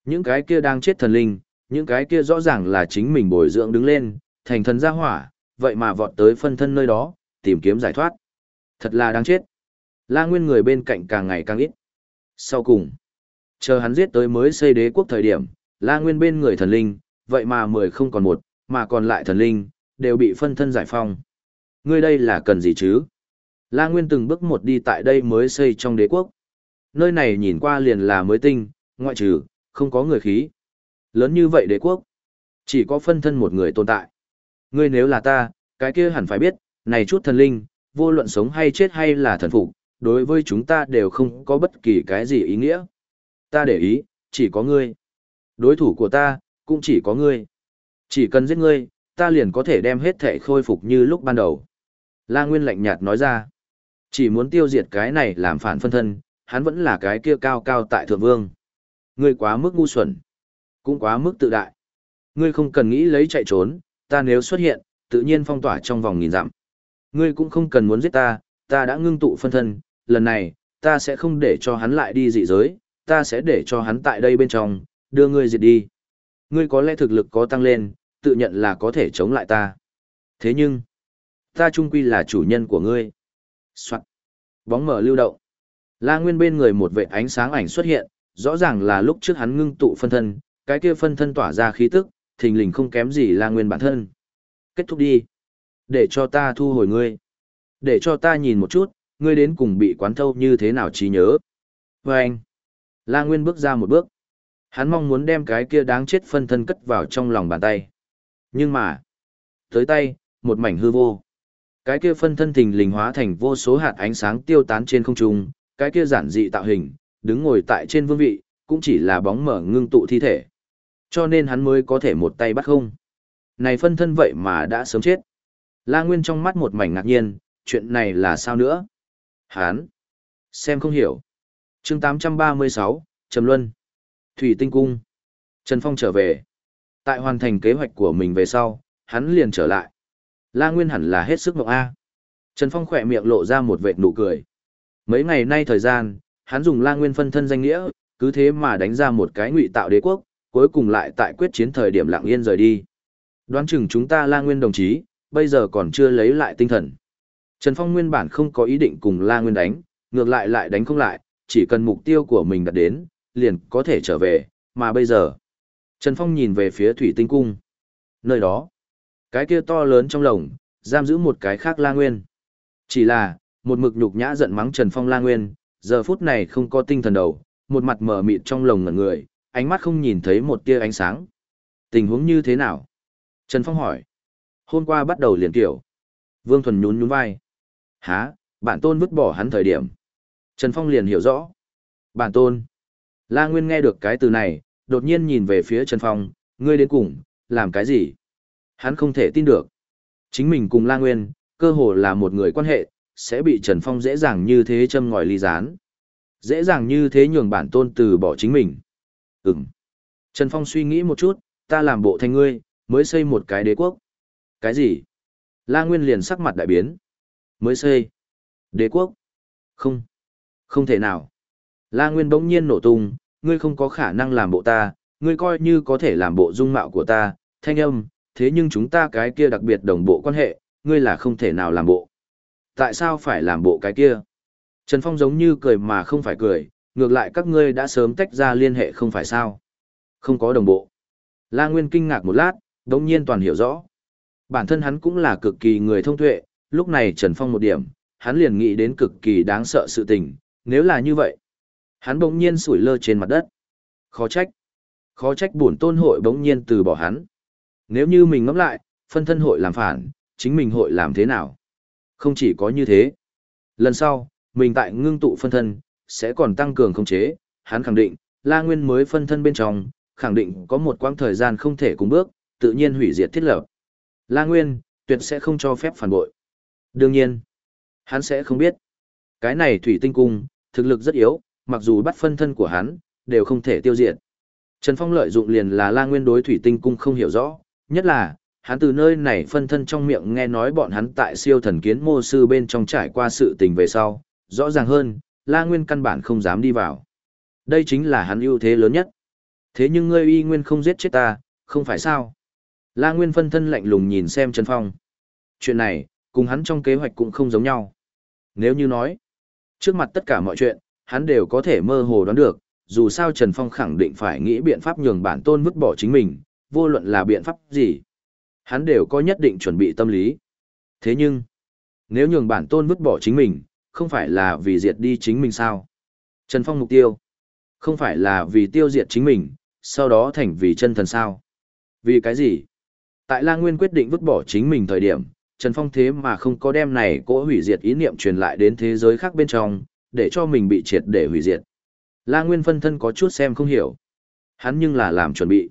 S1: Những cái kia đang chết thần linh, những cái kia rõ ràng là chính mình bồi dưỡng đứng lên, thành thần gia hỏa, vậy mà vọt tới phân thân nơi đó, tìm kiếm giải thoát. Thật là đáng chết. La Nguyên người bên cạnh càng ngày càng ít. Sau cùng, chờ hắn giết tới mới xây đế quốc thời điểm, La Nguyên bên người thần linh, vậy mà mười không còn một, mà còn lại thần linh, đều bị phân thân giải phong. Ngươi đây là cần gì chứ? La Nguyên từng bước một đi tại đây mới xây trong đế quốc. Nơi này nhìn qua liền là mới tinh, ngoại trừ, không có người khí. Lớn như vậy đế quốc, chỉ có phân thân một người tồn tại. Ngươi nếu là ta, cái kia hẳn phải biết, này chút thần linh, vô luận sống hay chết hay là thần phục, đối với chúng ta đều không có bất kỳ cái gì ý nghĩa. Ta để ý, chỉ có ngươi. Đối thủ của ta, cũng chỉ có ngươi. Chỉ cần giết ngươi, ta liền có thể đem hết thể khôi phục như lúc ban đầu. La Nguyên lạnh nhạt nói ra. Chỉ muốn tiêu diệt cái này làm phản phân thân, hắn vẫn là cái kia cao cao tại thượng vương. Ngươi quá mức ngu xuẩn, cũng quá mức tự đại. Ngươi không cần nghĩ lấy chạy trốn, ta nếu xuất hiện, tự nhiên phong tỏa trong vòng nghìn dặm. Ngươi cũng không cần muốn giết ta, ta đã ngưng tụ phân thân, lần này, ta sẽ không để cho hắn lại đi dị giới, ta sẽ để cho hắn tại đây bên trong, đưa ngươi diệt đi. Ngươi có lẽ thực lực có tăng lên, tự nhận là có thể chống lại ta. Thế nhưng, ta trung quy là chủ nhân của ngươi. Soạn. Bóng mở lưu động. La Nguyên bên người một vệ ánh sáng ảnh xuất hiện, rõ ràng là lúc trước hắn ngưng tụ phân thân, cái kia phân thân tỏa ra khí tức, thình lình không kém gì La Nguyên bản thân. Kết thúc đi. Để cho ta thu hồi ngươi. Để cho ta nhìn một chút, ngươi đến cùng bị quán thâu như thế nào trí nhớ. Và anh. La Nguyên bước ra một bước. Hắn mong muốn đem cái kia đáng chết phân thân cất vào trong lòng bàn tay. Nhưng mà, tới tay, một mảnh hư vô. Cái kia phân thân thình lình hóa thành vô số hạt ánh sáng tiêu tán trên không trung, cái kia giản dị tạo hình, đứng ngồi tại trên vương vị, cũng chỉ là bóng mở ngưng tụ thi thể. Cho nên hắn mới có thể một tay bắt không. Này phân thân vậy mà đã sớm chết. La Nguyên trong mắt một mảnh ngạc nhiên, chuyện này là sao nữa? Hán! Xem không hiểu. chương 836, Trầm Luân. Thủy Tinh Cung. Trần Phong trở về. Tại hoàn thành kế hoạch của mình về sau, hắn liền trở lại. La Nguyên hẳn là hết sức mộng A. Trần Phong khỏe miệng lộ ra một vệt nụ cười. Mấy ngày nay thời gian, hắn dùng La Nguyên phân thân danh nghĩa, cứ thế mà đánh ra một cái ngụy tạo đế quốc, cuối cùng lại tại quyết chiến thời điểm lặng yên rời đi. Đoán chừng chúng ta La Nguyên đồng chí, bây giờ còn chưa lấy lại tinh thần. Trần Phong nguyên bản không có ý định cùng La Nguyên đánh, ngược lại lại đánh không lại, chỉ cần mục tiêu của mình đạt đến, liền có thể trở về, mà bây giờ. Trần Phong nhìn về phía Thủy Tinh Cung. Nơi đó, cái kia to lớn trong lồng, giam giữ một cái khác La Nguyên. Chỉ là, một mực nhục nhã giận mắng Trần Phong La Nguyên, giờ phút này không có tinh thần đầu, một mặt mở mịt trong lồng ngẩn người, ánh mắt không nhìn thấy một tia ánh sáng. Tình huống như thế nào? Trần Phong hỏi. Hôm qua bắt đầu liền kiểu. Vương Thuần nhún nhún vai. Há, bản tôn vứt bỏ hắn thời điểm. Trần Phong liền hiểu rõ. Bản tôn. La Nguyên nghe được cái từ này, đột nhiên nhìn về phía Trần Phong, ngươi đến cùng, làm cái gì? Hắn không thể tin được. Chính mình cùng La Nguyên, cơ hồ là một người quan hệ, sẽ bị Trần Phong dễ dàng như thế châm ngòi ly gián. Dễ dàng như thế nhường bản tôn từ bỏ chính mình. Ừm. Trần Phong suy nghĩ một chút, ta làm bộ thành ngươi, mới xây một cái đế quốc. Cái gì? La Nguyên liền sắc mặt đại biến. Mới xây. Đế quốc? Không. Không thể nào. La Nguyên bỗng nhiên nổ tung, ngươi không có khả năng làm bộ ta, ngươi coi như có thể làm bộ dung mạo của ta, thanh âm, thế nhưng chúng ta cái kia đặc biệt đồng bộ quan hệ, ngươi là không thể nào làm bộ. Tại sao phải làm bộ cái kia? Trần Phong giống như cười mà không phải cười, ngược lại các ngươi đã sớm tách ra liên hệ không phải sao? Không có đồng bộ. La Nguyên kinh ngạc một lát, đồng nhiên toàn hiểu rõ. Bản thân hắn cũng là cực kỳ người thông tuệ, lúc này Trần Phong một điểm, hắn liền nghĩ đến cực kỳ đáng sợ sự tình, nếu là như vậy. Hắn bỗng nhiên sủi lơ trên mặt đất. Khó trách. Khó trách bổn tôn hội bỗng nhiên từ bỏ hắn. Nếu như mình ngẫm lại, phân thân hội làm phản, chính mình hội làm thế nào? Không chỉ có như thế. Lần sau, mình tại ngưng tụ phân thân, sẽ còn tăng cường khống chế, hắn khẳng định, La Nguyên mới phân thân bên trong, khẳng định có một quãng thời gian không thể cùng bước, tự nhiên hủy diệt thiết lập. La Nguyên, tuyệt sẽ không cho phép phản bội. Đương nhiên, hắn sẽ không biết. Cái này thủy tinh cung, thực lực rất yếu, mặc dù bắt phân thân của hắn, đều không thể tiêu diệt. Trần Phong lợi dụng liền là La Nguyên đối thủy tinh cung không hiểu rõ, nhất là, hắn từ nơi này phân thân trong miệng nghe nói bọn hắn tại siêu thần kiến mô sư bên trong trải qua sự tình về sau, rõ ràng hơn, La Nguyên căn bản không dám đi vào. Đây chính là hắn ưu thế lớn nhất. Thế nhưng ngươi y nguyên không giết chết ta, không phải sao? La Nguyên phân thân lạnh lùng nhìn xem Trần Phong. Chuyện này, cùng hắn trong kế hoạch cũng không giống nhau. Nếu như nói, trước mặt tất cả mọi chuyện, hắn đều có thể mơ hồ đoán được, dù sao Trần Phong khẳng định phải nghĩ biện pháp nhường bản tôn vứt bỏ chính mình, vô luận là biện pháp gì. Hắn đều có nhất định chuẩn bị tâm lý. Thế nhưng, nếu nhường bản tôn vứt bỏ chính mình, không phải là vì diệt đi chính mình sao? Trần Phong mục tiêu, không phải là vì tiêu diệt chính mình, sau đó thành vì chân thần sao? Vì cái gì? Tại La Nguyên quyết định vứt bỏ chính mình thời điểm, Trần Phong thế mà không có đem này cỗ hủy diệt ý niệm truyền lại đến thế giới khác bên trong, để cho mình bị triệt để hủy diệt. La Nguyên phân thân có chút xem không hiểu. Hắn nhưng là làm chuẩn bị.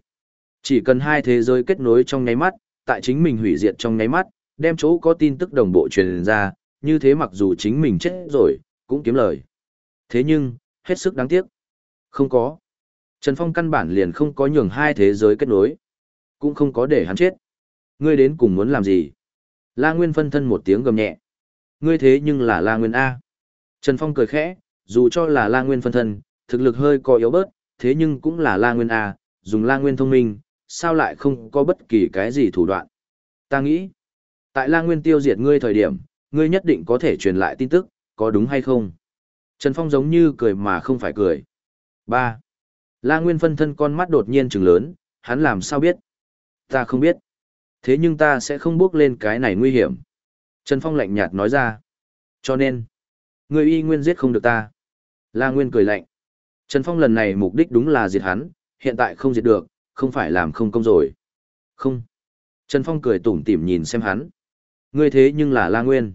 S1: Chỉ cần hai thế giới kết nối trong nháy mắt, tại chính mình hủy diệt trong nháy mắt, đem chỗ có tin tức đồng bộ truyền ra, như thế mặc dù chính mình chết rồi, cũng kiếm lời. Thế nhưng, hết sức đáng tiếc. Không có. Trần Phong căn bản liền không có nhường hai thế giới kết nối. Cũng không có để hắn chết. Ngươi đến cùng muốn làm gì? La Nguyên phân thân một tiếng gầm nhẹ. Ngươi thế nhưng là La Nguyên A. Trần Phong cười khẽ, dù cho là La Nguyên phân thân, thực lực hơi có yếu bớt, thế nhưng cũng là La Nguyên A, dùng La Nguyên thông minh, sao lại không có bất kỳ cái gì thủ đoạn. Ta nghĩ, tại La Nguyên tiêu diệt ngươi thời điểm, ngươi nhất định có thể truyền lại tin tức, có đúng hay không? Trần Phong giống như cười mà không phải cười. 3. La Nguyên phân thân con mắt đột nhiên trừng lớn, hắn làm sao biết? Ta không biết. Thế nhưng ta sẽ không bước lên cái này nguy hiểm. Trần Phong lạnh nhạt nói ra. Cho nên, người y nguyên giết không được ta. La Nguyên cười lạnh. Trần Phong lần này mục đích đúng là diệt hắn, hiện tại không diệt được, không phải làm không công rồi. Không. Trần Phong cười tủm tỉm nhìn xem hắn. Ngươi thế nhưng là La Nguyên.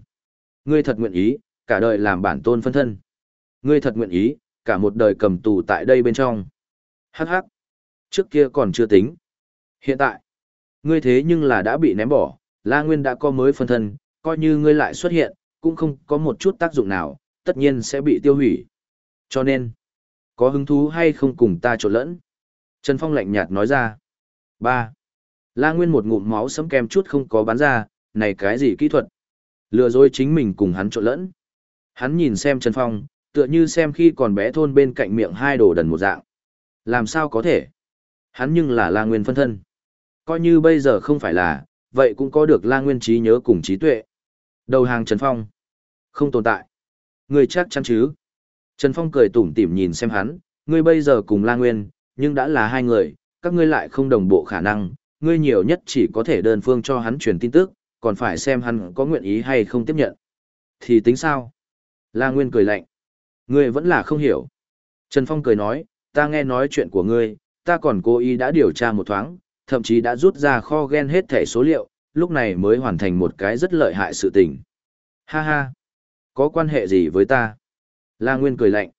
S1: Ngươi thật nguyện ý, cả đời làm bản tôn phân thân. Ngươi thật nguyện ý, cả một đời cầm tù tại đây bên trong. Hắc hắc. Trước kia còn chưa tính. Hiện tại, ngươi thế nhưng là đã bị ném bỏ, La Nguyên đã có mới phân thân, coi như ngươi lại xuất hiện, cũng không có một chút tác dụng nào, tất nhiên sẽ bị tiêu hủy. Cho nên, có hứng thú hay không cùng ta trộn lẫn? Trần Phong lạnh nhạt nói ra. ba La Nguyên một ngụm máu sấm kem chút không có bắn ra, này cái gì kỹ thuật? Lừa dối chính mình cùng hắn trộn lẫn. Hắn nhìn xem Trần Phong, tựa như xem khi còn bé thôn bên cạnh miệng hai đồ đần một dạng. Làm sao có thể? Hắn nhưng là La Nguyên phân thân. Coi như bây giờ không phải là, vậy cũng có được La Nguyên trí nhớ cùng trí tuệ. Đầu hàng Trần Phong. Không tồn tại. Người chắc chắn chứ? Trần Phong cười tủm tỉm nhìn xem hắn, ngươi bây giờ cùng La Nguyên, nhưng đã là hai người, các ngươi lại không đồng bộ khả năng, ngươi nhiều nhất chỉ có thể đơn phương cho hắn truyền tin tức, còn phải xem hắn có nguyện ý hay không tiếp nhận. Thì tính sao? La Nguyên cười lạnh. Ngươi vẫn là không hiểu. Trần Phong cười nói, ta nghe nói chuyện của ngươi, ta còn cố ý đã điều tra một thoáng, thậm chí đã rút ra kho gen hết thẻ số liệu, lúc này mới hoàn thành một cái rất lợi hại sự tình. Ha ha, có quan hệ gì với ta? La Nguyên cười lạnh.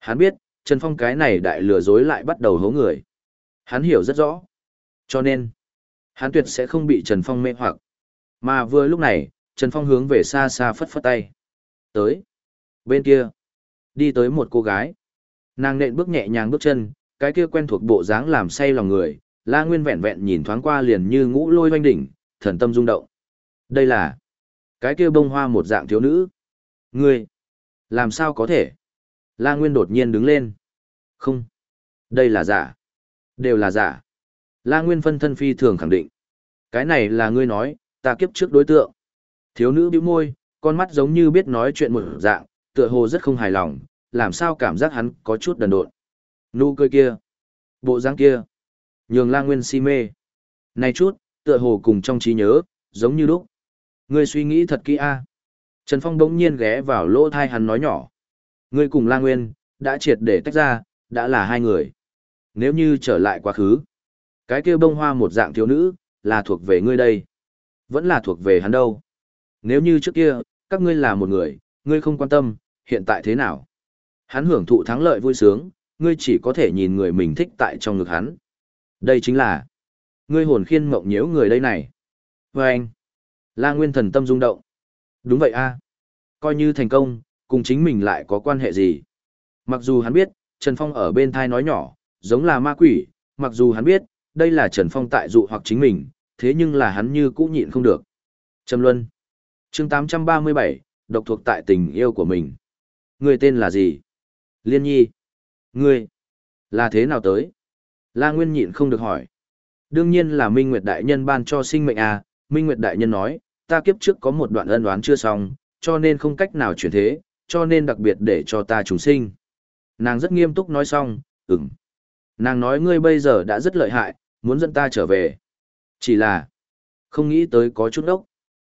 S1: Hắn biết, Trần Phong cái này đại lừa dối lại bắt đầu hố người. Hắn hiểu rất rõ. Cho nên, hắn tuyệt sẽ không bị Trần Phong mê hoặc. Mà vừa lúc này, Trần Phong hướng về xa xa phất phất tay. Tới. Bên kia, đi tới một cô gái. Nàng nện bước nhẹ nhàng bước chân, cái kia quen thuộc bộ dáng làm say lòng người, La Nguyên vẹn vẹn nhìn thoáng qua liền như ngũ lôi oanh đỉnh, thần tâm rung động. Đây là cái kia bông hoa một dạng thiếu nữ. Ngươi, làm sao có thể? La Nguyên đột nhiên đứng lên. Không, đây là giả. Đều là giả. La Nguyên phân thân phi thường khẳng định. Cái này là ngươi nói, ta kiếp trước đối tượng. Thiếu nữ bĩu môi, con mắt giống như biết nói chuyện một dạng, tựa hồ rất không hài lòng, làm sao cảm giác hắn có chút đần độn. Nụ cười kia, bộ dáng kia, nhường La Nguyên si mê. Này chút, tựa hồ cùng trong trí nhớ, giống như lúc. Ngươi suy nghĩ thật kỹ a. Trần Phong bỗng nhiên ghé vào lỗ thai hắn nói nhỏ. Ngươi cùng La Nguyên, đã triệt để tách ra, đã là hai người. Nếu như trở lại quá khứ, cái kia bông hoa một dạng thiếu nữ, là thuộc về ngươi đây. Vẫn là thuộc về hắn đâu. Nếu như trước kia, các ngươi là một người, ngươi không quan tâm, hiện tại thế nào? Hắn hưởng thụ thắng lợi vui sướng, ngươi chỉ có thể nhìn người mình thích tại trong ngực hắn. Đây chính là ngươi hồn khiên mộng nhiễu người đây này. Và anh, La Nguyên thần tâm rung động. Đúng vậy a Coi như thành công, cùng chính mình lại có quan hệ gì. Mặc dù hắn biết, Trần Phong ở bên thai nói nhỏ, giống là ma quỷ, mặc dù hắn biết, đây là Trần Phong tại dụ hoặc chính mình, thế nhưng là hắn như cũ nhịn không được. Trầm Luân chương 837, độc thuộc tại tình yêu của mình. Người tên là gì? Liên Nhi. Ngươi, là thế nào tới? La Nguyên nhịn không được hỏi. Đương nhiên là Minh Nguyệt Đại Nhân ban cho sinh mệnh à, Minh Nguyệt Đại Nhân nói, ta kiếp trước có một đoạn ân oán chưa xong, cho nên không cách nào chuyển thế, cho nên đặc biệt để cho ta trùng sinh. Nàng rất nghiêm túc nói xong, ừm. Nàng nói ngươi bây giờ đã rất lợi hại, muốn dẫn ta trở về. Chỉ là, không nghĩ tới có chút ốc.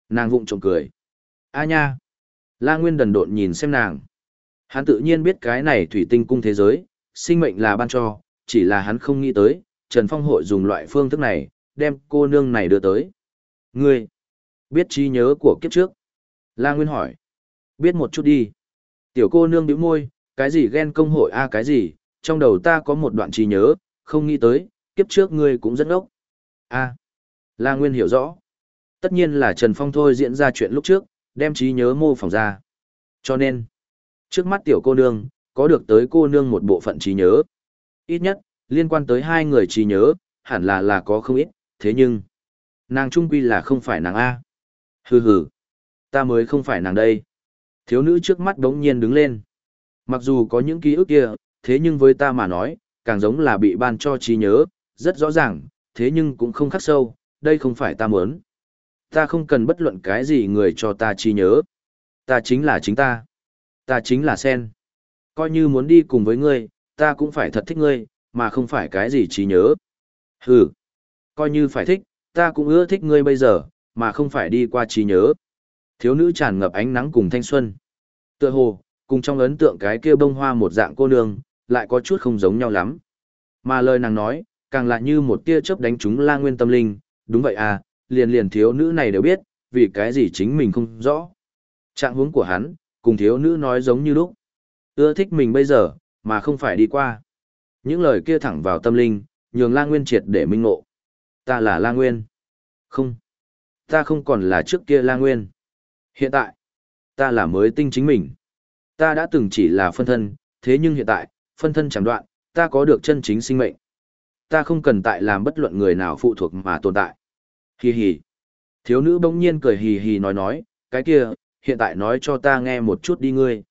S1: Nàng vụng trộm cười. A nha. La Nguyên đần độn nhìn xem nàng. Hắn tự nhiên biết cái này thủy tinh cung thế giới, sinh mệnh là ban cho, chỉ là hắn không nghĩ tới, Trần Phong hội dùng loại phương thức này, đem cô nương này đưa tới. Ngươi, biết trí nhớ của kiếp trước. La Nguyên hỏi. Biết một chút đi. Tiểu cô nương bĩu môi, cái gì ghen công hội a à cái gì, trong đầu ta có một đoạn trí nhớ, không nghĩ tới, kiếp trước ngươi cũng rất ốc. A. La Nguyên hiểu rõ. Tất nhiên là Trần Phong thôi diễn ra chuyện lúc trước, đem trí nhớ mô phỏng ra. Cho nên, trước mắt tiểu cô nương, có được tới cô nương một bộ phận trí nhớ. Ít nhất, liên quan tới hai người trí nhớ, hẳn là là có không ít, thế nhưng, nàng trung quy là không phải nàng A. Hừ hừ, ta mới không phải nàng đây. Thiếu nữ trước mắt đống nhiên đứng lên. Mặc dù có những ký ức kia, thế nhưng với ta mà nói, càng giống là bị ban cho trí nhớ, rất rõ ràng, thế nhưng cũng không khắc sâu, đây không phải ta muốn. Ta không cần bất luận cái gì người cho ta trí nhớ. Ta chính là chính ta. Ta chính là sen. Coi như muốn đi cùng với ngươi, ta cũng phải thật thích ngươi, mà không phải cái gì trí nhớ. Hừ. Coi như phải thích, ta cũng ưa thích ngươi bây giờ, mà không phải đi qua trí nhớ. Thiếu nữ tràn ngập ánh nắng cùng thanh xuân. Tựa hồ, cùng trong ấn tượng cái kia bông hoa một dạng cô nương, lại có chút không giống nhau lắm. Mà lời nàng nói, càng lại như một tia chớp đánh trúng la nguyên tâm linh, đúng vậy à, liền liền thiếu nữ này đều biết, vì cái gì chính mình không rõ. Trạng huống của hắn, cùng thiếu nữ nói giống như lúc. Ưa thích mình bây giờ, mà không phải đi qua. Những lời kia thẳng vào tâm linh, nhường La Nguyên triệt để minh ngộ. Ta là La Nguyên. Không. Ta không còn là trước kia La Nguyên. Hiện tại, ta là mới tinh chính mình. Ta đã từng chỉ là phân thân, thế nhưng hiện tại, phân thân chẳng đoạn, ta có được chân chính sinh mệnh. Ta không cần tại làm bất luận người nào phụ thuộc mà tồn tại. Hì hì. Thiếu nữ bỗng nhiên cười hì hì nói nói, cái kia, hiện tại nói cho ta nghe một chút đi ngươi.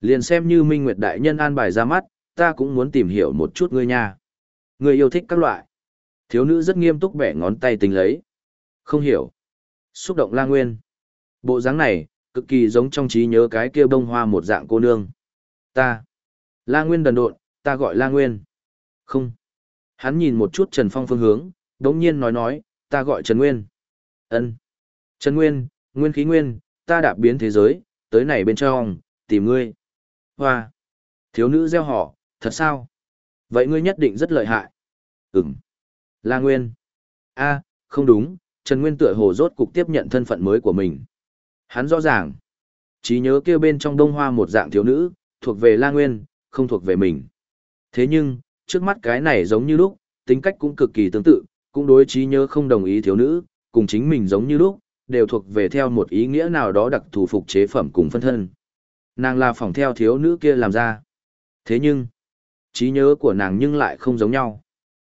S1: Liền xem như Minh Nguyệt Đại Nhân an bài ra mắt, ta cũng muốn tìm hiểu một chút ngươi nha. Ngươi yêu thích các loại. Thiếu nữ rất nghiêm túc bẻ ngón tay tính lấy. Không hiểu. Xúc động la nguyên. Bộ dáng này, cực kỳ giống trong trí nhớ cái kia bông hoa một dạng cô nương. Ta. La Nguyên đần độn, ta gọi La Nguyên. Không. Hắn nhìn một chút Trần Phong phương hướng, đống nhiên nói nói, ta gọi Trần Nguyên. ân Trần Nguyên, Nguyên khí Nguyên, ta đạp biến thế giới, tới này bên trong, tìm ngươi. Hoa. Thiếu nữ gieo họ, thật sao? Vậy ngươi nhất định rất lợi hại. Ừm. La Nguyên. a không đúng, Trần Nguyên tựa hồ rốt cục tiếp nhận thân phận mới của mình. Hắn rõ ràng. trí nhớ kia bên trong đông hoa một dạng thiếu nữ, thuộc về La Nguyên, không thuộc về mình. Thế nhưng, trước mắt cái này giống như lúc, tính cách cũng cực kỳ tương tự, cũng đối trí nhớ không đồng ý thiếu nữ, cùng chính mình giống như lúc, đều thuộc về theo một ý nghĩa nào đó đặc thù phục chế phẩm cùng phân thân. Nàng là phỏng theo thiếu nữ kia làm ra. Thế nhưng, trí nhớ của nàng nhưng lại không giống nhau.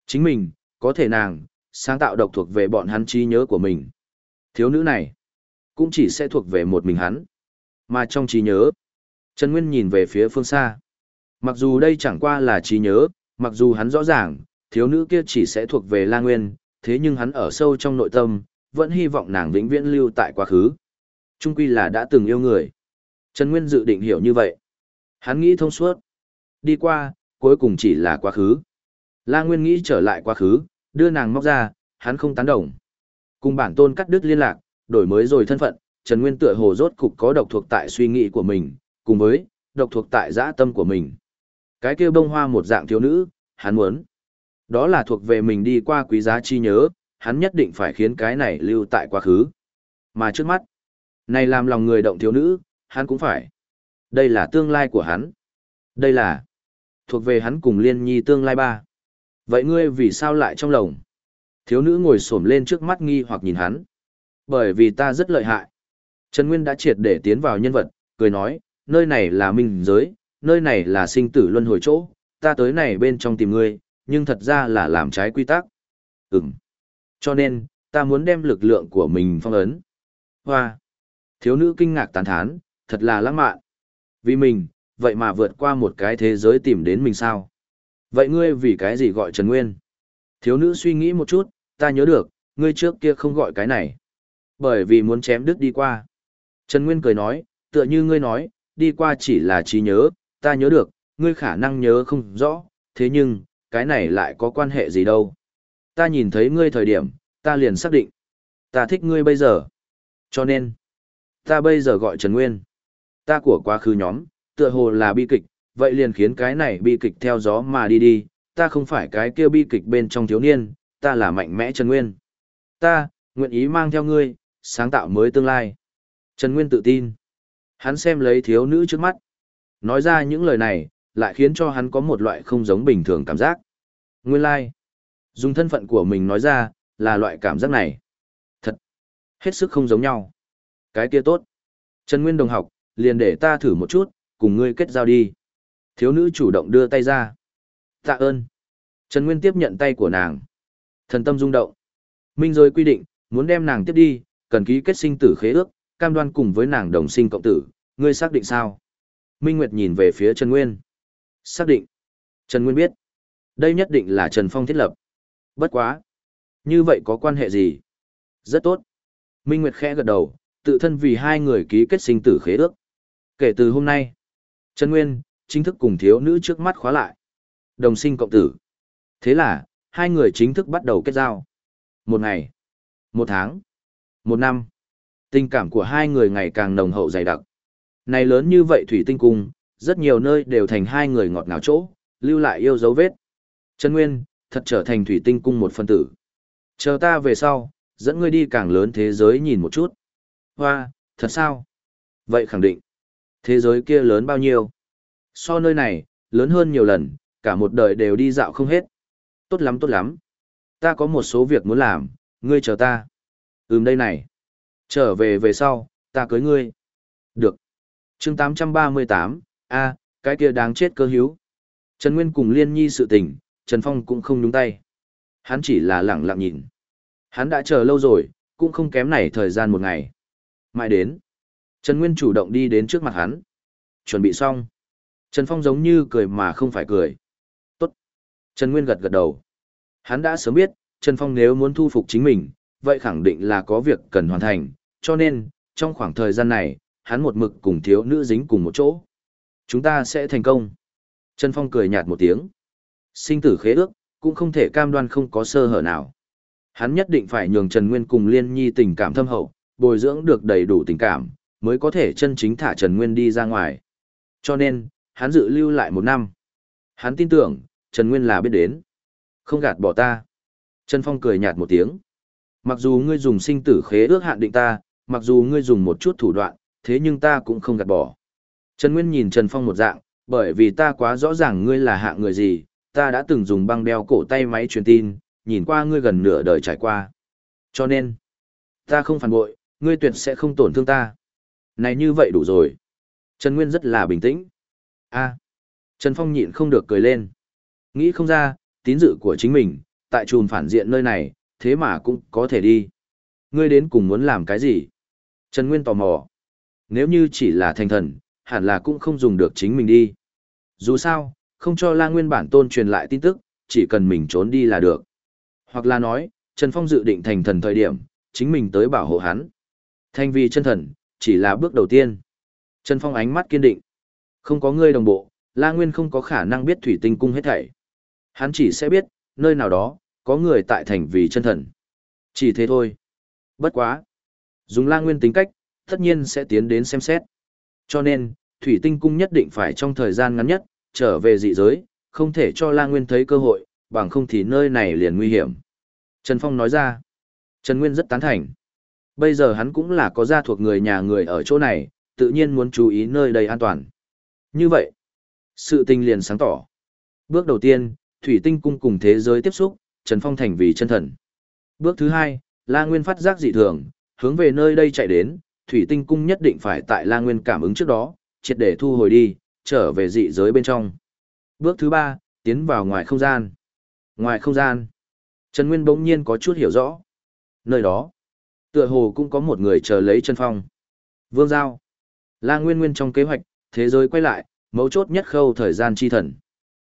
S1: Chính mình, có thể nàng, sáng tạo độc thuộc về bọn hắn trí nhớ của mình. Thiếu nữ này, cũng chỉ sẽ thuộc về một mình hắn. Mà trong trí nhớ, Trần Nguyên nhìn về phía phương xa. Mặc dù đây chẳng qua là trí nhớ, mặc dù hắn rõ ràng, thiếu nữ kia chỉ sẽ thuộc về La Nguyên, thế nhưng hắn ở sâu trong nội tâm, vẫn hy vọng nàng vĩnh viễn lưu tại quá khứ. Trung quy là đã từng yêu người. Trần Nguyên dự định hiểu như vậy. Hắn nghĩ thông suốt. Đi qua, cuối cùng chỉ là quá khứ. La Nguyên nghĩ trở lại quá khứ, đưa nàng móc ra, hắn không tán đồng. Cùng bản tôn cắt đứt liên lạc, đổi mới rồi thân phận, Trần Nguyên tựa hồ rốt cục có độc thuộc tại suy nghĩ của mình, cùng với độc thuộc tại dã tâm của mình. Cái kia bông hoa một dạng thiếu nữ, hắn muốn. Đó là thuộc về mình đi qua quý giá chi nhớ, hắn nhất định phải khiến cái này lưu tại quá khứ. Mà trước mắt, này làm lòng người động thiếu nữ, hắn cũng phải. Đây là tương lai của hắn. Đây là thuộc về hắn cùng liên nhi tương lai ba. Vậy ngươi vì sao lại trong lồng? Thiếu nữ ngồi xổm lên trước mắt nghi hoặc nhìn hắn. Bởi vì ta rất lợi hại. Trần Nguyên đã triệt để tiến vào nhân vật, cười nói, nơi này là minh giới, nơi này là sinh tử luân hồi chỗ, ta tới này bên trong tìm ngươi, nhưng thật ra là làm trái quy tắc. Ừm. Cho nên, ta muốn đem lực lượng của mình phong ấn. Hoa. Thiếu nữ kinh ngạc tán thán, thật là lãng mạn. Vì mình, vậy mà vượt qua một cái thế giới tìm đến mình sao? Vậy ngươi vì cái gì gọi Trần Nguyên? Thiếu nữ suy nghĩ một chút, ta nhớ được, ngươi trước kia không gọi cái này. Bởi vì muốn chém đứt đi qua. Trần Nguyên cười nói, tựa như ngươi nói, đi qua chỉ là trí nhớ, ta nhớ được, ngươi khả năng nhớ không rõ, thế nhưng, cái này lại có quan hệ gì đâu. Ta nhìn thấy ngươi thời điểm, ta liền xác định. Ta thích ngươi bây giờ. Cho nên, ta bây giờ gọi Trần Nguyên. Ta của quá khứ nhóm, tựa hồ là bi kịch, vậy liền khiến cái này bi kịch theo gió mà đi đi, ta không phải cái kia bi kịch bên trong thiếu niên, ta là mạnh mẽ Trần Nguyên. Ta, nguyện ý mang theo ngươi, sáng tạo mới tương lai. Trần Nguyên tự tin. Hắn xem lấy thiếu nữ trước mắt. Nói ra những lời này, lại khiến cho hắn có một loại không giống bình thường cảm giác. Nguyên lai. Like. Dùng thân phận của mình nói ra, là loại cảm giác này. Thật. Hết sức không giống nhau. Cái kia tốt. Trần Nguyên đồng học, liền để ta thử một chút, cùng ngươi kết giao đi. Thiếu nữ chủ động đưa tay ra. Tạ ơn. Trần Nguyên tiếp nhận tay của nàng. Thần tâm rung động. Minh rồi quy định, muốn đem nàng tiếp đi, cần ký kết sinh tử khế ước, cam đoan cùng với nàng đồng sinh cộng tử, ngươi xác định sao? Minh Nguyệt nhìn về phía Trần Nguyên. Xác định. Trần Nguyên biết. Đây nhất định là Trần Phong thiết lập. Bất quá. Như vậy có quan hệ gì? Rất tốt. Minh Nguyệt khẽ gật đầu, tự thân vì hai người ký kết sinh tử khế ước. Kể từ hôm nay, Trần Nguyên, chính thức cùng thiếu nữ trước mắt khóa lại. Đồng sinh cộng tử. Thế là, hai người chính thức bắt đầu kết giao. Một ngày, một tháng, một năm. Tình cảm của hai người ngày càng nồng hậu dày đặc. Này lớn như vậy thủy tinh cung, rất nhiều nơi đều thành hai người ngọt ngào chỗ, lưu lại yêu dấu vết. Trần Nguyên, thật trở thành thủy tinh cung một phân tử. Chờ ta về sau, dẫn ngươi đi càng lớn thế giới nhìn một chút. Hoa, thật sao? Vậy khẳng định. Thế giới kia lớn bao nhiêu? So nơi này, lớn hơn nhiều lần, cả một đời đều đi dạo không hết. Tốt lắm tốt lắm. Ta có một số việc muốn làm, ngươi chờ ta. Ừm đây này. Trở về về sau, ta cưới ngươi. Được. chương 838, a cái kia đáng chết cơ hữu. Trần Nguyên cùng Liên Nhi sự tình, Trần Phong cũng không nhúng tay. Hắn chỉ là lẳng lặng nhìn. Hắn đã chờ lâu rồi, cũng không kém này thời gian một ngày. Mãi đến. Trần Nguyên chủ động đi đến trước mặt hắn. Chuẩn bị xong. Trần Phong giống như cười mà không phải cười. Tốt. Trần Nguyên gật gật đầu. Hắn đã sớm biết, Trần Phong nếu muốn thu phục chính mình, vậy khẳng định là có việc cần hoàn thành, cho nên, trong khoảng thời gian này, hắn một mực cùng thiếu nữ dính cùng một chỗ. Chúng ta sẽ thành công. Trần Phong cười nhạt một tiếng. Sinh tử khế ước, cũng không thể cam đoan không có sơ hở nào. Hắn nhất định phải nhường Trần Nguyên cùng Liên Nhi tình cảm thâm hậu, bồi dưỡng được đầy đủ tình cảm, mới có thể chân chính thả Trần Nguyên đi ra ngoài. Cho nên, hắn dự lưu lại một năm. Hắn tin tưởng, Trần Nguyên là biết đến. Không gạt bỏ ta. Trần Phong cười nhạt một tiếng. Mặc dù ngươi dùng sinh tử khế ước hạn định ta, mặc dù ngươi dùng một chút thủ đoạn, thế nhưng ta cũng không gạt bỏ. Trần Nguyên nhìn Trần Phong một dạng, bởi vì ta quá rõ ràng ngươi là hạng người gì, ta đã từng dùng băng đeo cổ tay máy truyền tin, nhìn qua ngươi gần nửa đời trải qua. Cho nên, ta không phản bội, ngươi tuyệt sẽ không tổn thương ta. Này như vậy đủ rồi. Trần Nguyên rất là bình tĩnh. a Trần Phong nhịn không được cười lên. Nghĩ không ra, tín dự của chính mình, tại chùm phản diện nơi này, thế mà cũng có thể đi. Ngươi đến cùng muốn làm cái gì? Trần Nguyên tò mò. Nếu như chỉ là thành thần, hẳn là cũng không dùng được chính mình đi. Dù sao, không cho la nguyên bản tôn truyền lại tin tức, chỉ cần mình trốn đi là được. Hoặc là nói, Trần Phong dự định thành thần thời điểm, chính mình tới bảo hộ hắn. Thành vì chân thần, chỉ là bước đầu tiên. Trần Phong ánh mắt kiên định. Không có ngươi đồng bộ, La Nguyên không có khả năng biết thủy tinh cung hết thảy. Hắn chỉ sẽ biết, nơi nào đó, có người tại thành vì chân thần. Chỉ thế thôi. Bất quá. Dùng La Nguyên tính cách, tất nhiên sẽ tiến đến xem xét. Cho nên, thủy tinh cung nhất định phải trong thời gian ngắn nhất, trở về dị giới, không thể cho La Nguyên thấy cơ hội, bằng không thì nơi này liền nguy hiểm. Trần Phong nói ra. Trần Nguyên rất tán thành. Bây giờ hắn cũng là có gia thuộc người nhà người ở chỗ này, tự nhiên muốn chú ý nơi đây an toàn. Như vậy, sự tình liền sáng tỏ. Bước đầu tiên, thủy tinh cung cùng thế giới tiếp xúc, Trần Phong thành vì chân thần. Bước thứ hai, La Nguyên phát giác dị thường, hướng về nơi đây chạy đến, thủy tinh cung nhất định phải tại La Nguyên cảm ứng trước đó, triệt để thu hồi đi, trở về dị giới bên trong. Bước thứ ba, tiến vào ngoài không gian. Ngoài không gian, Trần Nguyên bỗng nhiên có chút hiểu rõ. Nơi đó, tựa hồ cũng có một người chờ lấy chân phong. Vương Giao. La Nguyên Nguyên trong kế hoạch, thế giới quay lại, mấu chốt nhất khâu thời gian chi thần.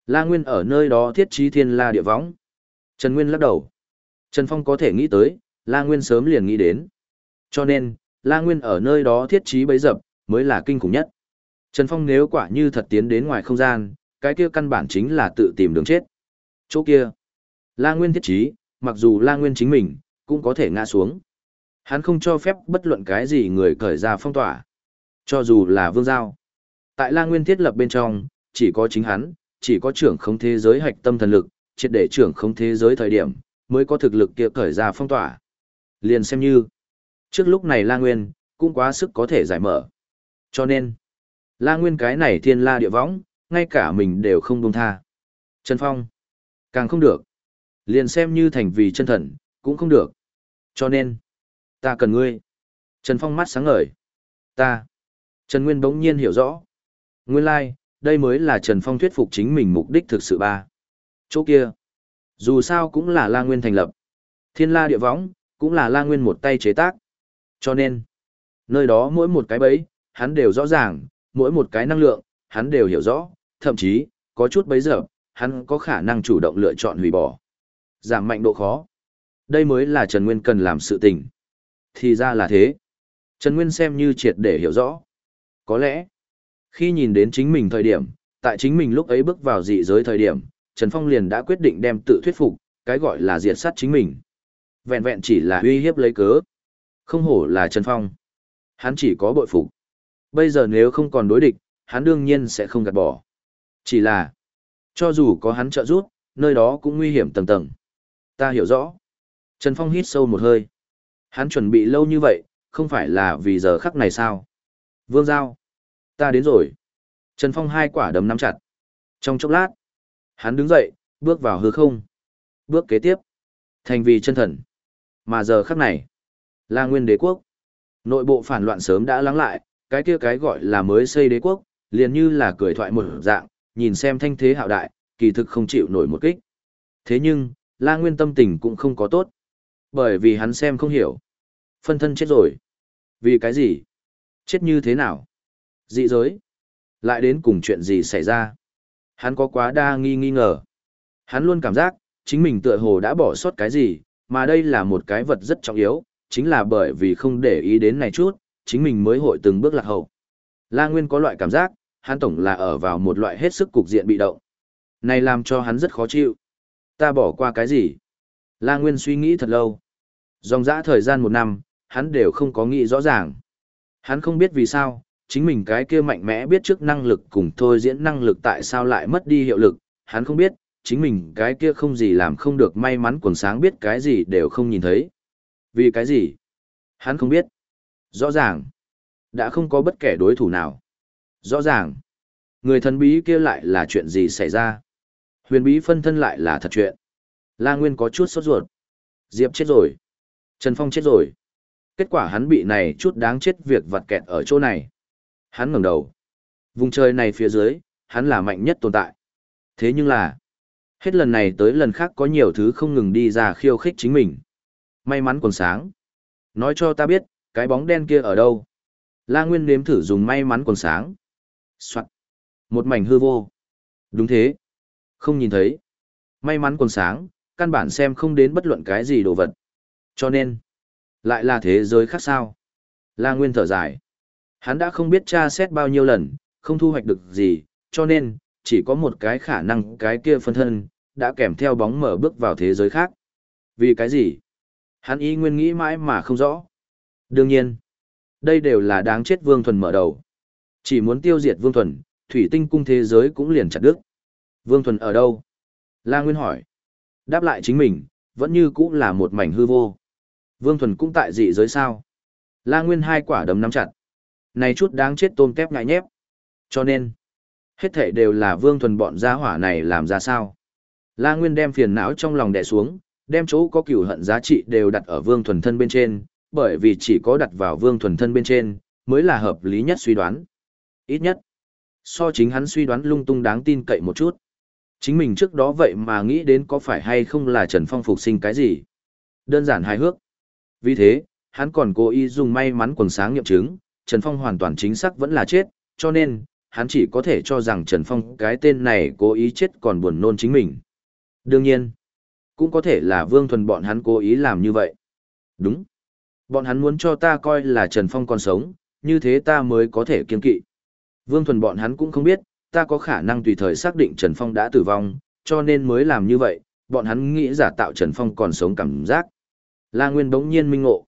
S1: La Nguyên ở nơi đó thiết trí thiên la địa võng. Trần Nguyên lắc đầu. Trần Phong có thể nghĩ tới, La Nguyên sớm liền nghĩ đến. Cho nên, La Nguyên ở nơi đó thiết trí bấy dập, mới là kinh khủng nhất. Trần Phong nếu quả như thật tiến đến ngoài không gian, cái kia căn bản chính là tự tìm đường chết. Chỗ kia, La Nguyên thiết trí, mặc dù La Nguyên chính mình, cũng có thể ngã xuống. Hắn không cho phép bất luận cái gì người cởi ra phong tỏa. Cho dù là vương giao. Tại La Nguyên thiết lập bên trong, chỉ có chính hắn, chỉ có trưởng không thế giới hạch tâm thần lực, triệt để trưởng không thế giới thời điểm, mới có thực lực kia cởi ra phong tỏa. Liền xem như, trước lúc này La Nguyên, cũng quá sức có thể giải mở. Cho nên, La Nguyên cái này thiên la địa võng, ngay cả mình đều không buông tha. Trần Phong, càng không được. Liền xem như thành vì chân thần, cũng không được. Cho nên, ta cần ngươi. Trần Phong mắt sáng ngời. Ta. Trần Nguyên bỗng nhiên hiểu rõ. Nguyên lai, like, đây mới là Trần Phong thuyết phục chính mình mục đích thực sự ba. Chỗ kia, dù sao cũng là La Nguyên thành lập. Thiên La địa võng, cũng là La Nguyên một tay chế tác. Cho nên, nơi đó mỗi một cái bẫy, hắn đều rõ ràng, mỗi một cái năng lượng, hắn đều hiểu rõ, thậm chí, có chút bấy giờ, hắn có khả năng chủ động lựa chọn hủy bỏ. Giảm mạnh độ khó. Đây mới là Trần Nguyên cần làm sự tình. Thì ra là thế. Trần Nguyên xem như triệt để hiểu rõ. Có lẽ, khi nhìn đến chính mình thời điểm, tại chính mình lúc ấy bước vào dị giới thời điểm, Trần Phong liền đã quyết định đem tự thuyết phục, cái gọi là diệt sát chính mình. Vẹn vẹn chỉ là uy hiếp lấy cớ. Không hổ là Trần Phong. Hắn chỉ có bội phục. Bây giờ nếu không còn đối địch, hắn đương nhiên sẽ không gạt bỏ. Chỉ là, cho dù có hắn trợ giúp, nơi đó cũng nguy hiểm tầng tầng. Ta hiểu rõ. Trần Phong hít sâu một hơi. Hắn chuẩn bị lâu như vậy, không phải là vì giờ khắc này sao? Vương Giao. Ta đến rồi. Trần Phong hai quả đấm nắm chặt. Trong chốc lát, hắn đứng dậy, bước vào hư không. Bước kế tiếp, thành vì chân thần. Mà giờ khắc này, là nguyên đế quốc. Nội bộ phản loạn sớm đã lắng lại, cái kia cái gọi là mới xây đế quốc, liền như là cười thoại một dạng, nhìn xem thanh thế hạo đại, kỳ thực không chịu nổi một kích. Thế nhưng, La Nguyên tâm tình cũng không có tốt. Bởi vì hắn xem không hiểu. Phân thân chết rồi. Vì cái gì? Chết như thế nào? Dị giới. Lại đến cùng chuyện gì xảy ra? Hắn có quá đa nghi nghi ngờ. Hắn luôn cảm giác, chính mình tựa hồ đã bỏ sót cái gì, mà đây là một cái vật rất trọng yếu, chính là bởi vì không để ý đến này chút, chính mình mới hội từng bước lạc hậu. La Nguyên có loại cảm giác, hắn tổng là ở vào một loại hết sức cục diện bị động. Này làm cho hắn rất khó chịu. Ta bỏ qua cái gì? La Nguyên suy nghĩ thật lâu. Dòng dã thời gian một năm, hắn đều không có nghĩ rõ ràng. Hắn không biết vì sao, chính mình cái kia mạnh mẽ biết trước năng lực cùng thôi diễn năng lực tại sao lại mất đi hiệu lực, hắn không biết, chính mình cái kia không gì làm không được may mắn quần sáng biết cái gì đều không nhìn thấy. Vì cái gì? Hắn không biết. Rõ ràng, đã không có bất kể đối thủ nào. Rõ ràng, người thần bí kia lại là chuyện gì xảy ra. Huyền bí phân thân lại là thật chuyện. La Nguyên có chút sốt ruột. Diệp chết rồi. Trần Phong chết rồi. Kết quả hắn bị này chút đáng chết việc vặt kẹt ở chỗ này. Hắn ngẩng đầu. Vùng trời này phía dưới, hắn là mạnh nhất tồn tại. Thế nhưng là, hết lần này tới lần khác có nhiều thứ không ngừng đi ra khiêu khích chính mình. May mắn còn sáng. Nói cho ta biết, cái bóng đen kia ở đâu? La Nguyên nếm thử dùng may mắn còn sáng. Soạn. Một mảnh hư vô. Đúng thế. Không nhìn thấy. May mắn còn sáng, căn bản xem không đến bất luận cái gì đồ vật. Cho nên, lại là thế giới khác sao. La Nguyên thở dài. Hắn đã không biết tra xét bao nhiêu lần, không thu hoạch được gì, cho nên, chỉ có một cái khả năng cái kia phân thân, đã kèm theo bóng mở bước vào thế giới khác. Vì cái gì? Hắn ý nguyên nghĩ mãi mà không rõ. Đương nhiên, đây đều là đáng chết Vương Thuần mở đầu. Chỉ muốn tiêu diệt Vương Thuần, thủy tinh cung thế giới cũng liền chặt đứt. Vương Thuần ở đâu? La Nguyên hỏi. Đáp lại chính mình, vẫn như cũng là một mảnh hư vô. Vương Thuần cũng tại dị giới sao? La Nguyên hai quả đấm nắm chặt. Này chút đáng chết tôm tép ngại nhép. Cho nên, Hết thể đều là vương thuần bọn gia hỏa này làm ra sao. La Nguyên đem phiền não trong lòng đè xuống, đem chỗ có cửu hận giá trị đều đặt ở vương thuần thân bên trên, bởi vì chỉ có đặt vào vương thuần thân bên trên, mới là hợp lý nhất suy đoán. Ít nhất, so chính hắn suy đoán lung tung đáng tin cậy một chút. Chính mình trước đó vậy mà nghĩ đến có phải hay không là Trần Phong phục sinh cái gì. Đơn giản hài hước. Vì thế, hắn còn cố ý dùng may mắn quần sáng nghiệm chứng, Trần Phong hoàn toàn chính xác vẫn là chết, cho nên, hắn chỉ có thể cho rằng Trần Phong cái tên này cố ý chết còn buồn nôn chính mình. Đương nhiên, cũng có thể là Vương Thuần bọn hắn cố ý làm như vậy. Đúng. Bọn hắn muốn cho ta coi là Trần Phong còn sống, như thế ta mới có thể kiên kỵ. Vương Thuần bọn hắn cũng không biết, ta có khả năng tùy thời xác định Trần Phong đã tử vong, cho nên mới làm như vậy, bọn hắn nghĩ giả tạo Trần Phong còn sống cảm giác. La Nguyên bỗng nhiên minh ngộ.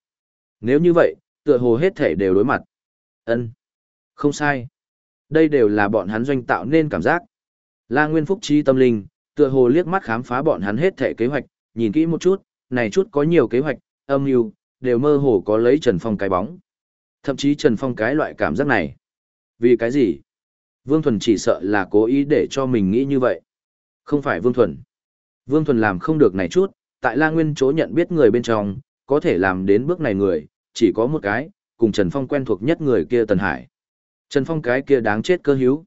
S1: Nếu như vậy, tựa hồ hết thể đều đối mặt. Ân, Không sai. Đây đều là bọn hắn doanh tạo nên cảm giác. La Nguyên phúc trí tâm linh, tựa hồ liếc mắt khám phá bọn hắn hết thể kế hoạch, nhìn kỹ một chút, này chút có nhiều kế hoạch, âm mưu, đều mơ hồ có lấy Trần Phong cái bóng. Thậm chí Trần Phong cái loại cảm giác này. Vì cái gì? Vương Thuần chỉ sợ là cố ý để cho mình nghĩ như vậy. Không phải Vương Thuần. Vương Thuần làm không được này chút, tại La Nguyên chỗ nhận biết người bên trong, có thể làm đến bước này người, chỉ có một cái, cùng Trần Phong quen thuộc nhất người kia Tần Hải. Trần Phong cái kia đáng chết cơ hữu.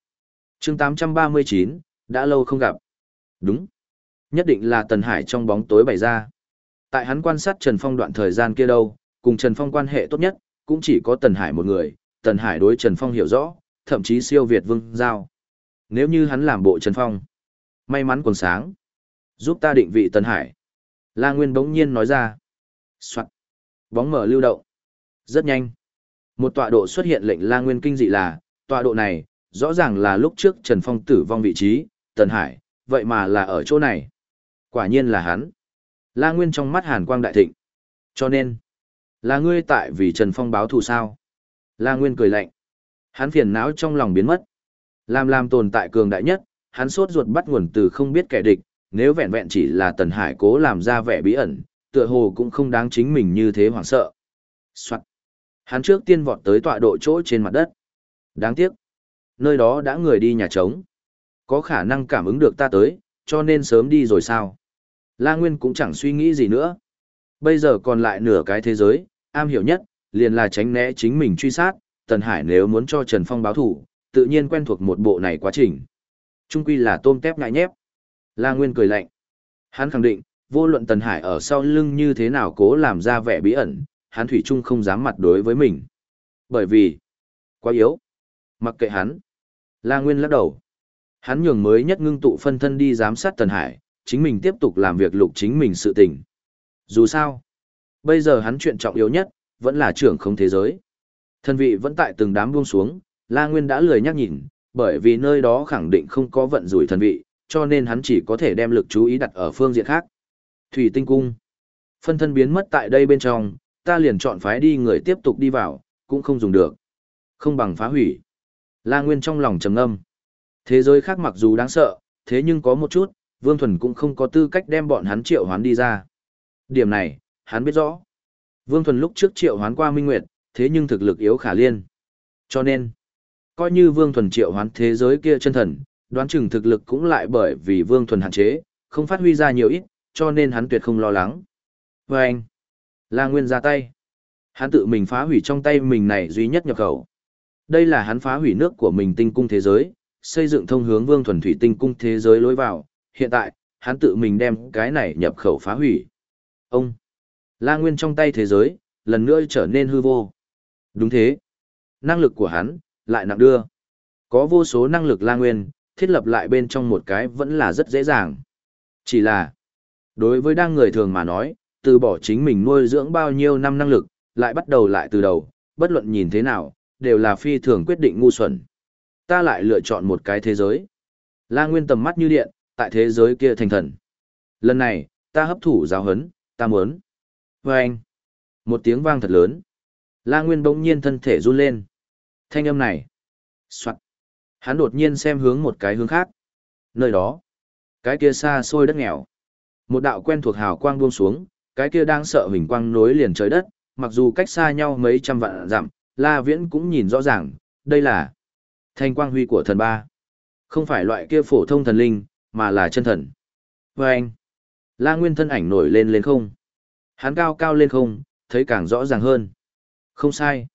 S1: chương 839, đã lâu không gặp. Đúng. Nhất định là Tần Hải trong bóng tối bày ra. Tại hắn quan sát Trần Phong đoạn thời gian kia đâu, cùng Trần Phong quan hệ tốt nhất, cũng chỉ có Tần Hải một người. Tần Hải đối Trần Phong hiểu rõ, thậm chí siêu Việt Vương Giao. Nếu như hắn làm bộ Trần Phong, may mắn còn sáng. Giúp ta định vị Tần Hải. La Nguyên bỗng nhiên nói ra. Soạn. Bóng mở lưu động. Rất nhanh. Một tọa độ xuất hiện lệnh La Nguyên kinh dị là, tọa độ này, rõ ràng là lúc trước Trần Phong tử vong vị trí, Tần Hải, vậy mà là ở chỗ này. Quả nhiên là hắn. La Nguyên trong mắt hàn quang đại thịnh. Cho nên, là ngươi tại vì Trần Phong báo thù sao? La Nguyên cười lạnh. Hắn phiền não trong lòng biến mất. Làm làm tồn tại cường đại nhất, hắn sốt ruột bắt nguồn từ không biết kẻ địch, nếu vẹn vẹn chỉ là Tần Hải cố làm ra vẻ bí ẩn, tựa hồ cũng không đáng chính mình như thế hoảng sợ. Soạn. Hắn trước tiên vọt tới tọa độ chỗ trên mặt đất. Đáng tiếc. Nơi đó đã người đi nhà trống. Có khả năng cảm ứng được ta tới, cho nên sớm đi rồi sao? La Nguyên cũng chẳng suy nghĩ gì nữa. Bây giờ còn lại nửa cái thế giới, am hiểu nhất, liền là tránh né chính mình truy sát, Tần Hải nếu muốn cho Trần Phong báo thủ, tự nhiên quen thuộc một bộ này quá trình. Trung quy là tôm tép ngại nhép. La Nguyên cười lạnh. Hắn khẳng định, vô luận Tần Hải ở sau lưng như thế nào cố làm ra vẻ bí ẩn, hắn thủy chung không dám mặt đối với mình. Bởi vì, quá yếu. Mặc kệ hắn. La Nguyên lắc đầu. Hắn nhường mới nhất ngưng tụ phân thân đi giám sát Tần Hải, chính mình tiếp tục làm việc lục chính mình sự tình. Dù sao, bây giờ hắn chuyện trọng yếu nhất, vẫn là trưởng không thế giới. Thân vị vẫn tại từng đám buông xuống, La Nguyên đã lười nhắc nhìn, bởi vì nơi đó khẳng định không có vận rủi thần vị, cho nên hắn chỉ có thể đem lực chú ý đặt ở phương diện khác. Thủy tinh cung. Phân thân biến mất tại đây bên trong, ta liền chọn phái đi người tiếp tục đi vào, cũng không dùng được. Không bằng phá hủy. La Nguyên trong lòng trầm ngâm. Thế giới khác mặc dù đáng sợ, thế nhưng có một chút, Vương Thuần cũng không có tư cách đem bọn hắn triệu hoán đi ra. Điểm này, hắn biết rõ. Vương Thuần lúc trước triệu hoán qua Minh Nguyệt, thế nhưng thực lực yếu khả liên. Cho nên, coi như Vương Thuần triệu hoán thế giới kia chân thần, đoán chừng thực lực cũng lại bởi vì Vương Thuần hạn chế, không phát huy ra nhiều ít, cho nên hắn tuyệt không lo lắng. Và anh, La Nguyên ra tay. Hắn tự mình phá hủy trong tay mình này duy nhất nhập khẩu. Đây là hắn phá hủy nước của mình tinh cung thế giới, xây dựng thông hướng Vương Thuần Thủy tinh cung thế giới lối vào. Hiện tại, hắn tự mình đem cái này nhập khẩu phá hủy. Ông, La Nguyên trong tay thế giới, lần nữa trở nên hư vô. Đúng thế. Năng lực của hắn, lại nặng đưa. Có vô số năng lực La Nguyên, thiết lập lại bên trong một cái vẫn là rất dễ dàng. Chỉ là, đối với đang người thường mà nói, từ bỏ chính mình nuôi dưỡng bao nhiêu năm năng lực, lại bắt đầu lại từ đầu, bất luận nhìn thế nào, đều là phi thường quyết định ngu xuẩn. Ta lại lựa chọn một cái thế giới. La Nguyên tầm mắt như điện, tại thế giới kia thành thần. Lần này, ta hấp thụ giáo hấn, ta muốn. Vâng! anh, một tiếng vang thật lớn. La Nguyên bỗng nhiên thân thể run lên. Thanh âm này. Soạn. Hắn đột nhiên xem hướng một cái hướng khác. Nơi đó. Cái kia xa xôi đất nghèo. Một đạo quen thuộc hào quang buông xuống, cái kia đang sợ hình quang nối liền trời đất, mặc dù cách xa nhau mấy trăm vạn dặm, La Viễn cũng nhìn rõ ràng, đây là thanh quang huy của thần ba. Không phải loại kia phổ thông thần linh, mà là chân thần. Và anh, La Nguyên thân ảnh nổi lên lên không. Hắn cao cao lên không, thấy càng rõ ràng hơn. Không sai.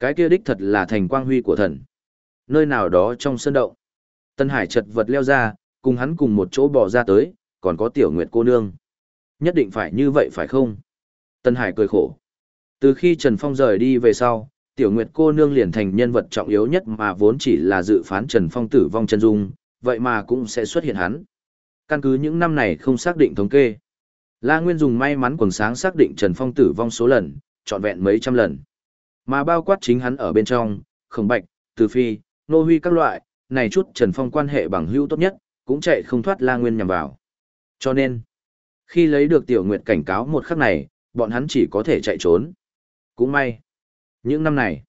S1: Cái kia đích thật là thành quang huy của thần. Nơi nào đó trong sân động. Tân Hải chật vật leo ra, cùng hắn cùng một chỗ bỏ ra tới, còn có tiểu nguyệt cô nương. Nhất định phải như vậy phải không? Tân Hải cười khổ. Từ khi Trần Phong rời đi về sau, tiểu nguyệt cô nương liền thành nhân vật trọng yếu nhất mà vốn chỉ là dự phán Trần Phong tử vong chân dung, vậy mà cũng sẽ xuất hiện hắn. Căn cứ những năm này không xác định thống kê. La Nguyên dùng may mắn quần sáng xác định Trần Phong tử vong số lần, trọn vẹn mấy trăm lần. Mà bao quát chính hắn ở bên trong, khổng bạch, từ phi, nô huy các loại, này chút Trần Phong quan hệ bằng hữu tốt nhất, cũng chạy không thoát La Nguyên nhằm vào. Cho nên, khi lấy được tiểu nguyệt cảnh cáo một khắc này, bọn hắn chỉ có thể chạy trốn. Cũng may. Những năm này,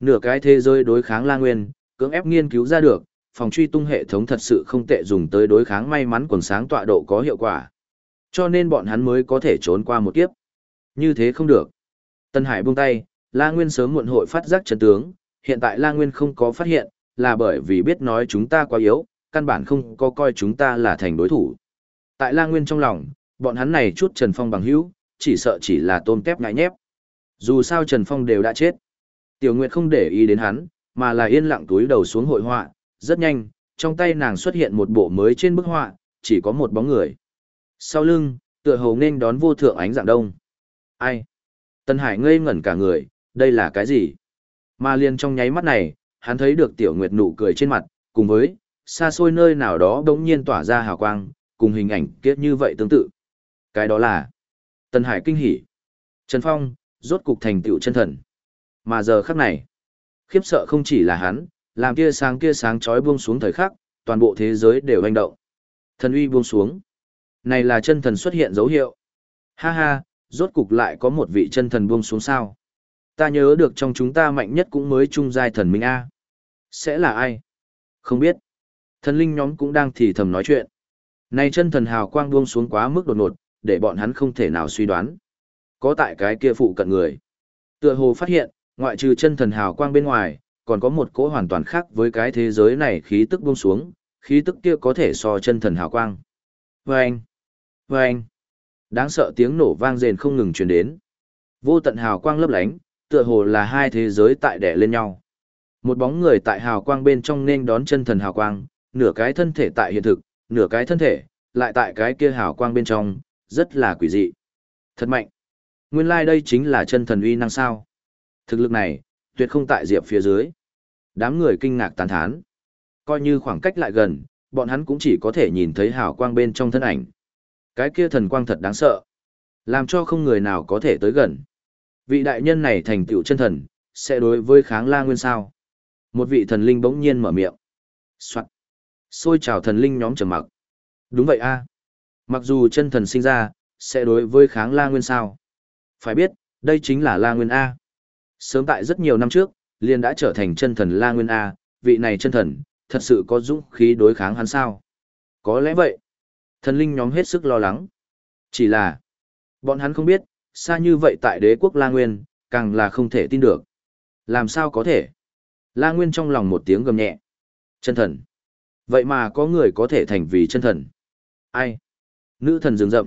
S1: nửa cái thế giới đối kháng La Nguyên, cưỡng ép nghiên cứu ra được, phòng truy tung hệ thống thật sự không tệ dùng tới đối kháng may mắn quần sáng tọa độ có hiệu quả. Cho nên bọn hắn mới có thể trốn qua một kiếp. Như thế không được. Tân Hải buông tay, La Nguyên sớm muộn hội phát giác chân tướng, hiện tại La Nguyên không có phát hiện, là bởi vì biết nói chúng ta quá yếu, căn bản không có coi chúng ta là thành đối thủ. Tại La Nguyên trong lòng, bọn hắn này chút Trần Phong bằng hữu, chỉ sợ chỉ là tôm tép ngại nhép. Dù sao Trần Phong đều đã chết. Tiểu Nguyệt không để ý đến hắn, mà là yên lặng túi đầu xuống hội họa, rất nhanh, trong tay nàng xuất hiện một bộ mới trên bức họa, chỉ có một bóng người. Sau lưng, tựa hồ nên đón vô thượng ánh dạng đông. Ai? Tân Hải ngây ngẩn cả người, đây là cái gì? Mà liền trong nháy mắt này, hắn thấy được Tiểu Nguyệt nụ cười trên mặt, cùng với, xa xôi nơi nào đó đống nhiên tỏa ra hào quang, cùng hình ảnh kiếp như vậy tương tự. Cái đó là Tân Hải kinh hỉ. Trần Phong, rốt cục thành tựu chân thần. Mà giờ khắc này, khiếp sợ không chỉ là hắn, làm kia sáng kia sáng chói buông xuống thời khắc, toàn bộ thế giới đều hành động. Thần uy buông xuống. Này là chân thần xuất hiện dấu hiệu. Ha ha, rốt cục lại có một vị chân thần buông xuống sao. Ta nhớ được trong chúng ta mạnh nhất cũng mới trung giai thần minh A. Sẽ là ai? Không biết. Thần linh nhóm cũng đang thì thầm nói chuyện. Này chân thần hào quang buông xuống quá mức đột ngột, để bọn hắn không thể nào suy đoán. Có tại cái kia phụ cận người. Tựa hồ phát hiện, ngoại trừ chân thần hào quang bên ngoài, còn có một cỗ hoàn toàn khác với cái thế giới này khí tức buông xuống, khí tức kia có thể so chân thần hào quang. Vâng! Vâng! Đáng sợ tiếng nổ vang rền không ngừng truyền đến. Vô tận hào quang lấp lánh, tựa hồ là hai thế giới tại đẻ lên nhau. Một bóng người tại hào quang bên trong nên đón chân thần hào quang, nửa cái thân thể tại hiện thực, nửa cái thân thể, lại tại cái kia hào quang bên trong, rất là quỷ dị. Thật mạnh. Nguyên lai like đây chính là chân thần uy năng sao. Thực lực này, tuyệt không tại Diệp phía dưới. Đám người kinh ngạc tán thán. Coi như khoảng cách lại gần, bọn hắn cũng chỉ có thể nhìn thấy hào quang bên trong thân ảnh. Cái kia thần quang thật đáng sợ. Làm cho không người nào có thể tới gần. Vị đại nhân này thành tựu chân thần, sẽ đối với kháng la nguyên sao. Một vị thần linh bỗng nhiên mở miệng. Soạn. Xôi chào thần linh nhóm trầm mặc. Đúng vậy a. Mặc dù chân thần sinh ra, sẽ đối với kháng la nguyên sao. Phải biết, đây chính là la nguyên A. Sớm tại rất nhiều năm trước, liền đã trở thành chân thần la nguyên A, vị này chân thần, thật sự có dũng khí đối kháng hắn sao. Có lẽ vậy. Thần linh nhóm hết sức lo lắng. Chỉ là, bọn hắn không biết, xa như vậy tại đế quốc La Nguyên, càng là không thể tin được. Làm sao có thể? La Nguyên trong lòng một tiếng gầm nhẹ. Chân thần. Vậy mà có người có thể thành vì chân thần. Ai? Nữ thần rừng rậm.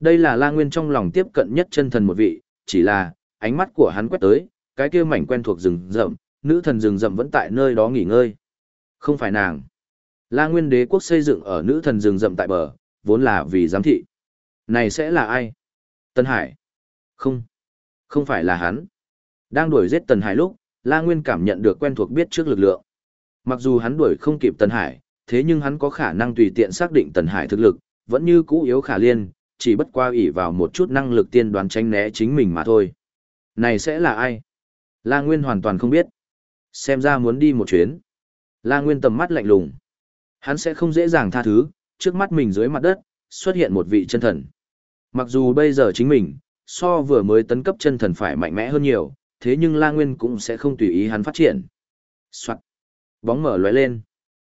S1: Đây là La Nguyên trong lòng tiếp cận nhất chân thần một vị, chỉ là, ánh mắt của hắn quét tới, cái kia mảnh quen thuộc rừng rậm, nữ thần rừng rậm vẫn tại nơi đó nghỉ ngơi. Không phải nàng. La Nguyên đế quốc xây dựng ở nữ thần rừng rậm tại bờ, vốn là vì giám thị. Này sẽ là ai? Tân Hải. Không. Không phải là hắn. Đang đuổi giết Tần Hải lúc, La Nguyên cảm nhận được quen thuộc biết trước lực lượng. Mặc dù hắn đuổi không kịp Tần Hải, thế nhưng hắn có khả năng tùy tiện xác định Tần Hải thực lực, vẫn như cũ yếu khả liên, chỉ bất qua ỷ vào một chút năng lực tiên đoán tránh né chính mình mà thôi. Này sẽ là ai? La Nguyên hoàn toàn không biết. Xem ra muốn đi một chuyến. La Nguyên tầm mắt lạnh lùng. Hắn sẽ không dễ dàng tha thứ, trước mắt mình dưới mặt đất, xuất hiện một vị chân thần. Mặc dù bây giờ chính mình, so vừa mới tấn cấp chân thần phải mạnh mẽ hơn nhiều, thế nhưng La Nguyên cũng sẽ không tùy ý hắn phát triển. Soạn. Bóng mở lóe lên.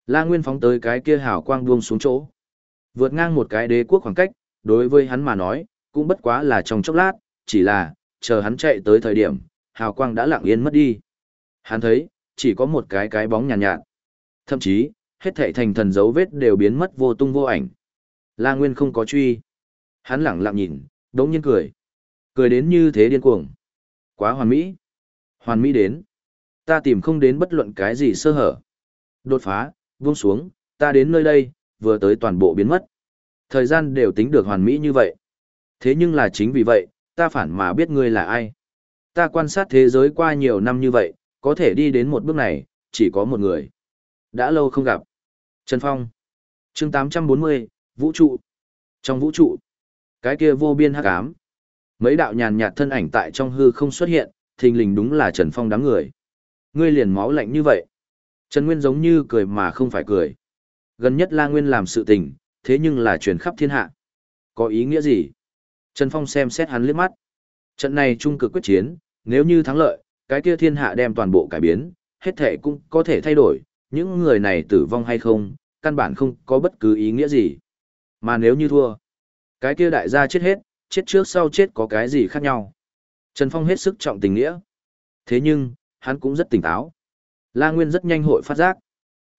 S1: La Nguyên phóng tới cái kia hào quang buông xuống chỗ. Vượt ngang một cái đế quốc khoảng cách, đối với hắn mà nói, cũng bất quá là trong chốc lát, chỉ là, chờ hắn chạy tới thời điểm, hào quang đã lặng yên mất đi. Hắn thấy, chỉ có một cái cái bóng nhàn nhạt, nhạt. Thậm chí, Hết thảy thành thần dấu vết đều biến mất vô tung vô ảnh. La Nguyên không có truy. Hắn lẳng lặng nhìn, đống nhiên cười. Cười đến như thế điên cuồng. Quá hoàn mỹ. Hoàn mỹ đến. Ta tìm không đến bất luận cái gì sơ hở. Đột phá, buông xuống, ta đến nơi đây, vừa tới toàn bộ biến mất. Thời gian đều tính được hoàn mỹ như vậy. Thế nhưng là chính vì vậy, ta phản mà biết ngươi là ai. Ta quan sát thế giới qua nhiều năm như vậy, có thể đi đến một bước này, chỉ có một người. Đã lâu không gặp. Trần Phong. chương 840, Vũ trụ. Trong vũ trụ, cái kia vô biên hắc ám. Mấy đạo nhàn nhạt thân ảnh tại trong hư không xuất hiện, thình lình đúng là Trần Phong đám người. Ngươi liền máu lạnh như vậy. Trần Nguyên giống như cười mà không phải cười. Gần nhất La Nguyên làm sự tình, thế nhưng là truyền khắp thiên hạ. Có ý nghĩa gì? Trần Phong xem xét hắn liếc mắt. Trận này trung cực quyết chiến, nếu như thắng lợi, cái kia thiên hạ đem toàn bộ cải biến, hết thể cũng có thể thay đổi, những người này tử vong hay không, căn bản không có bất cứ ý nghĩa gì. Mà nếu như thua, cái kia đại gia chết hết, chết trước sau chết có cái gì khác nhau. Trần Phong hết sức trọng tình nghĩa. Thế nhưng, hắn cũng rất tỉnh táo. La Nguyên rất nhanh hội phát giác.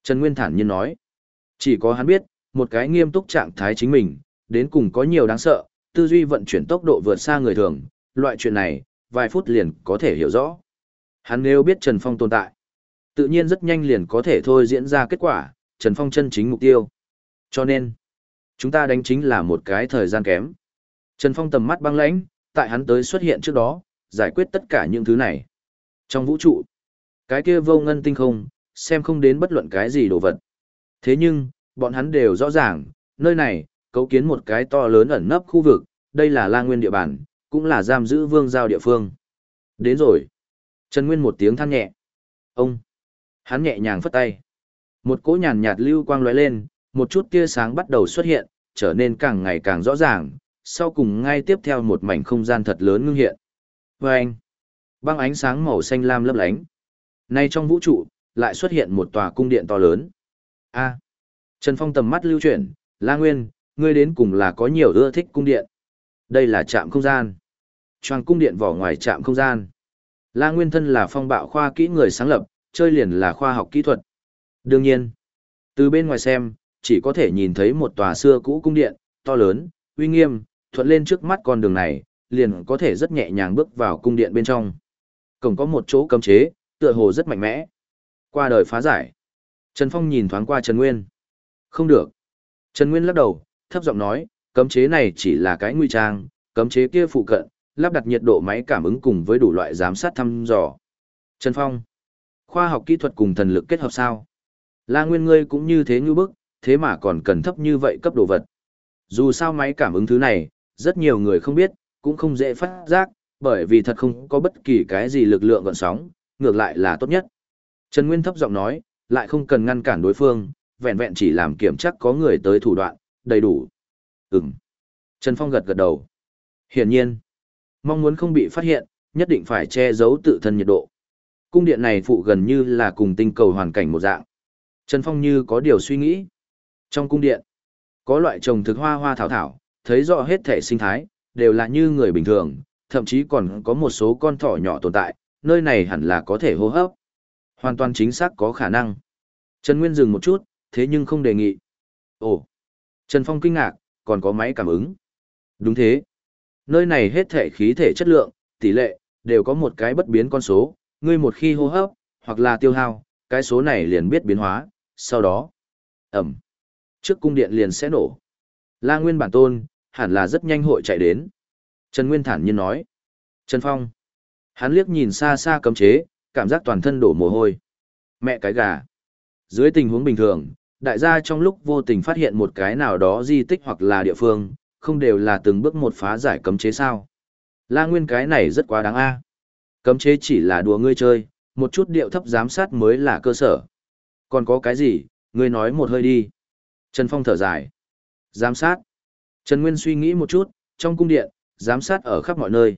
S1: Trần Nguyên thản nhiên nói. Chỉ có hắn biết, một cái nghiêm túc trạng thái chính mình, đến cùng có nhiều đáng sợ, tư duy vận chuyển tốc độ vượt xa người thường, loại chuyện này, vài phút liền có thể hiểu rõ. Hắn nếu biết Trần Phong tồn tại, tự nhiên rất nhanh liền có thể thôi diễn ra kết quả, Trần Phong chân chính mục tiêu. Cho nên, chúng ta đánh chính là một cái thời gian kém. Trần Phong tầm mắt băng lãnh, tại hắn tới xuất hiện trước đó, giải quyết tất cả những thứ này. Trong vũ trụ, cái kia vô ngân tinh không, xem không đến bất luận cái gì đồ vật. Thế nhưng, bọn hắn đều rõ ràng, nơi này, cấu kiến một cái to lớn ẩn nấp khu vực, đây là la nguyên địa bàn, cũng là giam giữ vương giao địa phương. Đến rồi. Trần Nguyên một tiếng than nhẹ. Ông. Hắn nhẹ nhàng phất tay. Một cỗ nhàn nhạt lưu quang lóe lên, một chút tia sáng bắt đầu xuất hiện, trở nên càng ngày càng rõ ràng, sau cùng ngay tiếp theo một mảnh không gian thật lớn ngưng hiện. Và anh. Băng ánh sáng màu xanh lam lấp lánh. Nay trong vũ trụ, lại xuất hiện một tòa cung điện to lớn. A. Trần Phong tầm mắt lưu chuyển, La Nguyên, ngươi đến cùng là có nhiều ưa thích cung điện. Đây là trạm không gian. Choàng cung điện vỏ ngoài trạm không gian. La Nguyên thân là phong bạo khoa kỹ người sáng lập, chơi liền là khoa học kỹ thuật. Đương nhiên, từ bên ngoài xem, chỉ có thể nhìn thấy một tòa xưa cũ cung điện, to lớn, uy nghiêm, thuận lên trước mắt con đường này, liền có thể rất nhẹ nhàng bước vào cung điện bên trong. Cổng có một chỗ cấm chế, tựa hồ rất mạnh mẽ. Qua đời phá giải. Trần Phong nhìn thoáng qua Trần Nguyên. Không được. Trần Nguyên lắc đầu, thấp giọng nói, cấm chế này chỉ là cái nguy trang, cấm chế kia phụ cận, lắp đặt nhiệt độ máy cảm ứng cùng với đủ loại giám sát thăm dò. Trần Phong, khoa học kỹ thuật cùng thần lực kết hợp sao? La Nguyên ngươi cũng như thế như bức, thế mà còn cần thấp như vậy cấp đồ vật. Dù sao máy cảm ứng thứ này, rất nhiều người không biết, cũng không dễ phát giác, bởi vì thật không có bất kỳ cái gì lực lượng gọn sóng, ngược lại là tốt nhất. Trần Nguyên thấp giọng nói, lại không cần ngăn cản đối phương, vẹn vẹn chỉ làm kiểm chắc có người tới thủ đoạn, đầy đủ. Ừm. Trần Phong gật gật đầu. Hiển nhiên, mong muốn không bị phát hiện, nhất định phải che giấu tự thân nhiệt độ. Cung điện này phụ gần như là cùng tinh cầu hoàn cảnh một dạng. Trần Phong như có điều suy nghĩ. Trong cung điện, có loại trồng thực hoa hoa thảo thảo, thấy rõ hết thể sinh thái, đều là như người bình thường, thậm chí còn có một số con thỏ nhỏ tồn tại, nơi này hẳn là có thể hô hấp. Hoàn toàn chính xác có khả năng. Trần Nguyên dừng một chút, thế nhưng không đề nghị. Ồ! Trần Phong kinh ngạc, còn có máy cảm ứng. Đúng thế. Nơi này hết thể khí thể chất lượng, tỷ lệ, đều có một cái bất biến con số, ngươi một khi hô hấp, hoặc là tiêu hao, cái số này liền biết biến hóa, sau đó, ẩm, trước cung điện liền sẽ nổ. La Nguyên bản tôn, hẳn là rất nhanh hội chạy đến. Trần Nguyên thản nhiên nói. Trần Phong. Hắn liếc nhìn xa xa cấm chế, cảm giác toàn thân đổ mồ hôi. Mẹ cái gà. Dưới tình huống bình thường, đại gia trong lúc vô tình phát hiện một cái nào đó di tích hoặc là địa phương, không đều là từng bước một phá giải cấm chế sao. La Nguyên cái này rất quá đáng a. Cấm chế chỉ là đùa ngươi chơi, một chút điệu thấp giám sát mới là cơ sở. Còn có cái gì, ngươi nói một hơi đi. Trần Phong thở dài. Giám sát. Trần Nguyên suy nghĩ một chút, trong cung điện, giám sát ở khắp mọi nơi.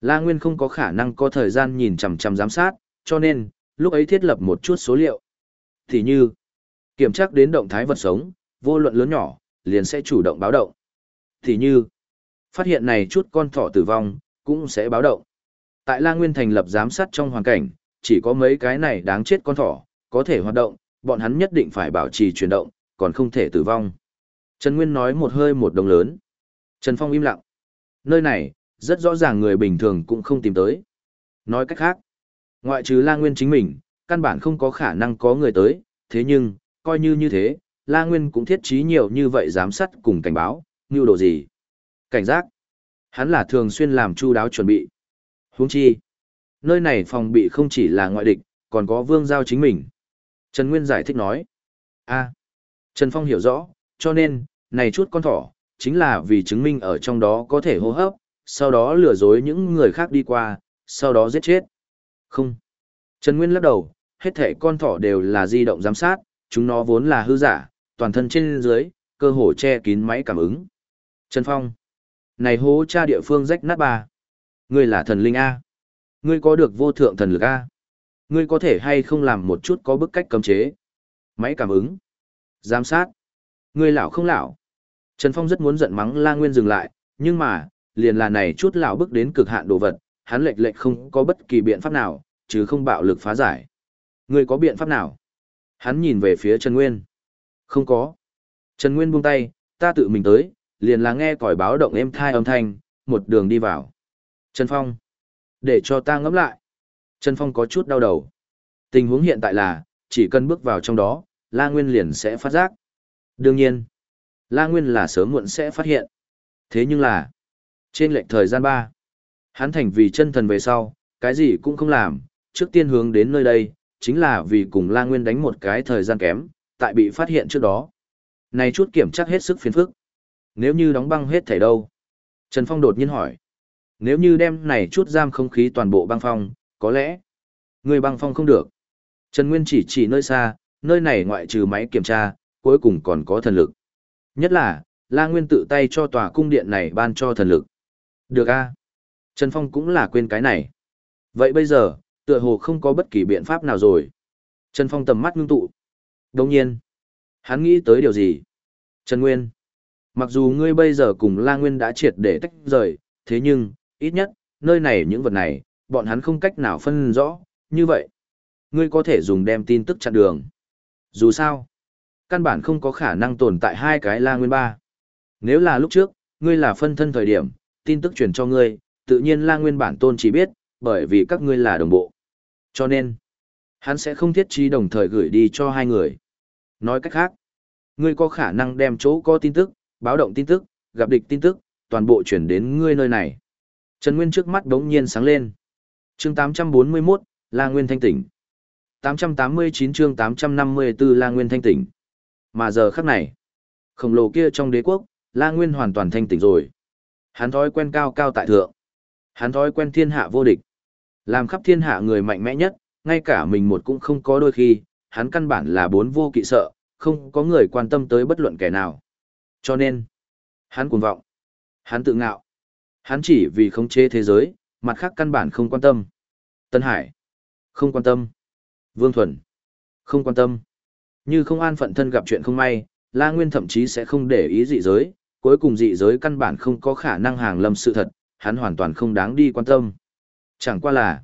S1: La Nguyên không có khả năng có thời gian nhìn chằm chằm giám sát, cho nên, lúc ấy thiết lập một chút số liệu. Thì như, kiểm tra đến động thái vật sống, vô luận lớn nhỏ, liền sẽ chủ động báo động. Thì như, phát hiện này chút con thỏ tử vong, cũng sẽ báo động. Tại La Nguyên thành lập giám sát trong hoàn cảnh, chỉ có mấy cái này đáng chết con thỏ, có thể hoạt động, Bọn hắn nhất định phải bảo trì chuyển động, còn không thể tử vong. Trần Nguyên nói một hơi một đồng lớn. Trần Phong im lặng. Nơi này, rất rõ ràng người bình thường cũng không tìm tới. Nói cách khác, ngoại trừ La Nguyên chính mình, căn bản không có khả năng có người tới, thế nhưng, coi như như thế, La Nguyên cũng thiết trí nhiều như vậy giám sát cùng cảnh báo, như đồ gì. Cảnh giác. Hắn là thường xuyên làm chu đáo chuẩn bị. Huống chi. Nơi này phòng bị không chỉ là ngoại địch, còn có vương giao chính mình. Trần Nguyên giải thích nói. a Trần Phong hiểu rõ, cho nên, này chút con thỏ, chính là vì chứng minh ở trong đó có thể hô hấp, sau đó lừa dối những người khác đi qua, sau đó giết chết. Không. Trần Nguyên lắc đầu, hết thể con thỏ đều là di động giám sát, chúng nó vốn là hư giả, toàn thân trên dưới, cơ hồ che kín máy cảm ứng. Trần Phong. Này hố cha địa phương rách nát bà Ngươi là thần linh A. Ngươi có được vô thượng thần lực A. Ngươi có thể hay không làm một chút có bức cách cấm chế. Máy cảm ứng. Giám sát. Ngươi lão không lão. Trần Phong rất muốn giận mắng La Nguyên dừng lại, nhưng mà, liền là này chút lão bức đến cực hạn đồ vật, hắn lệch lệch không có bất kỳ biện pháp nào, chứ không bạo lực phá giải. Ngươi có biện pháp nào? Hắn nhìn về phía Trần Nguyên. Không có. Trần Nguyên buông tay, ta tự mình tới, liền là nghe còi báo động êm thai âm thanh, một đường đi vào. Trần Phong. Để cho ta ngẫm lại. Trần Phong có chút đau đầu. Tình huống hiện tại là, chỉ cần bước vào trong đó, La Nguyên liền sẽ phát giác. Đương nhiên, La Nguyên là sớm muộn sẽ phát hiện. Thế nhưng là, trên lệnh thời gian 3, hắn thành vì chân thần về sau, cái gì cũng không làm, trước tiên hướng đến nơi đây, chính là vì cùng La Nguyên đánh một cái thời gian kém, tại bị phát hiện trước đó. Này chút kiểm chắc hết sức phiền phức. Nếu như đóng băng hết thảy đâu? Trần Phong đột nhiên hỏi. Nếu như đem này chút giam không khí toàn bộ băng phong, có lẽ người băng phong không được. Trần Nguyên chỉ chỉ nơi xa, nơi này ngoại trừ máy kiểm tra, cuối cùng còn có thần lực. Nhất là, La Nguyên tự tay cho tòa cung điện này ban cho thần lực. Được a Trần Phong cũng là quên cái này. Vậy bây giờ, tựa hồ không có bất kỳ biện pháp nào rồi. Trần Phong tầm mắt ngưng tụ. Đồng nhiên, hắn nghĩ tới điều gì? Trần Nguyên, mặc dù ngươi bây giờ cùng La Nguyên đã triệt để tách rời, thế nhưng, ít nhất, nơi này những vật này, bọn hắn không cách nào phân rõ, như vậy. Ngươi có thể dùng đem tin tức chặn đường. Dù sao, căn bản không có khả năng tồn tại hai cái La Nguyên ba. Nếu là lúc trước, ngươi là phân thân thời điểm, tin tức truyền cho ngươi, tự nhiên La Nguyên bản tôn chỉ biết, bởi vì các ngươi là đồng bộ. Cho nên, hắn sẽ không thiết trí đồng thời gửi đi cho hai người. Nói cách khác, ngươi có khả năng đem chỗ có tin tức, báo động tin tức, gặp địch tin tức, toàn bộ chuyển đến ngươi nơi này. Trần Nguyên trước mắt đống nhiên sáng lên. chương 841, La Nguyên thanh tỉnh. 889 chương 854 La Nguyên thanh tỉnh. Mà giờ khắc này, khổng lồ kia trong đế quốc, La Nguyên hoàn toàn thanh tỉnh rồi. Hắn thói quen cao cao tại thượng. Hắn thói quen thiên hạ vô địch. Làm khắp thiên hạ người mạnh mẽ nhất, ngay cả mình một cũng không có đôi khi, hắn căn bản là bốn vô kỵ sợ, không có người quan tâm tới bất luận kẻ nào. Cho nên, hắn cuồng vọng, hắn tự ngạo, hắn chỉ vì khống chế thế giới, mặt khác căn bản không quan tâm. Tân Hải, không quan tâm. Vương Thuần, không quan tâm. Như không an phận thân gặp chuyện không may, La Nguyên thậm chí sẽ không để ý dị giới, cuối cùng dị giới căn bản không có khả năng hàng lâm sự thật, hắn hoàn toàn không đáng đi quan tâm. Chẳng qua là,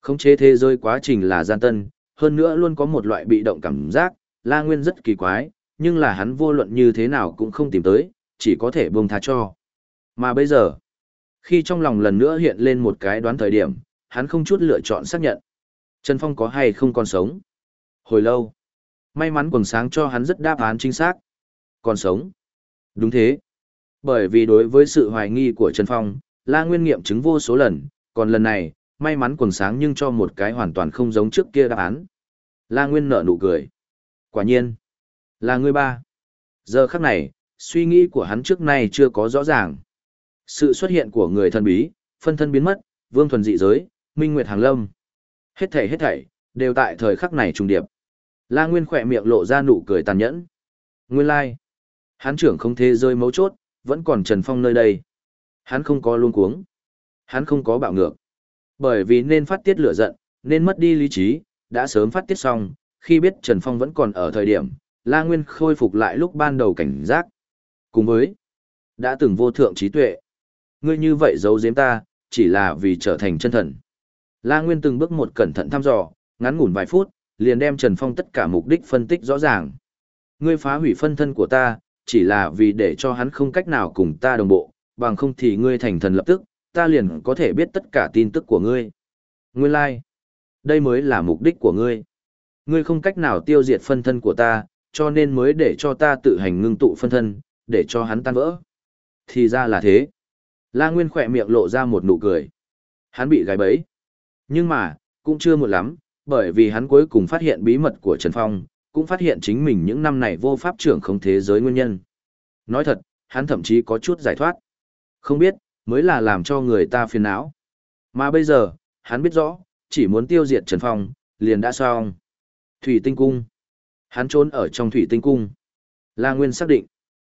S1: khống chế thế giới quá trình là gian tân, hơn nữa luôn có một loại bị động cảm giác, La Nguyên rất kỳ quái, nhưng là hắn vô luận như thế nào cũng không tìm tới, chỉ có thể buông tha cho. Mà bây giờ, khi trong lòng lần nữa hiện lên một cái đoán thời điểm, hắn không chút lựa chọn xác nhận. Trần Phong có hay không còn sống? Hồi lâu, may mắn quần sáng cho hắn rất đáp án chính xác. Còn sống? Đúng thế. Bởi vì đối với sự hoài nghi của Trần Phong, La Nguyên nghiệm chứng vô số lần, còn lần này, may mắn quần sáng nhưng cho một cái hoàn toàn không giống trước kia đáp án. La Nguyên nở nụ cười. Quả nhiên, là người ba. Giờ khắc này, suy nghĩ của hắn trước nay chưa có rõ ràng. Sự xuất hiện của người thân bí, phân thân biến mất, vương thuần dị giới, minh nguyệt hàng lâm. Hết thảy hết thảy, đều tại thời khắc này trùng điệp. La Nguyên khỏe miệng lộ ra nụ cười tàn nhẫn. Nguyên lai, like. hắn trưởng không thế rơi mấu chốt, vẫn còn Trần Phong nơi đây. Hắn không có luôn cuống. Hắn không có bạo ngược. Bởi vì nên phát tiết lửa giận, nên mất đi lý trí, đã sớm phát tiết xong, khi biết Trần Phong vẫn còn ở thời điểm, La Nguyên khôi phục lại lúc ban đầu cảnh giác. Cùng với, đã từng vô thượng trí tuệ. Ngươi như vậy giấu giếm ta, chỉ là vì trở thành chân thần. La Nguyên từng bước một cẩn thận thăm dò, ngắn ngủn vài phút, liền đem Trần Phong tất cả mục đích phân tích rõ ràng. Ngươi phá hủy phân thân của ta, chỉ là vì để cho hắn không cách nào cùng ta đồng bộ, bằng không thì ngươi thành thần lập tức, ta liền có thể biết tất cả tin tức của ngươi. Nguyên lai, like. đây mới là mục đích của ngươi. Ngươi không cách nào tiêu diệt phân thân của ta, cho nên mới để cho ta tự hành ngưng tụ phân thân, để cho hắn tan vỡ. Thì ra là thế. La Nguyên khỏe miệng lộ ra một nụ cười. Hắn bị gái bẫy. Nhưng mà, cũng chưa một lắm, bởi vì hắn cuối cùng phát hiện bí mật của Trần Phong, cũng phát hiện chính mình những năm này vô pháp trưởng không thế giới nguyên nhân. Nói thật, hắn thậm chí có chút giải thoát. Không biết, mới là làm cho người ta phiền não. Mà bây giờ, hắn biết rõ, chỉ muốn tiêu diệt Trần Phong, liền đã xong. Thủy tinh cung. Hắn trốn ở trong thủy tinh cung. La Nguyên xác định.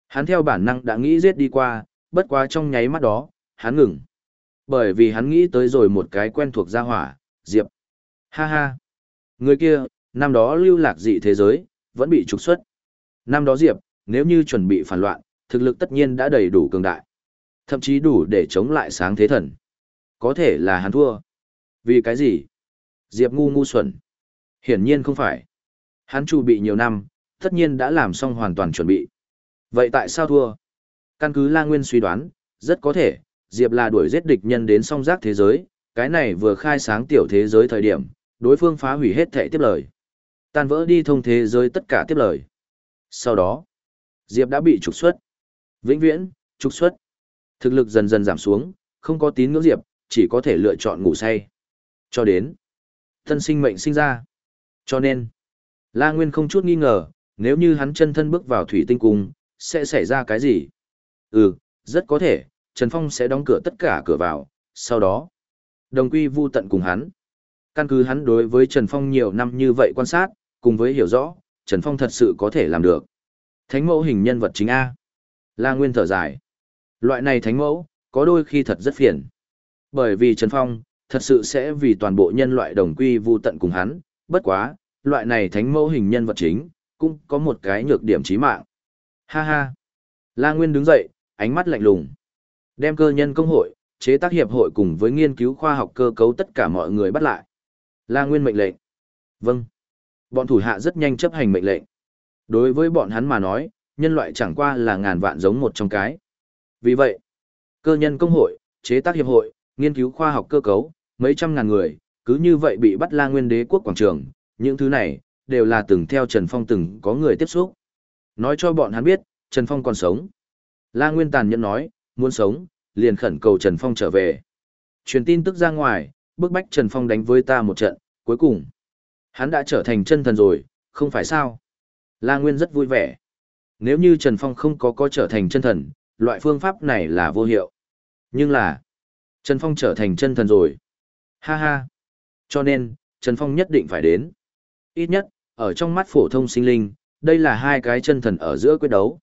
S1: Hắn theo bản năng đã nghĩ giết đi qua, bất quá trong nháy mắt đó, hắn ngừng. Bởi vì hắn nghĩ tới rồi một cái quen thuộc gia hỏa, Diệp. Ha ha. Người kia, năm đó lưu lạc dị thế giới, vẫn bị trục xuất. Năm đó Diệp, nếu như chuẩn bị phản loạn, thực lực tất nhiên đã đầy đủ cường đại. Thậm chí đủ để chống lại sáng thế thần. Có thể là hắn thua. Vì cái gì? Diệp ngu ngu xuẩn. Hiển nhiên không phải. Hắn chuẩn bị nhiều năm, tất nhiên đã làm xong hoàn toàn chuẩn bị. Vậy tại sao thua? Căn cứ La Nguyên suy đoán, rất có thể, Diệp là đuổi giết địch nhân đến song giác thế giới, cái này vừa khai sáng tiểu thế giới thời điểm, đối phương phá hủy hết thệ tiếp lời. Tan vỡ đi thông thế giới tất cả tiếp lời. Sau đó, Diệp đã bị trục xuất. Vĩnh viễn, trục xuất. Thực lực dần dần giảm xuống, không có tín ngưỡng Diệp, chỉ có thể lựa chọn ngủ say. Cho đến, thân sinh mệnh sinh ra. Cho nên, La Nguyên không chút nghi ngờ, nếu như hắn chân thân bước vào thủy tinh cung, sẽ xảy ra cái gì? Ừ, rất có thể, Trần Phong sẽ đóng cửa tất cả cửa vào, sau đó, đồng quy vu tận cùng hắn. Căn cứ hắn đối với Trần Phong nhiều năm như vậy quan sát, cùng với hiểu rõ, Trần Phong thật sự có thể làm được. Thánh mẫu hình nhân vật chính A. La Nguyên thở dài. Loại này thánh mẫu, có đôi khi thật rất phiền. Bởi vì Trần Phong, thật sự sẽ vì toàn bộ nhân loại đồng quy vu tận cùng hắn, bất quá, loại này thánh mẫu hình nhân vật chính, cũng có một cái nhược điểm chí mạng. Ha ha. La Nguyên đứng dậy, ánh mắt lạnh lùng. Đem cơ nhân công hội, chế tác hiệp hội cùng với nghiên cứu khoa học cơ cấu tất cả mọi người bắt lại. La Nguyên mệnh lệnh. Vâng. Bọn thủ hạ rất nhanh chấp hành mệnh lệnh. Đối với bọn hắn mà nói, nhân loại chẳng qua là ngàn vạn giống một trong cái. Vì vậy, cơ nhân công hội, chế tác hiệp hội, nghiên cứu khoa học cơ cấu, mấy trăm ngàn người, cứ như vậy bị bắt la nguyên đế quốc quảng trường, những thứ này, đều là từng theo Trần Phong từng có người tiếp xúc. Nói cho bọn hắn biết, Trần Phong còn sống. La Nguyên tàn nhẫn nói, muốn sống, liền khẩn cầu Trần Phong trở về. Truyền tin tức ra ngoài, bức bách Trần Phong đánh với ta một trận, cuối cùng. Hắn đã trở thành chân thần rồi, không phải sao? La Nguyên rất vui vẻ. Nếu như Trần Phong không có có trở thành chân thần, loại phương pháp này là vô hiệu. Nhưng là, Trần Phong trở thành chân thần rồi. Ha ha. Cho nên, Trần Phong nhất định phải đến. Ít nhất, ở trong mắt phổ thông sinh linh, đây là hai cái chân thần ở giữa quyết đấu.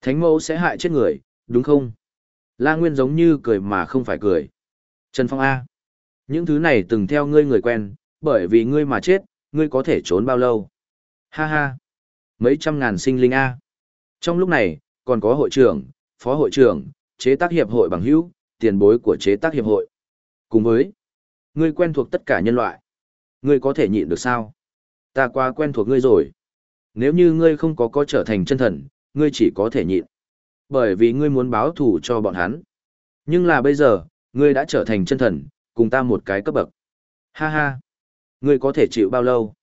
S1: Thánh mẫu sẽ hại chết người, đúng không? La Nguyên giống như cười mà không phải cười. Trần Phong A. Những thứ này từng theo ngươi người quen, bởi vì ngươi mà chết, ngươi có thể trốn bao lâu? Ha ha. Mấy trăm ngàn sinh linh A. Trong lúc này, còn có hội trưởng, phó hội trưởng, chế tác hiệp hội bằng hữu, tiền bối của chế tác hiệp hội. Cùng với, ngươi quen thuộc tất cả nhân loại. Ngươi có thể nhịn được sao? Ta quá quen thuộc ngươi rồi. Nếu như ngươi không có có trở thành chân thần, ngươi chỉ có thể nhịn. Bởi vì ngươi muốn báo thù cho bọn hắn. Nhưng là bây giờ, ngươi đã trở thành chân thần, cùng ta một cái cấp bậc. Ha ha. Ngươi có thể chịu bao lâu?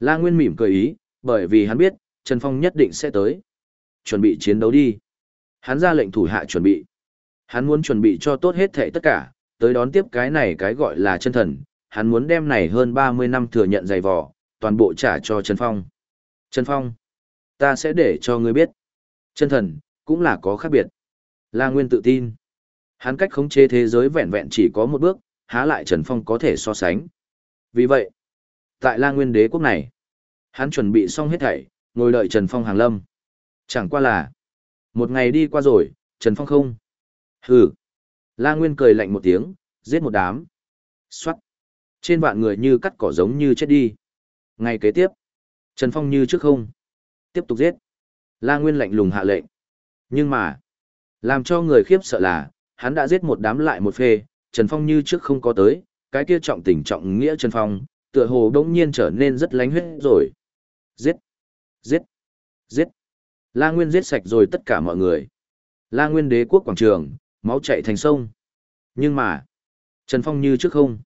S1: La Nguyên mỉm cười ý, bởi vì hắn biết, Trần Phong nhất định sẽ tới. Chuẩn bị chiến đấu đi. Hắn ra lệnh thủ hạ chuẩn bị. Hắn muốn chuẩn bị cho tốt hết thảy tất cả, tới đón tiếp cái này cái gọi là chân thần. Hắn muốn đem này hơn 30 năm thừa nhận dày vò, toàn bộ trả cho Trần Phong. Trần Phong, ta sẽ để cho ngươi biết. Chân thần, cũng là có khác biệt. La Nguyên tự tin. Hắn cách khống chế thế giới vẹn vẹn chỉ có một bước, há lại Trần Phong có thể so sánh. Vì vậy, tại La Nguyên đế quốc này, hắn chuẩn bị xong hết thảy, ngồi đợi Trần Phong hàng lâm. Chẳng qua là, một ngày đi qua rồi, Trần Phong không. Hừ. La Nguyên cười lạnh một tiếng, giết một đám. Xoát. Trên vạn người như cắt cỏ giống như chết đi. Ngày kế tiếp, Trần Phong như trước không. Tiếp tục giết. La Nguyên lạnh lùng hạ lệnh. Nhưng mà, làm cho người khiếp sợ là, hắn đã giết một đám lại một phê, Trần Phong như trước không có tới, cái kia trọng tình trọng nghĩa Trần Phong, tựa hồ đống nhiên trở nên rất lánh huyết rồi. Giết! Giết! Giết! La Nguyên giết sạch rồi tất cả mọi người. La Nguyên đế quốc quảng trường, máu chạy thành sông. Nhưng mà, Trần Phong như trước không.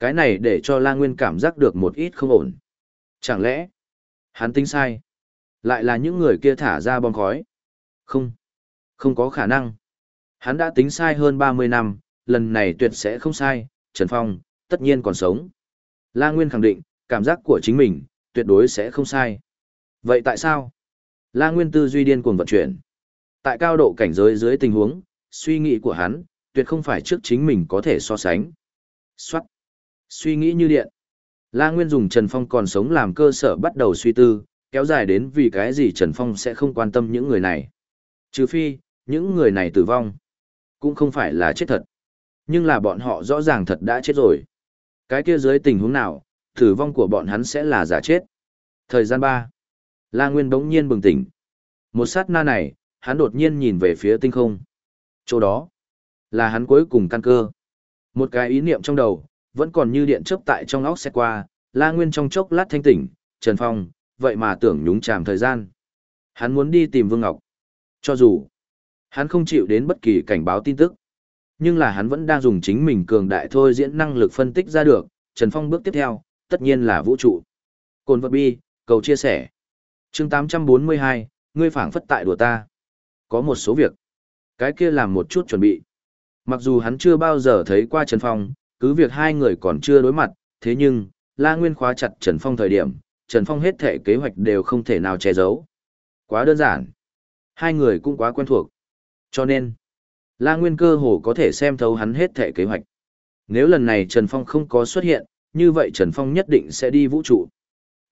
S1: Cái này để cho La Nguyên cảm giác được một ít không ổn. Chẳng lẽ, hắn tính sai? Lại là những người kia thả ra bom khói? Không, không có khả năng. Hắn đã tính sai hơn 30 năm, lần này tuyệt sẽ không sai, Trần Phong, tất nhiên còn sống. La Nguyên khẳng định, cảm giác của chính mình, tuyệt đối sẽ không sai. Vậy tại sao? La Nguyên tư duy điên cuồng vận chuyển. Tại cao độ cảnh giới dưới tình huống, suy nghĩ của hắn, tuyệt không phải trước chính mình có thể so sánh. Xoát. Suy nghĩ như điện. La Nguyên dùng Trần Phong còn sống làm cơ sở bắt đầu suy tư, kéo dài đến vì cái gì Trần Phong sẽ không quan tâm những người này. Trừ phi, những người này tử vong. Cũng không phải là chết thật. Nhưng là bọn họ rõ ràng thật đã chết rồi. Cái kia dưới tình huống nào, tử vong của bọn hắn sẽ là giả chết. Thời gian 3. La Nguyên bỗng nhiên bừng tỉnh. Một sát na này, hắn đột nhiên nhìn về phía tinh không. Chỗ đó, là hắn cuối cùng căn cơ. Một cái ý niệm trong đầu, vẫn còn như điện chớp tại trong óc xét qua, La Nguyên trong chốc lát thanh tỉnh, Trần Phong, vậy mà tưởng nhúng chàm thời gian. Hắn muốn đi tìm Vương Ngọc. Cho dù, hắn không chịu đến bất kỳ cảnh báo tin tức. Nhưng là hắn vẫn đang dùng chính mình cường đại thôi diễn năng lực phân tích ra được, Trần Phong bước tiếp theo, tất nhiên là vũ trụ. Cồn vật bi, cầu chia sẻ. chương 842, ngươi phảng phất tại đùa ta. Có một số việc. Cái kia làm một chút chuẩn bị. Mặc dù hắn chưa bao giờ thấy qua Trần Phong, cứ việc hai người còn chưa đối mặt, thế nhưng, La Nguyên khóa chặt Trần Phong thời điểm, Trần Phong hết thể kế hoạch đều không thể nào che giấu. Quá đơn giản. Hai người cũng quá quen thuộc. Cho nên, La Nguyên cơ hồ có thể xem thấu hắn hết thể kế hoạch. Nếu lần này Trần Phong không có xuất hiện, như vậy Trần Phong nhất định sẽ đi vũ trụ.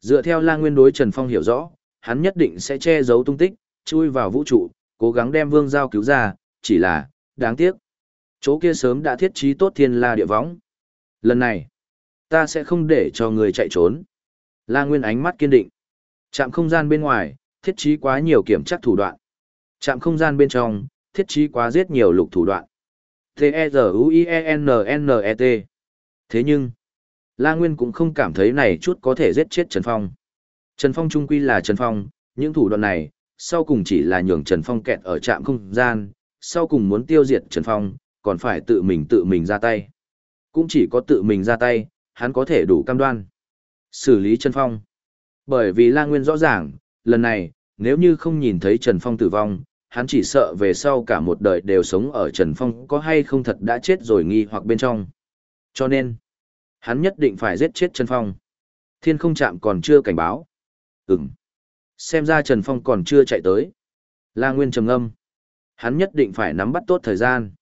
S1: Dựa theo La Nguyên đối Trần Phong hiểu rõ, hắn nhất định sẽ che giấu tung tích, chui vào vũ trụ, cố gắng đem Vương Giao cứu ra, chỉ là, đáng tiếc. Chỗ kia sớm đã thiết trí tốt thiên la địa võng. Lần này, ta sẽ không để cho người chạy trốn. La Nguyên ánh mắt kiên định. Trạm không gian bên ngoài, thiết trí quá nhiều kiểm chắc thủ đoạn. Trạm không gian bên trong, thiết trí quá giết nhiều lục thủ đoạn. T-E-Z-U-I-E-N-N-E-T. Thế nhưng, La Nguyên cũng không cảm thấy này chút có thể giết chết Trần Phong. Trần Phong trung quy là Trần Phong, những thủ đoạn này, sau cùng chỉ là nhường Trần Phong kẹt ở trạm không gian, sau cùng muốn tiêu diệt Trần Phong, còn phải tự mình tự mình ra tay. Cũng chỉ có tự mình ra tay, hắn có thể đủ cam đoan. Xử lý Trần Phong. Bởi vì La Nguyên rõ ràng, lần này, nếu như không nhìn thấy Trần Phong tử vong, hắn chỉ sợ về sau cả một đời đều sống ở Trần Phong có hay không thật đã chết rồi nghi hoặc bên trong. Cho nên, hắn nhất định phải giết chết Trần Phong. Thiên không chạm còn chưa cảnh báo. Ừm. Xem ra Trần Phong còn chưa chạy tới. La Nguyên trầm ngâm. Hắn nhất định phải nắm bắt tốt thời gian.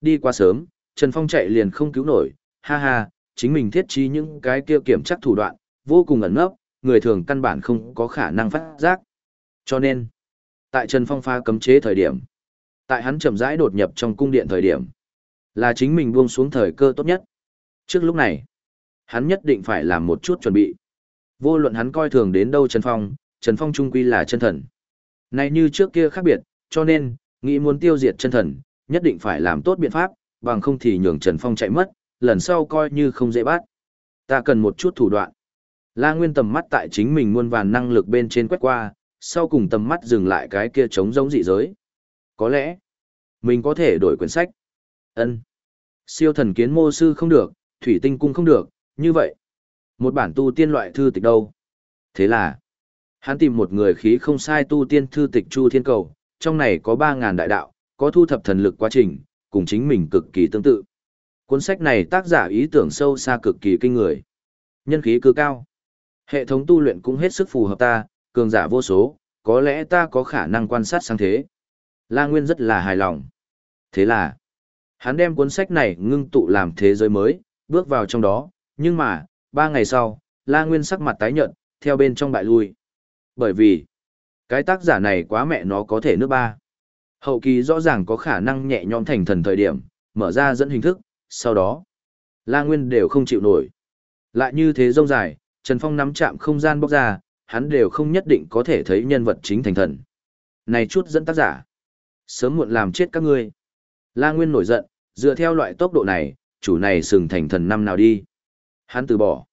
S1: Đi qua sớm, Trần Phong chạy liền không cứu nổi, ha ha, chính mình thiết trí những cái kia kiểm chắc thủ đoạn, vô cùng ẩn nấp, người thường căn bản không có khả năng phát giác. Cho nên, tại Trần Phong pha cấm chế thời điểm, tại hắn chậm rãi đột nhập trong cung điện thời điểm, là chính mình buông xuống thời cơ tốt nhất. Trước lúc này, hắn nhất định phải làm một chút chuẩn bị. Vô luận hắn coi thường đến đâu Trần Phong, Trần Phong trung quy là chân thần. Này như trước kia khác biệt, cho nên, nghĩ muốn tiêu diệt chân thần, nhất định phải làm tốt biện pháp, bằng không thì nhường Trần Phong chạy mất, lần sau coi như không dễ bắt. Ta cần một chút thủ đoạn. La Nguyên tầm mắt tại chính mình muôn vàn năng lực bên trên quét qua, sau cùng tầm mắt dừng lại cái kia trống giống dị giới. Có lẽ, mình có thể đổi quyển sách. Ân. Siêu thần kiến mô sư không được, thủy tinh cung không được, như vậy. Một bản tu tiên loại thư tịch đâu? Thế là, hắn tìm một người khí không sai tu tiên thư tịch Chu Thiên Cầu, trong này có 3.000 đại đạo, có thu thập thần lực quá trình, cùng chính mình cực kỳ tương tự. Cuốn sách này tác giả ý tưởng sâu xa cực kỳ kinh người. Nhân khí cứ cao. Hệ thống tu luyện cũng hết sức phù hợp ta, cường giả vô số, có lẽ ta có khả năng quan sát sang thế. La Nguyên rất là hài lòng. Thế là, hắn đem cuốn sách này ngưng tụ làm thế giới mới, bước vào trong đó, nhưng mà, ba ngày sau, La Nguyên sắc mặt tái nhợt, theo bên trong bại lui. Bởi vì, cái tác giả này quá mẹ nó có thể nước ba. Hậu kỳ rõ ràng có khả năng nhẹ nhõm thành thần thời điểm, mở ra dẫn hình thức, sau đó, La Nguyên đều không chịu nổi. Lại như thế rông dài, Trần Phong nắm chạm không gian bóc ra, hắn đều không nhất định có thể thấy nhân vật chính thành thần. Này chút dẫn tác giả, sớm muộn làm chết các ngươi. La Nguyên nổi giận, dựa theo loại tốc độ này, chủ này sừng thành thần năm nào đi. Hắn từ bỏ.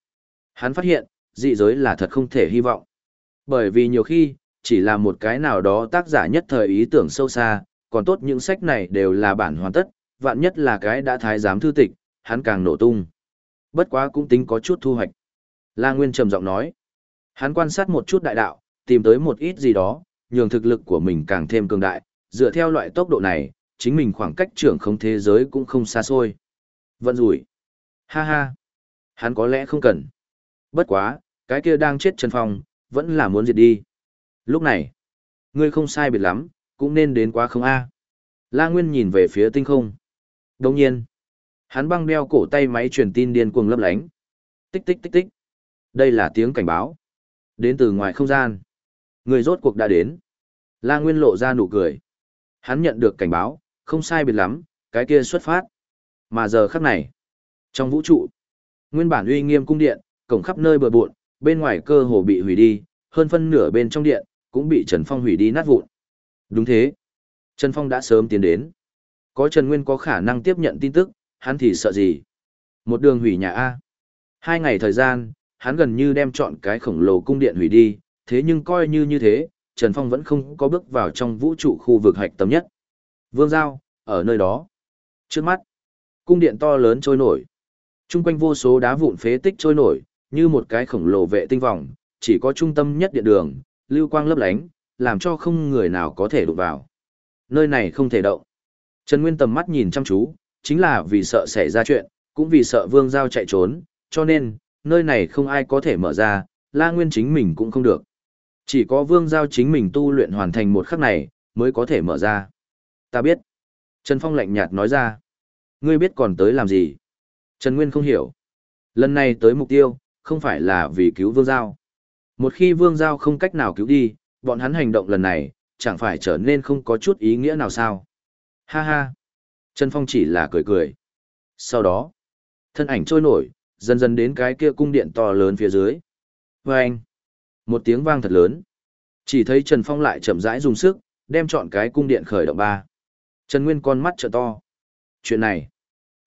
S1: Hắn phát hiện, dị giới là thật không thể hy vọng. Bởi vì nhiều khi, chỉ là một cái nào đó tác giả nhất thời ý tưởng sâu xa, còn tốt những sách này đều là bản hoàn tất, vạn nhất là cái đã thái giám thư tịch, hắn càng nổ tung. Bất quá cũng tính có chút thu hoạch. La Nguyên trầm giọng nói. Hắn quan sát một chút đại đạo, tìm tới một ít gì đó, nhường thực lực của mình càng thêm cường đại, dựa theo loại tốc độ này, chính mình khoảng cách trưởng không thế giới cũng không xa xôi. Vận rủi. Ha ha. Hắn có lẽ không cần. Bất quá, cái kia đang chết Trần Phong, vẫn là muốn diệt đi. Lúc này, ngươi không sai biệt lắm, cũng nên đến quá không a. La Nguyên nhìn về phía tinh không. Đồng nhiên, hắn băng đeo cổ tay máy truyền tin điên cuồng lấp lánh. Tích tích tích tích. Đây là tiếng cảnh báo. Đến từ ngoài không gian. Người rốt cuộc đã đến. La Nguyên lộ ra nụ cười. Hắn nhận được cảnh báo, không sai biệt lắm, cái kia xuất phát. Mà giờ khắc này, trong vũ trụ, nguyên bản uy nghiêm cung điện, cổng khắp nơi bừa bộn, bên ngoài cơ hồ bị hủy đi, hơn phân nửa bên trong điện, cũng bị Trần Phong hủy đi nát vụn. Đúng thế. Trần Phong đã sớm tiến đến. Có Trần Nguyên có khả năng tiếp nhận tin tức, hắn thì sợ gì? Một đường hủy nhà A. Hai ngày thời gian, hắn gần như đem chọn cái khổng lồ cung điện hủy đi, thế nhưng coi như như thế, Trần Phong vẫn không có bước vào trong vũ trụ khu vực hạch tâm nhất. Vương Giao, ở nơi đó. Trước mắt, cung điện to lớn trôi nổi. Trung quanh vô số đá vụn phế tích trôi nổi, như một cái khổng lồ vệ tinh vòng, chỉ có trung tâm nhất điện đường, lưu quang lấp lánh, làm cho không người nào có thể đụng vào. Nơi này không thể động. Trần Nguyên tầm mắt nhìn chăm chú, chính là vì sợ xảy ra chuyện, cũng vì sợ Vương Giao chạy trốn, cho nên, nơi này không ai có thể mở ra, La Nguyên chính mình cũng không được. Chỉ có Vương Giao chính mình tu luyện hoàn thành một khắc này, mới có thể mở ra. Ta biết. Trần Phong lạnh nhạt nói ra. Ngươi biết còn tới làm gì? Trần Nguyên không hiểu. Lần này tới mục tiêu, không phải là vì cứu Vương Giao. Một khi Vương Giao không cách nào cứu đi, bọn hắn hành động lần này, chẳng phải trở nên không có chút ý nghĩa nào sao. Ha ha. Trần Phong chỉ là cười cười. Sau đó, thân ảnh trôi nổi, dần dần đến cái kia cung điện to lớn phía dưới. Và anh, một tiếng vang thật lớn. Chỉ thấy Trần Phong lại chậm rãi dùng sức, đem chọn cái cung điện khởi động ba. Trần Nguyên con mắt trợ to. Chuyện này,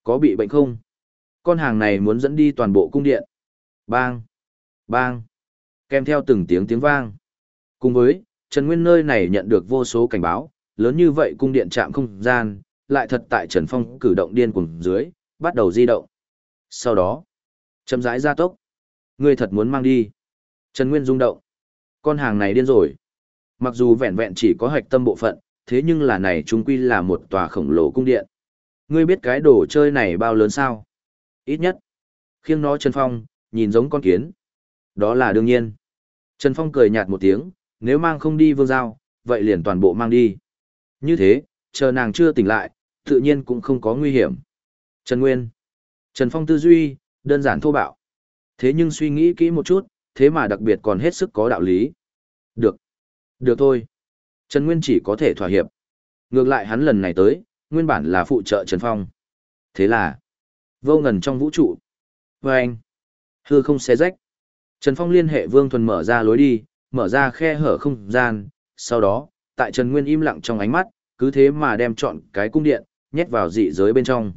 S1: có bị bệnh không? Con hàng này muốn dẫn đi toàn bộ cung điện. Bang, bang, kèm theo từng tiếng tiếng vang. Cùng với, Trần Nguyên nơi này nhận được vô số cảnh báo, lớn như vậy cung điện chạm không gian, lại thật tại Trần Phong cử động điên cuồng dưới, bắt đầu di động. Sau đó, chậm rãi ra tốc. Ngươi thật muốn mang đi. Trần Nguyên rung động. Con hàng này điên rồi. Mặc dù vẹn vẹn chỉ có hạch tâm bộ phận, thế nhưng là này chúng quy là một tòa khổng lồ cung điện. Ngươi biết cái đồ chơi này bao lớn sao? Ít nhất. Khiêng nó Trần Phong, nhìn giống con kiến. Đó là đương nhiên. Trần Phong cười nhạt một tiếng, nếu mang không đi vương giao, vậy liền toàn bộ mang đi. Như thế, chờ nàng chưa tỉnh lại, tự nhiên cũng không có nguy hiểm. Trần Nguyên. Trần Phong tư duy, đơn giản thô bạo. Thế nhưng suy nghĩ kỹ một chút, thế mà đặc biệt còn hết sức có đạo lý. Được. Được thôi. Trần Nguyên chỉ có thể thỏa hiệp. Ngược lại hắn lần này tới, nguyên bản là phụ trợ Trần Phong. Thế là, vô ngần trong vũ trụ. Và anh, hư không xé rách. Trần Phong liên hệ Vương Thuần mở ra lối đi, mở ra khe hở không gian, sau đó, tại Trần Nguyên im lặng trong ánh mắt, cứ thế mà đem chọn cái cung điện, nhét vào dị giới bên trong.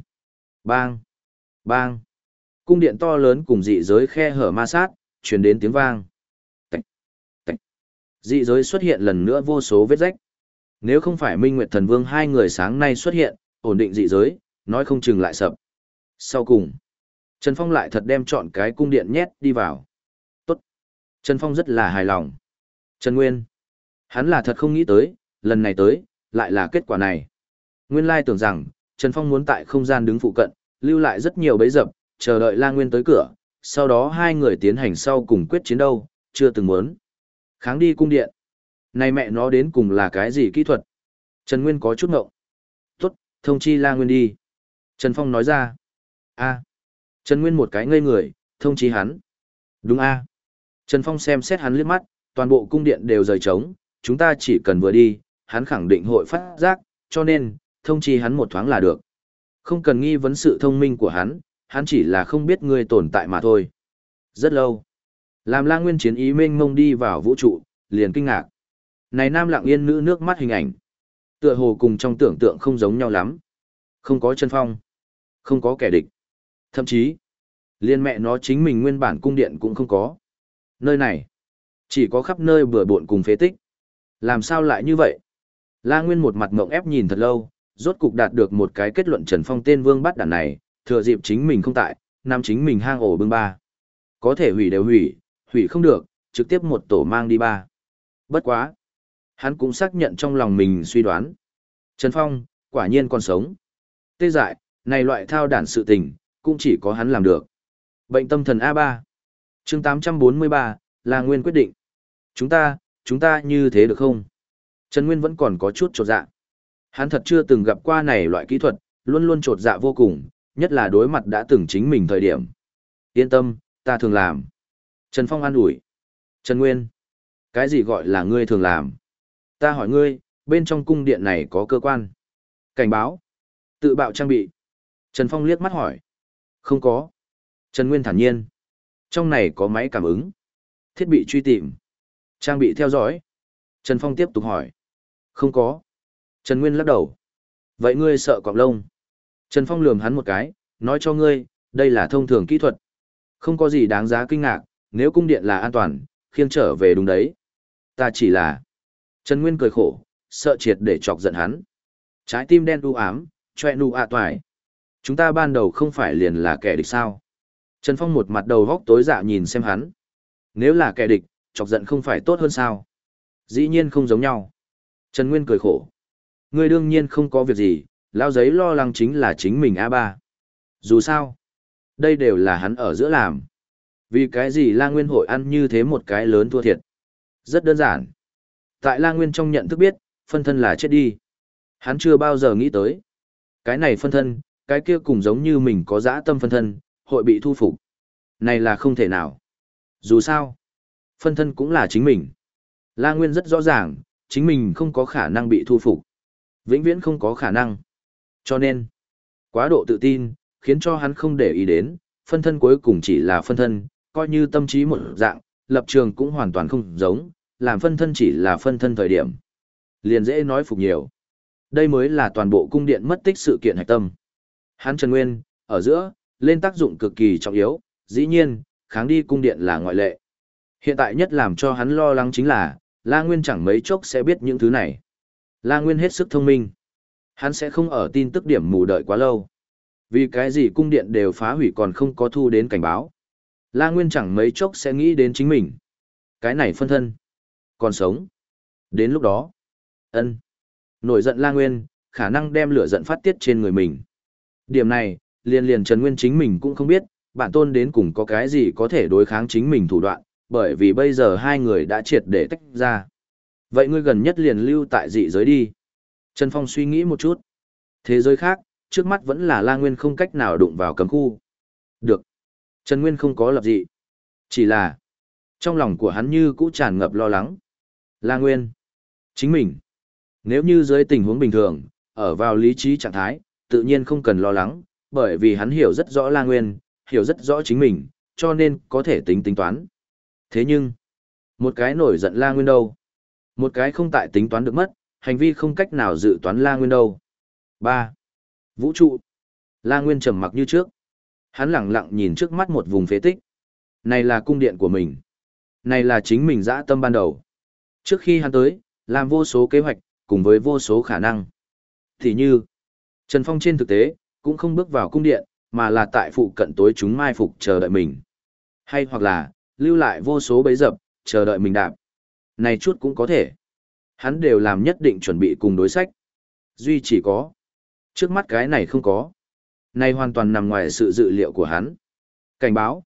S1: Bang! Bang! Cung điện to lớn cùng dị giới khe hở ma sát, truyền đến tiếng vang. Tạch! Tạch! Dị giới xuất hiện lần nữa vô số vết rách. Nếu không phải Minh Nguyệt Thần Vương hai người sáng nay xuất hiện, ổn định dị giới, nói không chừng lại sập. Sau cùng, Trần Phong lại thật đem chọn cái cung điện nhét đi vào. Tốt! Trần Phong rất là hài lòng. Trần Nguyên! Hắn là thật không nghĩ tới, lần này tới, lại là kết quả này. Nguyên lai tưởng rằng, Trần Phong muốn tại không gian đứng phụ cận, lưu lại rất nhiều bấy dập, chờ đợi La Nguyên tới cửa, sau đó hai người tiến hành sau cùng quyết chiến đâu, chưa từng muốn. Kháng đi cung điện. Này mẹ nó đến cùng là cái gì kỹ thuật? Trần Nguyên có chút ngộng. Tốt, thông chi La Nguyên đi. Trần Phong nói ra. a Trần Nguyên một cái ngây người, thông chi hắn. Đúng a Trần Phong xem xét hắn liếc mắt, toàn bộ cung điện đều rời trống, chúng ta chỉ cần vừa đi, hắn khẳng định hội phát giác, cho nên, thông chi hắn một thoáng là được. Không cần nghi vấn sự thông minh của hắn, hắn chỉ là không biết ngươi tồn tại mà thôi. Rất lâu. Làm la nguyên chiến ý mênh mông đi vào vũ trụ, liền kinh ngạc. Này nam lặng yên nữ nước mắt hình ảnh. Tựa hồ cùng trong tưởng tượng không giống nhau lắm. Không có chân phong. Không có kẻ địch. Thậm chí, Liên mẹ nó chính mình nguyên bản cung điện cũng không có. Nơi này, chỉ có khắp nơi bừa bộn cùng phế tích. Làm sao lại như vậy? La Nguyên một mặt mộng ép nhìn thật lâu, rốt cục đạt được một cái kết luận Trần Phong tên vương bắt đàn này, thừa dịp chính mình không tại, nam chính mình hang ổ bưng ba. Có thể hủy đều hủy, hủy không được, trực tiếp một tổ mang đi ba. Bất quá. Hắn cũng xác nhận trong lòng mình suy đoán. Trần Phong, quả nhiên còn sống. Tê dại, này loại thao đản sự tình, cũng chỉ có hắn làm được. Bệnh tâm thần A3. chương 843, là nguyên quyết định. Chúng ta, chúng ta như thế được không? Trần Nguyên vẫn còn có chút trột dạ. Hắn thật chưa từng gặp qua này loại kỹ thuật, luôn luôn trột dạ vô cùng, nhất là đối mặt đã từng chính mình thời điểm. Yên tâm, ta thường làm. Trần Phong an ủi. Trần Nguyên. Cái gì gọi là ngươi thường làm? Ta hỏi ngươi, bên trong cung điện này có cơ quan. Cảnh báo. Tự bạo trang bị. Trần Phong liếc mắt hỏi. Không có. Trần Nguyên thản nhiên. Trong này có máy cảm ứng. Thiết bị truy tìm. Trang bị theo dõi. Trần Phong tiếp tục hỏi. Không có. Trần Nguyên lắc đầu. Vậy ngươi sợ cọp lông. Trần Phong lườm hắn một cái, nói cho ngươi, đây là thông thường kỹ thuật. Không có gì đáng giá kinh ngạc, nếu cung điện là an toàn, khiêng trở về đúng đấy. Ta chỉ là... Trần Nguyên cười khổ, sợ triệt để chọc giận hắn. Trái tim đen u ám, choe nụ ạ toài. Chúng ta ban đầu không phải liền là kẻ địch sao. Trần Phong một mặt đầu góc tối dạ nhìn xem hắn. Nếu là kẻ địch, chọc giận không phải tốt hơn sao? Dĩ nhiên không giống nhau. Trần Nguyên cười khổ. Ngươi đương nhiên không có việc gì, lao giấy lo lắng chính là chính mình A3. Dù sao, đây đều là hắn ở giữa làm. Vì cái gì La Nguyên hội ăn như thế một cái lớn thua thiệt? Rất đơn giản. Tại La Nguyên trong nhận thức biết, phân thân là chết đi. Hắn chưa bao giờ nghĩ tới. Cái này phân thân, cái kia cùng giống như mình có dã tâm phân thân, hội bị thu phục. Này là không thể nào. Dù sao, phân thân cũng là chính mình. La Nguyên rất rõ ràng, chính mình không có khả năng bị thu phục. Vĩnh viễn không có khả năng. Cho nên, quá độ tự tin, khiến cho hắn không để ý đến, phân thân cuối cùng chỉ là phân thân, coi như tâm trí một dạng, lập trường cũng hoàn toàn không giống, làm phân thân chỉ là phân thân thời điểm. Liền dễ nói phục nhiều. Đây mới là toàn bộ cung điện mất tích sự kiện hạch tâm. Hắn Trần Nguyên, ở giữa, lên tác dụng cực kỳ trọng yếu, dĩ nhiên, kháng đi cung điện là ngoại lệ. Hiện tại nhất làm cho hắn lo lắng chính là, La Nguyên chẳng mấy chốc sẽ biết những thứ này. La Nguyên hết sức thông minh. Hắn sẽ không ở tin tức điểm mù đợi quá lâu. Vì cái gì cung điện đều phá hủy còn không có thu đến cảnh báo. La Nguyên chẳng mấy chốc sẽ nghĩ đến chính mình. Cái này phân thân. Còn sống. Đến lúc đó. ân Nổi giận La Nguyên, khả năng đem lửa giận phát tiết trên người mình. Điểm này, liền liền Trần Nguyên chính mình cũng không biết, bản tôn đến cùng có cái gì có thể đối kháng chính mình thủ đoạn, bởi vì bây giờ hai người đã triệt để tách ra. Vậy ngươi gần nhất liền lưu tại dị giới đi. Trần Phong suy nghĩ một chút. Thế giới khác, trước mắt vẫn là La Nguyên không cách nào đụng vào cấm khu. Được. Trần Nguyên không có lập dị. Chỉ là, trong lòng của hắn như cũ tràn ngập lo lắng. La Nguyên. Chính mình. Nếu như dưới tình huống bình thường, ở vào lý trí trạng thái, tự nhiên không cần lo lắng, bởi vì hắn hiểu rất rõ La Nguyên, hiểu rất rõ chính mình, cho nên có thể tính tính toán. Thế nhưng, một cái nổi giận La Nguyên đâu? Một cái không tại tính toán được mất, hành vi không cách nào dự toán La Nguyên đâu. 3. Vũ trụ. La Nguyên trầm mặc như trước. Hắn lặng lặng nhìn trước mắt một vùng phế tích. Này là cung điện của mình. Này là chính mình dã tâm ban đầu. Trước khi hắn tới, làm vô số kế hoạch, cùng với vô số khả năng. Thì như, Trần Phong trên thực tế, cũng không bước vào cung điện, mà là tại phụ cận tối chúng mai phục chờ đợi mình. Hay hoặc là, lưu lại vô số bấy dập, chờ đợi mình đạp. Này chút cũng có thể. Hắn đều làm nhất định chuẩn bị cùng đối sách. Duy chỉ có. Trước mắt cái này không có. Này hoàn toàn nằm ngoài sự dự liệu của hắn. Cảnh báo.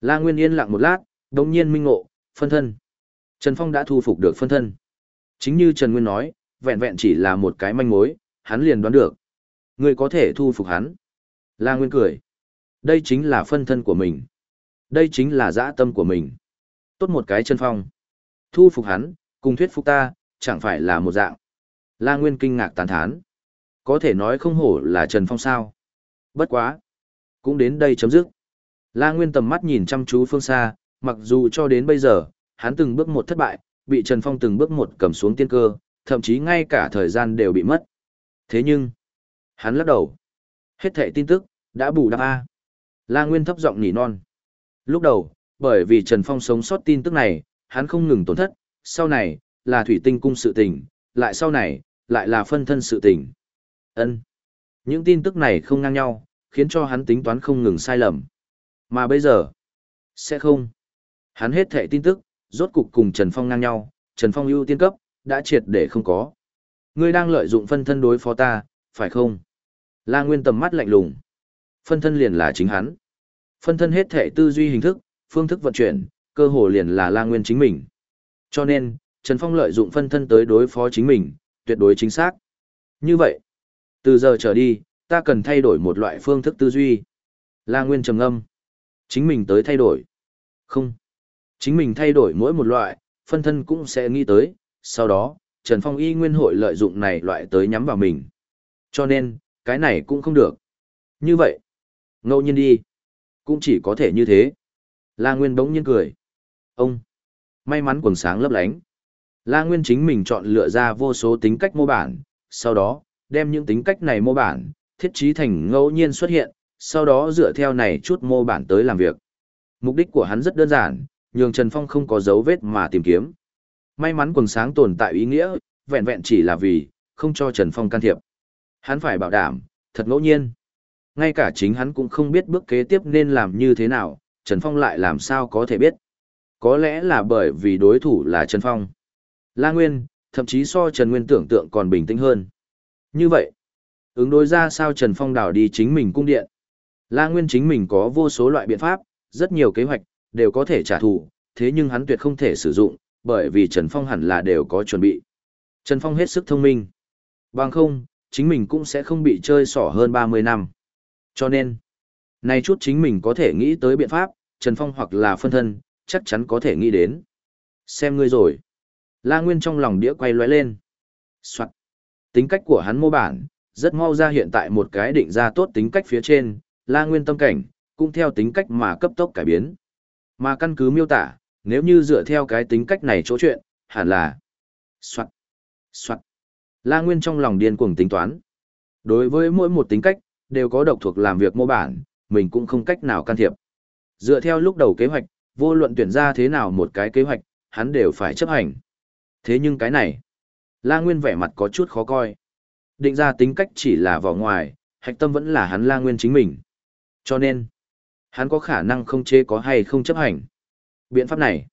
S1: La Nguyên yên lặng một lát, đồng nhiên minh ngộ, phân thân. Trần Phong đã thu phục được phân thân. Chính như Trần Nguyên nói, vẹn vẹn chỉ là một cái manh mối, hắn liền đoán được. Người có thể thu phục hắn. La Nguyên cười. Đây chính là phân thân của mình. Đây chính là dã tâm của mình. Tốt một cái Trần phong. Thu phục hắn, cùng thuyết phục ta, chẳng phải là một dạng. La Nguyên kinh ngạc tán thán. Có thể nói không hổ là Trần Phong sao. Bất quá. Cũng đến đây chấm dứt. La Nguyên tầm mắt nhìn chăm chú phương xa, mặc dù cho đến bây giờ, hắn từng bước một thất bại, bị Trần Phong từng bước một cầm xuống tiên cơ, thậm chí ngay cả thời gian đều bị mất. Thế nhưng, hắn lắc đầu. Hết thệ tin tức, đã bù đắp A. La Nguyên thấp giọng nhỉ non. Lúc đầu, bởi vì Trần Phong sống sót tin tức này, hắn không ngừng tổn thất, sau này, là thủy tinh cung sự tình, lại sau này, lại là phân thân sự tình. Ân. Những tin tức này không ngang nhau, khiến cho hắn tính toán không ngừng sai lầm. Mà bây giờ, sẽ không. Hắn hết thệ tin tức, rốt cục cùng Trần Phong ngang nhau, Trần Phong ưu tiên cấp, đã triệt để không có. Ngươi đang lợi dụng phân thân đối phó ta, phải không? La Nguyên tầm mắt lạnh lùng. Phân thân liền là chính hắn. Phân thân hết thể tư duy hình thức, phương thức vận chuyển, cơ hồ liền là La Nguyên chính mình. Cho nên, Trần Phong lợi dụng phân thân tới đối phó chính mình, tuyệt đối chính xác. Như vậy, từ giờ trở đi, ta cần thay đổi một loại phương thức tư duy. La Nguyên trầm ngâm. Chính mình tới thay đổi. Không. Chính mình thay đổi mỗi một loại, phân thân cũng sẽ nghĩ tới, sau đó, Trần Phong y nguyên hội lợi dụng này loại tới nhắm vào mình. Cho nên, cái này cũng không được. Như vậy, ngẫu nhiên đi. Cũng chỉ có thể như thế. La Nguyên bỗng nhiên cười. Ông, may mắn quần sáng lấp lánh. La Nguyên chính mình chọn lựa ra vô số tính cách mô bản, sau đó, đem những tính cách này mô bản, thiết trí thành ngẫu nhiên xuất hiện, sau đó dựa theo này chút mô bản tới làm việc. Mục đích của hắn rất đơn giản, nhường Trần Phong không có dấu vết mà tìm kiếm. May mắn quần sáng tồn tại ý nghĩa, vẹn vẹn chỉ là vì, không cho Trần Phong can thiệp. Hắn phải bảo đảm, thật ngẫu nhiên. Ngay cả chính hắn cũng không biết bước kế tiếp nên làm như thế nào, Trần Phong lại làm sao có thể biết. Có lẽ là bởi vì đối thủ là Trần Phong. La Nguyên, thậm chí so Trần Nguyên tưởng tượng còn bình tĩnh hơn. Như vậy, ứng đối ra sao Trần Phong đảo đi chính mình cung điện. La Nguyên chính mình có vô số loại biện pháp, rất nhiều kế hoạch, đều có thể trả thù, thế nhưng hắn tuyệt không thể sử dụng, bởi vì Trần Phong hẳn là đều có chuẩn bị. Trần Phong hết sức thông minh. Bằng không, chính mình cũng sẽ không bị chơi xỏ hơn 30 năm. Cho nên, nay chút chính mình có thể nghĩ tới biện pháp, Trần Phong hoặc là phân thân, chắc chắn có thể nghĩ đến. Xem ngươi rồi. La Nguyên trong lòng đĩa quay lóe lên. Soạt. Tính cách của hắn mô bản, rất mau ra hiện tại một cái định ra tốt tính cách phía trên, La Nguyên tâm cảnh, cũng theo tính cách mà cấp tốc cải biến. Mà căn cứ miêu tả, nếu như dựa theo cái tính cách này chỗ chuyện, hẳn là Soạt. Soạt. La Nguyên trong lòng điên cuồng tính toán. Đối với mỗi một tính cách, đều có độc thuộc làm việc mô bản, mình cũng không cách nào can thiệp. Dựa theo lúc đầu kế hoạch, vô luận tuyển ra thế nào một cái kế hoạch, hắn đều phải chấp hành. Thế nhưng cái này, La Nguyên vẻ mặt có chút khó coi. Định ra tính cách chỉ là vỏ ngoài, hạch tâm vẫn là hắn La Nguyên chính mình. Cho nên, hắn có khả năng không chế có hay không chấp hành. Biện pháp này,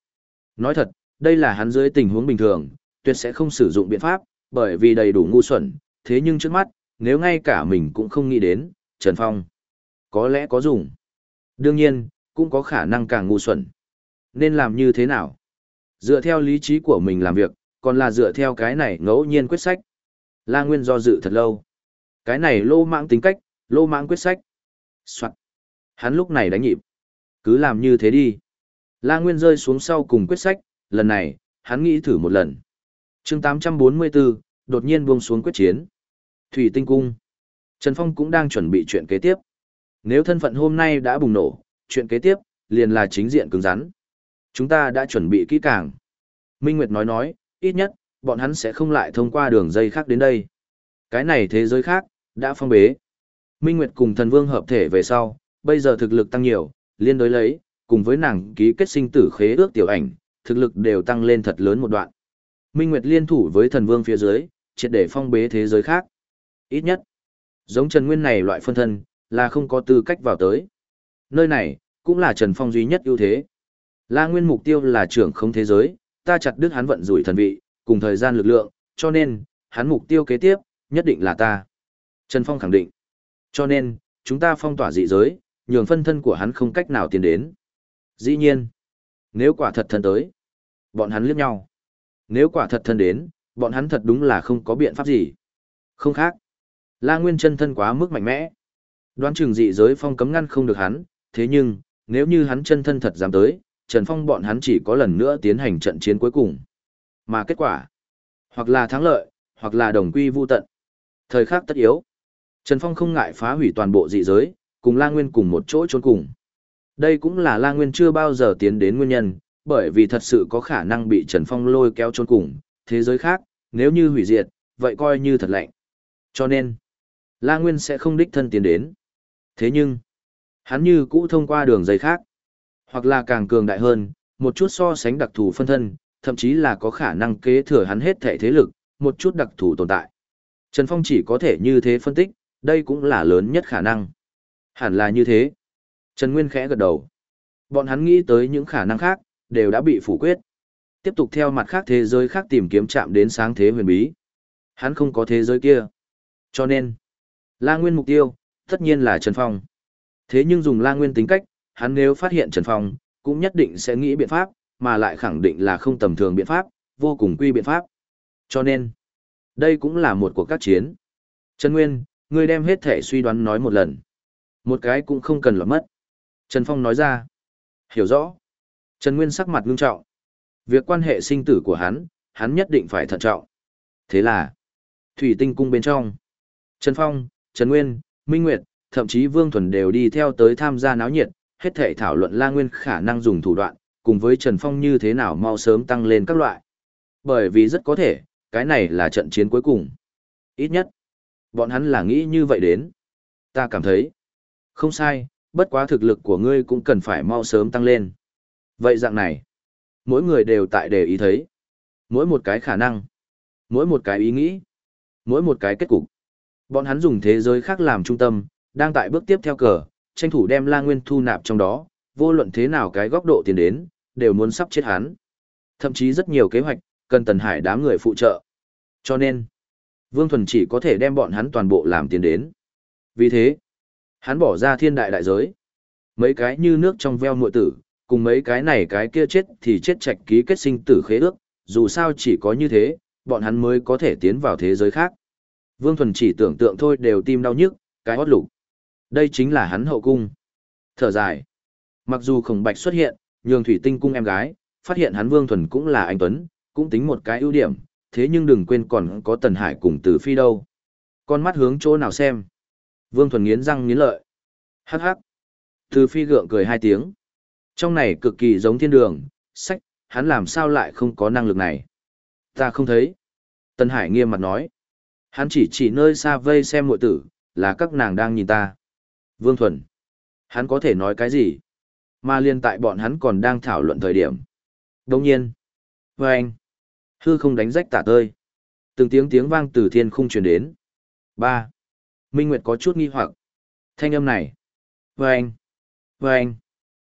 S1: nói thật, đây là hắn dưới tình huống bình thường, tuyệt sẽ không sử dụng biện pháp, bởi vì đầy đủ ngu xuẩn, thế nhưng trước mắt, nếu ngay cả mình cũng không nghĩ đến, Trần Phong, có lẽ có dùng. Đương nhiên, cũng có khả năng càng ngu xuẩn. Nên làm như thế nào? Dựa theo lý trí của mình làm việc, còn là dựa theo cái này ngẫu nhiên quyết sách. La Nguyên do dự thật lâu. Cái này lô mạng tính cách, lô mạng quyết sách. Soạn. Hắn lúc này đánh nhịp. Cứ làm như thế đi. La Nguyên rơi xuống sau cùng quyết sách, lần này, hắn nghĩ thử một lần. chương 844, đột nhiên buông xuống quyết chiến. Thủy Tinh Cung. Trần Phong cũng đang chuẩn bị chuyện kế tiếp. Nếu thân phận hôm nay đã bùng nổ, chuyện kế tiếp, liền là chính diện cứng rắn. Chúng ta đã chuẩn bị kỹ càng. Minh Nguyệt nói nói, ít nhất, bọn hắn sẽ không lại thông qua đường dây khác đến đây. Cái này thế giới khác, đã phong bế. Minh Nguyệt cùng thần vương hợp thể về sau, bây giờ thực lực tăng nhiều, liên đối lấy, cùng với nàng ký kết sinh tử khế ước tiểu ảnh, thực lực đều tăng lên thật lớn một đoạn. Minh Nguyệt liên thủ với thần vương phía dưới, triệt để phong bế thế giới khác. Ít nhất, giống Trần Nguyên này loại phân thân, là không có tư cách vào tới. Nơi này, cũng là Trần Phong duy nhất ưu thế. La Nguyên mục tiêu là trưởng không thế giới, ta chặt đứt hắn vận rủi thần vị, cùng thời gian lực lượng, cho nên, hắn mục tiêu kế tiếp, nhất định là ta. Trần Phong khẳng định. Cho nên, chúng ta phong tỏa dị giới, nhường phân thân của hắn không cách nào tiến đến. Dĩ nhiên, nếu quả thật thân tới, bọn hắn liếc nhau. Nếu quả thật thân đến, bọn hắn thật đúng là không có biện pháp gì. Không khác. La Nguyên chân thân quá mức mạnh mẽ. Đoán chừng dị giới phong cấm ngăn không được hắn, thế nhưng, nếu như hắn chân thân thật dám tới, Trần Phong bọn hắn chỉ có lần nữa tiến hành trận chiến cuối cùng. Mà kết quả, hoặc là thắng lợi, hoặc là đồng quy vu tận. Thời khắc tất yếu, Trần Phong không ngại phá hủy toàn bộ dị giới, cùng La Nguyên cùng một chỗ trốn cùng. Đây cũng là La Nguyên chưa bao giờ tiến đến nguyên nhân, bởi vì thật sự có khả năng bị Trần Phong lôi kéo trốn cùng, thế giới khác, nếu như hủy diệt, vậy coi như thật lạnh. Cho nên, La Nguyên sẽ không đích thân tiến đến. Thế nhưng, Hắn như cũ thông qua đường dây khác, hoặc là càng cường đại hơn, một chút so sánh đặc thù phân thân, thậm chí là có khả năng kế thừa hắn hết thể thế lực, một chút đặc thù tồn tại. Trần Phong chỉ có thể như thế phân tích, đây cũng là lớn nhất khả năng. Hẳn là như thế. Trần Nguyên khẽ gật đầu. Bọn hắn nghĩ tới những khả năng khác, đều đã bị phủ quyết. Tiếp tục theo mặt khác thế giới khác tìm kiếm chạm đến sáng thế huyền bí. Hắn không có thế giới kia. Cho nên, La Nguyên mục tiêu, tất nhiên là Trần Phong. Thế nhưng dùng La Nguyên tính cách, hắn nếu phát hiện Trần Phong, cũng nhất định sẽ nghĩ biện pháp, mà lại khẳng định là không tầm thường biện pháp, vô cùng quy biện pháp. Cho nên, đây cũng là một cuộc các chiến. Trần Nguyên, ngươi đem hết thể suy đoán nói một lần. Một cái cũng không cần lọt mất. Trần Phong nói ra. Hiểu rõ. Trần Nguyên sắc mặt ngưng trọng. Việc quan hệ sinh tử của hắn, hắn nhất định phải thận trọng. Thế là, Thủy Tinh Cung bên trong. Trần Phong, Trần Nguyên, Minh Nguyệt, thậm chí Vương Thuần đều đi theo tới tham gia náo nhiệt, hết thể thảo luận La Nguyên khả năng dùng thủ đoạn, cùng với Trần Phong như thế nào mau sớm tăng lên các loại. Bởi vì rất có thể, cái này là trận chiến cuối cùng. Ít nhất, bọn hắn là nghĩ như vậy đến. Ta cảm thấy, không sai, bất quá thực lực của ngươi cũng cần phải mau sớm tăng lên. Vậy dạng này, mỗi người đều tại để ý thấy. Mỗi một cái khả năng, mỗi một cái ý nghĩ, mỗi một cái kết cục. Bọn hắn dùng thế giới khác làm trung tâm, đang tại bước tiếp theo cờ, tranh thủ đem La Nguyên thu nạp trong đó, vô luận thế nào cái góc độ tiền đến, đều muốn sắp chết hắn. Thậm chí rất nhiều kế hoạch, cần Tần Hải đám người phụ trợ. Cho nên, Vương Thuần chỉ có thể đem bọn hắn toàn bộ làm tiền đến. Vì thế, hắn bỏ ra thiên đại đại giới. Mấy cái như nước trong veo muội tử, cùng mấy cái này cái kia chết thì chết chạch ký kết sinh tử khế ước, dù sao chỉ có như thế, bọn hắn mới có thể tiến vào thế giới khác. Vương Thuần chỉ tưởng tượng thôi đều tim đau nhức, cái hót lục. Đây chính là hắn hậu cung. Thở dài. Mặc dù khổng bạch xuất hiện, nhường thủy tinh cung em gái, phát hiện hắn Vương Thuần cũng là anh Tuấn, cũng tính một cái ưu điểm, thế nhưng đừng quên còn có Tần Hải cùng Từ Phi đâu. Con mắt hướng chỗ nào xem. Vương Thuần nghiến răng nghiến lợi. Hắc hắc. Từ Phi gượng cười hai tiếng. Trong này cực kỳ giống thiên đường, sách, hắn làm sao lại không có năng lực này. Ta không thấy. Tần Hải nghiêm mặt nói. Hắn chỉ chỉ nơi xa vây xem muội tử, là các nàng đang nhìn ta. Vương Thuần. Hắn có thể nói cái gì? Mà liên tại bọn hắn còn đang thảo luận thời điểm. Đồng nhiên. Và anh. Hư không đánh rách tả tơi. Từng tiếng tiếng vang từ thiên khung truyền đến. ba Minh Nguyệt có chút nghi hoặc. Thanh âm này. Và anh. Và anh.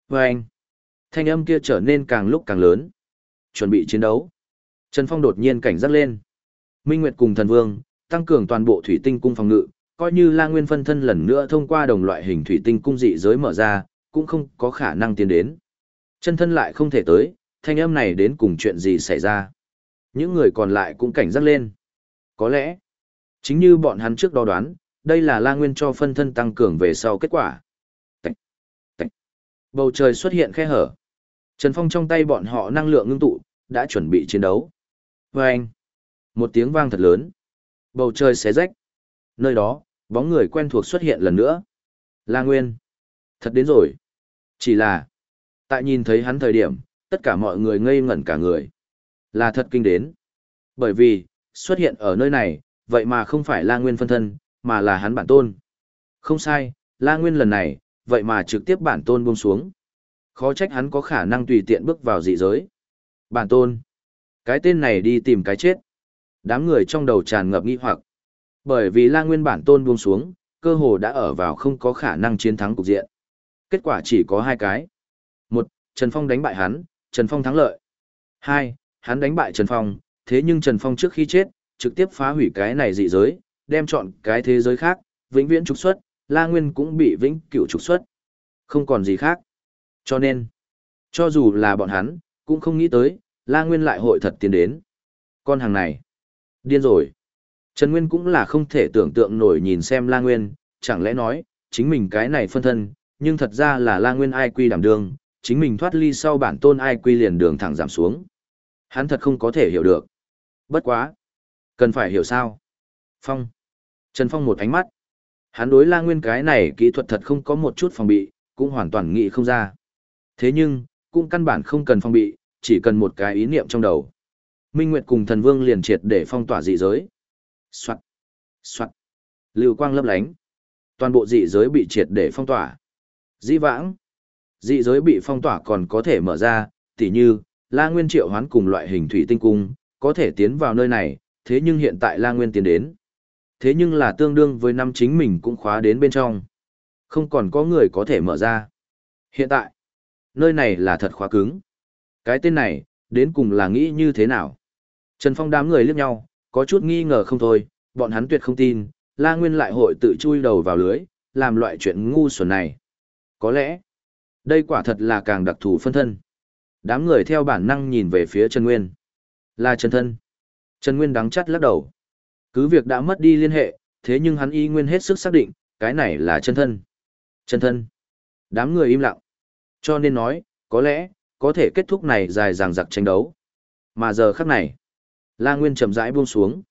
S1: Và anh. Thanh âm kia trở nên càng lúc càng lớn. Chuẩn bị chiến đấu. Trần Phong đột nhiên cảnh giác lên. Minh Nguyệt cùng thần vương, tăng cường toàn bộ thủy tinh cung phòng ngự, coi như La Nguyên phân thân lần nữa thông qua đồng loại hình thủy tinh cung dị giới mở ra, cũng không có khả năng tiến đến. Chân thân lại không thể tới, thanh âm này đến cùng chuyện gì xảy ra. Những người còn lại cũng cảnh giác lên. Có lẽ, chính như bọn hắn trước đó đoán, đây là La Nguyên cho phân thân tăng cường về sau kết quả. Tạch, tạch. Bầu trời xuất hiện khe hở. Trần Phong trong tay bọn họ năng lượng ngưng tụ, đã chuẩn bị chiến đấu. Vâng! Một tiếng vang thật lớn. Bầu trời xé rách. Nơi đó, bóng người quen thuộc xuất hiện lần nữa. La Nguyên. Thật đến rồi. Chỉ là, tại nhìn thấy hắn thời điểm, tất cả mọi người ngây ngẩn cả người. Là thật kinh đến. Bởi vì, xuất hiện ở nơi này, vậy mà không phải La Nguyên phân thân, mà là hắn bản tôn. Không sai, La Nguyên lần này, vậy mà trực tiếp bản tôn buông xuống. Khó trách hắn có khả năng tùy tiện bước vào dị giới. Bản tôn. Cái tên này đi tìm cái chết. Đám người trong đầu tràn ngập nghi hoặc. Bởi vì la nguyên bản tôn buông xuống, cơ hồ đã ở vào không có khả năng chiến thắng cục diện. Kết quả chỉ có hai cái. Một, Trần Phong đánh bại hắn, Trần Phong thắng lợi. Hai, hắn đánh bại Trần Phong, thế nhưng Trần Phong trước khi chết, trực tiếp phá hủy cái này dị giới, đem chọn cái thế giới khác, vĩnh viễn trục xuất, La Nguyên cũng bị vĩnh cửu trục xuất. Không còn gì khác. Cho nên, cho dù là bọn hắn, cũng không nghĩ tới, La Nguyên lại hội thật tiến đến. Con hàng này, điên rồi. Trần Nguyên cũng là không thể tưởng tượng nổi nhìn xem La Nguyên, chẳng lẽ nói, chính mình cái này phân thân, nhưng thật ra là La Nguyên ai quy đảm đường, chính mình thoát ly sau bản tôn ai quy liền đường thẳng giảm xuống. Hắn thật không có thể hiểu được. Bất quá. Cần phải hiểu sao. Phong. Trần Phong một ánh mắt. Hắn đối La Nguyên cái này kỹ thuật thật không có một chút phòng bị, cũng hoàn toàn nghĩ không ra. Thế nhưng, cũng căn bản không cần phong bị, chỉ cần một cái ý niệm trong đầu. Minh Nguyệt cùng thần vương liền triệt để phong tỏa dị giới. Soạt, soạt, lưu quang lấp lánh. Toàn bộ dị giới bị triệt để phong tỏa. Dĩ vãng, dị giới bị phong tỏa còn có thể mở ra, tỉ như, La Nguyên triệu hoán cùng loại hình thủy tinh cung, có thể tiến vào nơi này, thế nhưng hiện tại La Nguyên tiến đến. Thế nhưng là tương đương với năm chính mình cũng khóa đến bên trong. Không còn có người có thể mở ra. Hiện tại, nơi này là thật khóa cứng. Cái tên này, đến cùng là nghĩ như thế nào? Trần Phong đám người liếc nhau, có chút nghi ngờ không thôi, bọn hắn tuyệt không tin, La Nguyên lại hội tự chui đầu vào lưới, làm loại chuyện ngu xuẩn này. Có lẽ, đây quả thật là càng đặc thù phân thân. Đám người theo bản năng nhìn về phía Trần Nguyên. Là Trần Thân. Trần Nguyên đắng chắt lắc đầu. Cứ việc đã mất đi liên hệ, thế nhưng hắn y nguyên hết sức xác định, cái này là chân thân. Chân thân. Đám người im lặng. Cho nên nói, có lẽ, có thể kết thúc này dài dằng dặc tranh đấu. Mà giờ khắc này, La Nguyên chậm rãi buông xuống.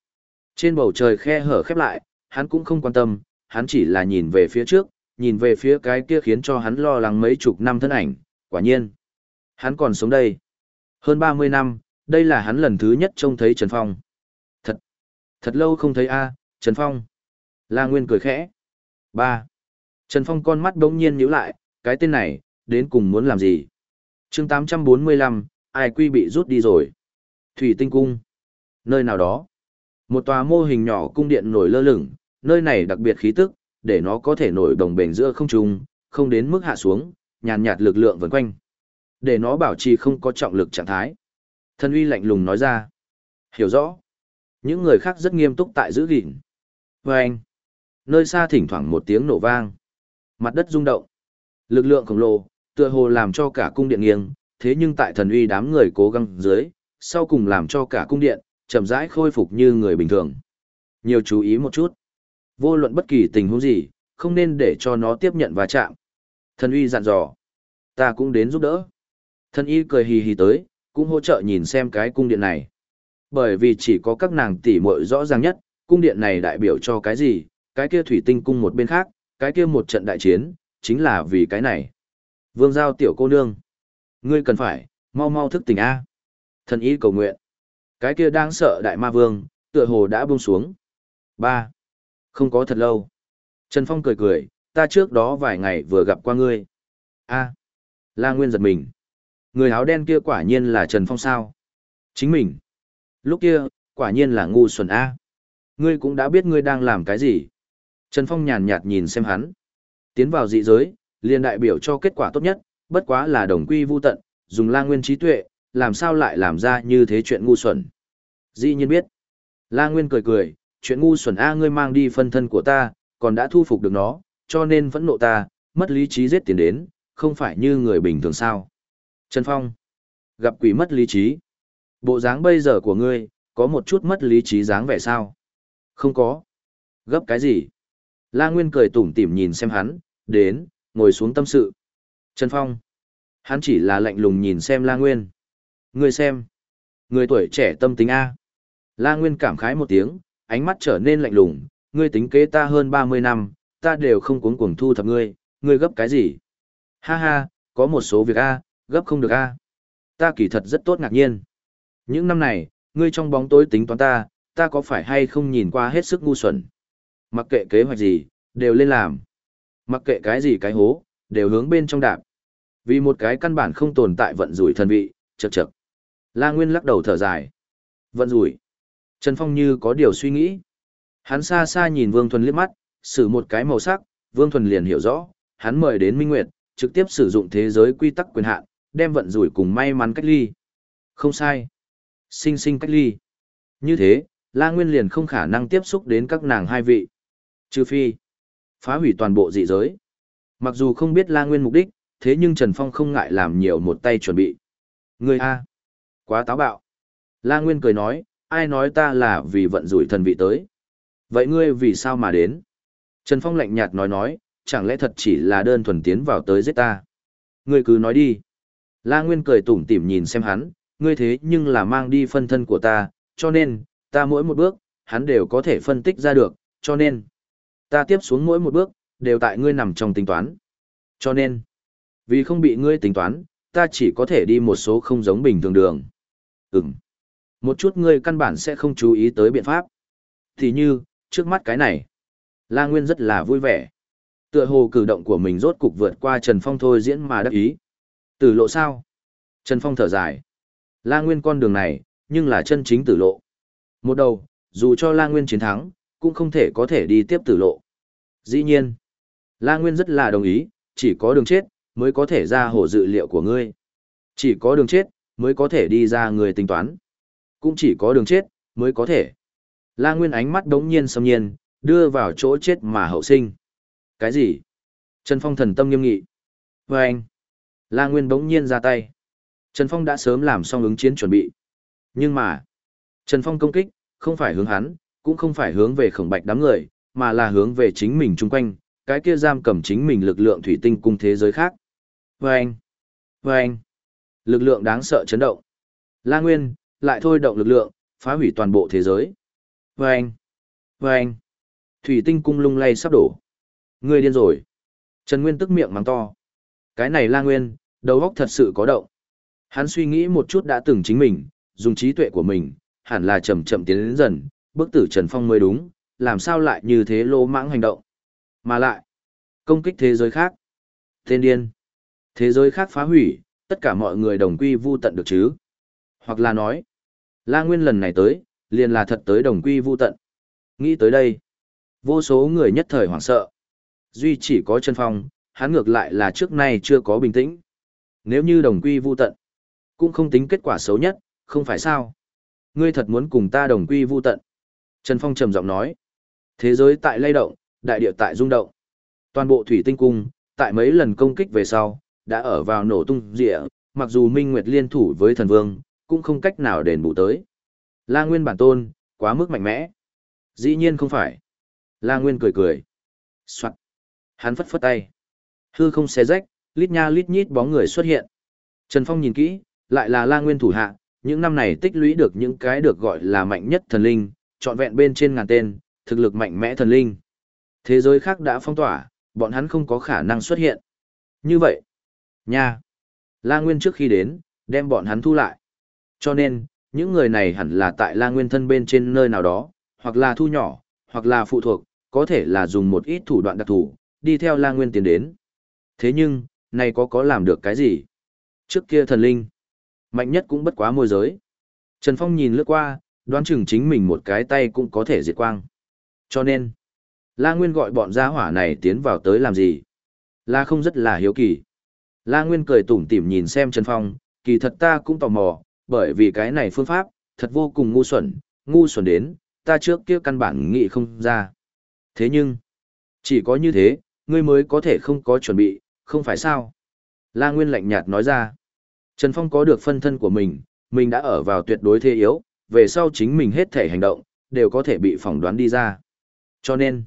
S1: Trên bầu trời khe hở khép lại, hắn cũng không quan tâm, hắn chỉ là nhìn về phía trước, nhìn về phía cái kia khiến cho hắn lo lắng mấy chục năm thân ảnh, quả nhiên. Hắn còn sống đây. Hơn 30 năm, đây là hắn lần thứ nhất trông thấy Trần Phong. Thật, thật lâu không thấy a, Trần Phong. La Nguyên cười khẽ. ba Trần Phong con mắt đống nhiên nhíu lại, cái tên này, đến cùng muốn làm gì? chương 845, ai quy bị rút đi rồi? Thủy tinh cung. Nơi nào đó. Một tòa mô hình nhỏ cung điện nổi lơ lửng, nơi này đặc biệt khí tức, để nó có thể nổi đồng bền giữa không trung, không đến mức hạ xuống, nhàn nhạt lực lượng vần quanh. Để nó bảo trì không có trọng lực trạng thái. Thân uy lạnh lùng nói ra. Hiểu rõ. Những người khác rất nghiêm túc tại giữ gìn. Vâng. anh. Nơi xa thỉnh thoảng một tiếng nổ vang. Mặt đất rung động. Lực lượng khổng lồ, tựa hồ làm cho cả cung điện nghiêng, thế nhưng tại thần uy đám người cố gắng dưới, sau cùng làm cho cả cung điện, chậm rãi khôi phục như người bình thường. Nhiều chú ý một chút. Vô luận bất kỳ tình huống gì, không nên để cho nó tiếp nhận va chạm. Thần uy dặn dò. Ta cũng đến giúp đỡ. Thần y cười hì hì tới, cũng hỗ trợ nhìn xem cái cung điện này. Bởi vì chỉ có các nàng tỷ muội rõ ràng nhất, cung điện này đại biểu cho cái gì, cái kia thủy tinh cung một bên khác, cái kia một trận đại chiến, chính là vì cái này. Vương giao tiểu cô nương. Ngươi cần phải, mau mau thức tỉnh A. Thần y cầu nguyện. Cái kia đang sợ đại ma vương, tựa hồ đã buông xuống. ba Không có thật lâu. Trần Phong cười cười, ta trước đó vài ngày vừa gặp qua ngươi. A. La Nguyên giật mình. Người áo đen kia quả nhiên là Trần Phong sao? Chính mình. Lúc kia, quả nhiên là ngu xuẩn A. Ngươi cũng đã biết ngươi đang làm cái gì. Trần Phong nhàn nhạt nhìn xem hắn. Tiến vào dị giới, liền đại biểu cho kết quả tốt nhất, bất quá là đồng quy vu tận, dùng la nguyên trí tuệ, làm sao lại làm ra như thế chuyện ngu xuẩn. Dĩ nhiên biết. La Nguyên cười cười, chuyện ngu xuẩn A ngươi mang đi phân thân của ta, còn đã thu phục được nó, cho nên vẫn nộ ta, mất lý trí giết tiền đến, không phải như người bình thường sao. Trần Phong. Gặp quỷ mất lý trí. Bộ dáng bây giờ của ngươi, có một chút mất lý trí dáng vẻ sao? Không có. Gấp cái gì? La Nguyên cười tủm tỉm nhìn xem hắn, đến, ngồi xuống tâm sự. Trần Phong. Hắn chỉ là lạnh lùng nhìn xem La Nguyên. Ngươi xem. Người tuổi trẻ tâm tính A. La Nguyên cảm khái một tiếng, ánh mắt trở nên lạnh lùng. Ngươi tính kế ta hơn 30 năm, ta đều không cuốn cuồng thu thập ngươi, ngươi gấp cái gì? Ha ha, có một số việc A, gấp không được a ta kỳ thật rất tốt ngạc nhiên những năm này ngươi trong bóng tối tính toán ta ta có phải hay không nhìn qua hết sức ngu xuẩn mặc kệ kế hoạch gì đều lên làm mặc kệ cái gì cái hố đều hướng bên trong đạp vì một cái căn bản không tồn tại vận rủi thần vị chật chật la nguyên lắc đầu thở dài vận rủi trần phong như có điều suy nghĩ hắn xa xa nhìn vương thuần liếc mắt xử một cái màu sắc vương thuần liền hiểu rõ hắn mời đến minh nguyệt trực tiếp sử dụng thế giới quy tắc quyền hạn đem vận rủi cùng may mắn cách ly. Không sai. Sinh sinh cách ly. Như thế, La Nguyên liền không khả năng tiếp xúc đến các nàng hai vị. Trừ phi, phá hủy toàn bộ dị giới. Mặc dù không biết La Nguyên mục đích, thế nhưng Trần Phong không ngại làm nhiều một tay chuẩn bị. Người A. Quá táo bạo. La Nguyên cười nói, ai nói ta là vì vận rủi thần vị tới. Vậy ngươi vì sao mà đến? Trần Phong lạnh nhạt nói nói, chẳng lẽ thật chỉ là đơn thuần tiến vào tới giết ta? Ngươi cứ nói đi. La Nguyên cười tủm tỉm nhìn xem hắn, ngươi thế nhưng là mang đi phân thân của ta, cho nên, ta mỗi một bước, hắn đều có thể phân tích ra được, cho nên, ta tiếp xuống mỗi một bước, đều tại ngươi nằm trong tính toán. Cho nên, vì không bị ngươi tính toán, ta chỉ có thể đi một số không giống bình thường đường. Ừm. Một chút ngươi căn bản sẽ không chú ý tới biện pháp. Thì như, trước mắt cái này. La Nguyên rất là vui vẻ. Tựa hồ cử động của mình rốt cục vượt qua Trần Phong thôi diễn mà đắc ý. Tử lộ sao? Trần Phong thở dài. La Nguyên con đường này, nhưng là chân chính tử lộ. Một đầu, dù cho La Nguyên chiến thắng, cũng không thể có thể đi tiếp tử lộ. Dĩ nhiên, La Nguyên rất là đồng ý, chỉ có đường chết, mới có thể ra hồ dự liệu của ngươi. Chỉ có đường chết, mới có thể đi ra người tính toán. Cũng chỉ có đường chết, mới có thể. La Nguyên ánh mắt đống nhiên xâm nhiên, đưa vào chỗ chết mà hậu sinh. Cái gì? Trần Phong thần tâm nghiêm nghị. Và anh. La Nguyên đống nhiên ra tay. Trần Phong đã sớm làm xong ứng chiến chuẩn bị. Nhưng mà, Trần Phong công kích, không phải hướng hắn, cũng không phải hướng về khổng bạch đám người, mà là hướng về chính mình chung quanh, cái kia giam cầm chính mình lực lượng thủy tinh cung thế giới khác. Vâng! Vâng! Lực lượng đáng sợ chấn động. La Nguyên, lại thôi động lực lượng, phá hủy toàn bộ thế giới. Vâng! Vâng! Thủy tinh cung lung lay sắp đổ. Người điên rồi. Trần Nguyên tức miệng mắng to. Cái này La Nguyên, đầu óc thật sự có động. Hắn suy nghĩ một chút đã từng chính mình, dùng trí tuệ của mình, hẳn là chậm chậm tiến đến dần, bức tử Trần Phong mới đúng, làm sao lại như thế lô mãng hành động. Mà lại, công kích thế giới khác. Tên điên. Thế giới khác phá hủy, tất cả mọi người đồng quy vu tận được chứ. Hoặc là nói, La Nguyên lần này tới, liền là thật tới đồng quy vu tận. Nghĩ tới đây, vô số người nhất thời hoảng sợ. Duy chỉ có Trần Phong, hắn ngược lại là trước nay chưa có bình tĩnh. Nếu như đồng quy vu tận, cũng không tính kết quả xấu nhất, không phải sao? Ngươi thật muốn cùng ta đồng quy vu tận. Trần Phong trầm giọng nói. Thế giới tại lay động, đại địa tại rung động. Toàn bộ thủy tinh cung, tại mấy lần công kích về sau, đã ở vào nổ tung rịa, mặc dù Minh Nguyệt liên thủ với thần vương, cũng không cách nào đền bù tới. La Nguyên bản tôn, quá mức mạnh mẽ. Dĩ nhiên không phải. La Nguyên cười cười. Soạn. Hắn phất phất tay. Hư không xé rách, lít nha lít nhít bóng người xuất hiện. Trần Phong nhìn kỹ, lại là La Nguyên thủ hạ, những năm này tích lũy được những cái được gọi là mạnh nhất thần linh, trọn vẹn bên trên ngàn tên, thực lực mạnh mẽ thần linh. Thế giới khác đã phong tỏa, bọn hắn không có khả năng xuất hiện. Như vậy, nha, La Nguyên trước khi đến, đem bọn hắn thu lại. Cho nên, những người này hẳn là tại La Nguyên thân bên trên nơi nào đó, hoặc là thu nhỏ, hoặc là phụ thuộc, có thể là dùng một ít thủ đoạn đặc thù, đi theo La Nguyên tiến đến. Thế nhưng, này có có làm được cái gì? Trước kia thần linh, Mạnh nhất cũng bất quá môi giới. Trần Phong nhìn lướt qua, đoán chừng chính mình một cái tay cũng có thể diệt quang. Cho nên, La Nguyên gọi bọn gia hỏa này tiến vào tới làm gì? La không rất là hiếu kỳ. La Nguyên cười tủm tỉm nhìn xem Trần Phong, kỳ thật ta cũng tò mò, bởi vì cái này phương pháp, thật vô cùng ngu xuẩn, ngu xuẩn đến, ta trước kia căn bản nghĩ không ra. Thế nhưng, chỉ có như thế, ngươi mới có thể không có chuẩn bị, không phải sao? La Nguyên lạnh nhạt nói ra. Trần Phong có được phân thân của mình, mình đã ở vào tuyệt đối thế yếu, về sau chính mình hết thể hành động, đều có thể bị phỏng đoán đi ra. Cho nên,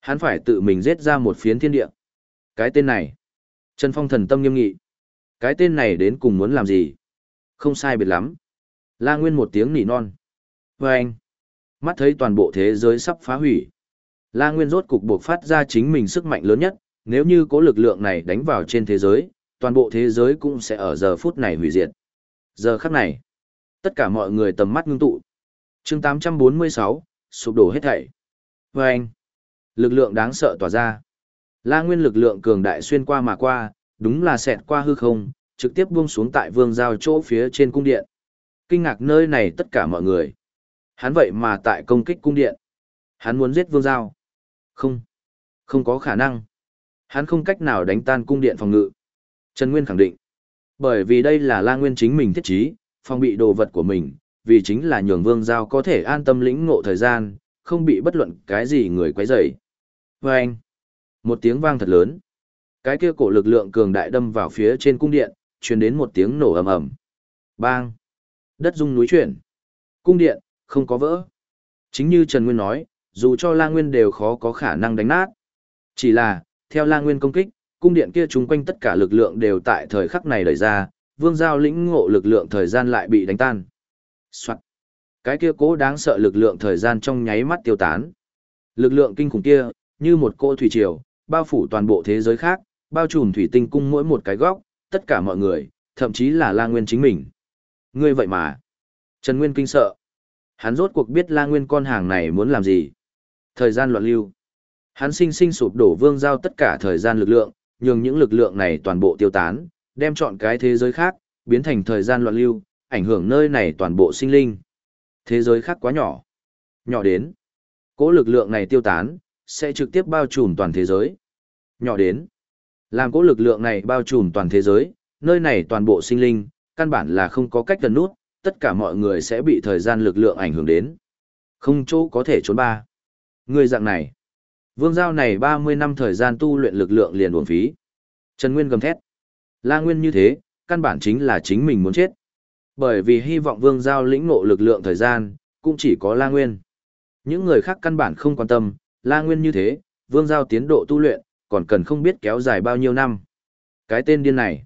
S1: hắn phải tự mình giết ra một phiến thiên địa. Cái tên này, Trần Phong thần tâm nghiêm nghị. Cái tên này đến cùng muốn làm gì? Không sai biệt lắm. La Nguyên một tiếng nỉ non. Và anh, mắt thấy toàn bộ thế giới sắp phá hủy. La Nguyên rốt cục buộc phát ra chính mình sức mạnh lớn nhất, nếu như có lực lượng này đánh vào trên thế giới, toàn bộ thế giới cũng sẽ ở giờ phút này hủy diệt. Giờ khắc này, tất cả mọi người tầm mắt ngưng tụ. chương 846, sụp đổ hết thảy. Và anh, lực lượng đáng sợ tỏa ra. La nguyên lực lượng cường đại xuyên qua mà qua, đúng là xẹt qua hư không, trực tiếp buông xuống tại vương giao chỗ phía trên cung điện. Kinh ngạc nơi này tất cả mọi người. Hắn vậy mà tại công kích cung điện. Hắn muốn giết vương giao. Không. Không có khả năng. Hắn không cách nào đánh tan cung điện phòng ngự. Trần Nguyên khẳng định, bởi vì đây là La Nguyên chính mình thiết trí, phòng bị đồ vật của mình, vì chính là nhường Vương Giao có thể an tâm lĩnh ngộ thời gian, không bị bất luận cái gì người quấy rầy. Vâng. anh, một tiếng vang thật lớn. Cái kia cổ lực lượng cường đại đâm vào phía trên cung điện, truyền đến một tiếng nổ ầm ầm. Bang! Đất rung núi chuyển. Cung điện, không có vỡ. Chính như Trần Nguyên nói, dù cho La Nguyên đều khó có khả năng đánh nát. Chỉ là, theo La Nguyên công kích, cung điện kia chung quanh tất cả lực lượng đều tại thời khắc này đẩy ra, vương giao lĩnh ngộ lực lượng thời gian lại bị đánh tan. Soạn. Cái kia cố đáng sợ lực lượng thời gian trong nháy mắt tiêu tán. Lực lượng kinh khủng kia, như một cỗ thủy triều, bao phủ toàn bộ thế giới khác, bao trùm thủy tinh cung mỗi một cái góc, tất cả mọi người, thậm chí là La Nguyên chính mình. Ngươi vậy mà. Trần Nguyên kinh sợ. Hắn rốt cuộc biết La Nguyên con hàng này muốn làm gì. Thời gian loạn lưu. Hắn sinh sinh sụp đổ vương giao tất cả thời gian lực lượng, nhường những lực lượng này toàn bộ tiêu tán, đem chọn cái thế giới khác, biến thành thời gian loạn lưu, ảnh hưởng nơi này toàn bộ sinh linh. Thế giới khác quá nhỏ. Nhỏ đến. Cố lực lượng này tiêu tán, sẽ trực tiếp bao trùm toàn thế giới. Nhỏ đến. Làm cố lực lượng này bao trùm toàn thế giới, nơi này toàn bộ sinh linh, căn bản là không có cách gần nút, tất cả mọi người sẽ bị thời gian lực lượng ảnh hưởng đến. Không chỗ có thể trốn ba. Người dạng này. Vương giao này 30 năm thời gian tu luyện lực lượng liền uổng phí. Trần Nguyên gầm thét. La Nguyên như thế, căn bản chính là chính mình muốn chết. Bởi vì hy vọng Vương Giao lĩnh ngộ lực lượng thời gian, cũng chỉ có La Nguyên. Những người khác căn bản không quan tâm, La Nguyên như thế, Vương Giao tiến độ tu luyện, còn cần không biết kéo dài bao nhiêu năm. Cái tên điên này.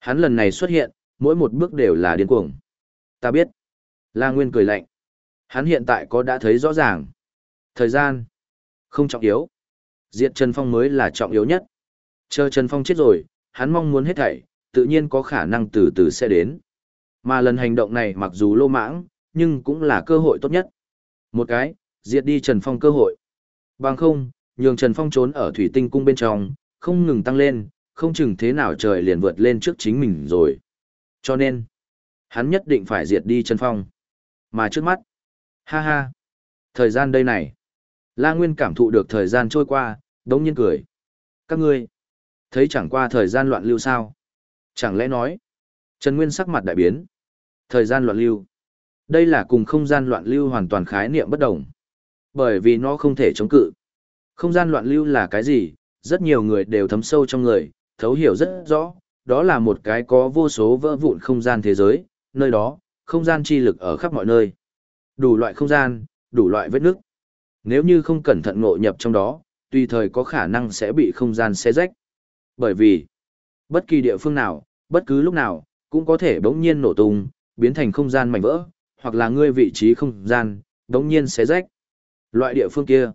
S1: Hắn lần này xuất hiện, mỗi một bước đều là điên cuồng. Ta biết. La Nguyên cười lạnh. Hắn hiện tại có đã thấy rõ ràng. Thời gian. Không trọng yếu. Diệt Trần Phong mới là trọng yếu nhất. Chờ Trần Phong chết rồi, hắn mong muốn hết thảy, tự nhiên có khả năng từ từ sẽ đến. Mà lần hành động này mặc dù lô mãng, nhưng cũng là cơ hội tốt nhất. Một cái, diệt đi Trần Phong cơ hội. Bằng không, nhường Trần Phong trốn ở thủy tinh cung bên trong, không ngừng tăng lên, không chừng thế nào trời liền vượt lên trước chính mình rồi. Cho nên, hắn nhất định phải diệt đi Trần Phong. Mà trước mắt, ha ha, thời gian đây này. La Nguyên cảm thụ được thời gian trôi qua, đống nhiên cười. Các ngươi, thấy chẳng qua thời gian loạn lưu sao? Chẳng lẽ nói, Trần Nguyên sắc mặt đại biến. Thời gian loạn lưu. Đây là cùng không gian loạn lưu hoàn toàn khái niệm bất đồng. Bởi vì nó không thể chống cự. Không gian loạn lưu là cái gì? Rất nhiều người đều thấm sâu trong người, thấu hiểu rất rõ. Đó là một cái có vô số vỡ vụn không gian thế giới, nơi đó, không gian chi lực ở khắp mọi nơi. Đủ loại không gian, đủ loại vết nước. Nếu như không cẩn thận ngộ nhập trong đó, tùy thời có khả năng sẽ bị không gian xé rách. Bởi vì, bất kỳ địa phương nào, bất cứ lúc nào, cũng có thể bỗng nhiên nổ tung, biến thành không gian mảnh vỡ, hoặc là ngươi vị trí không gian, bỗng nhiên xé rách. Loại địa phương kia,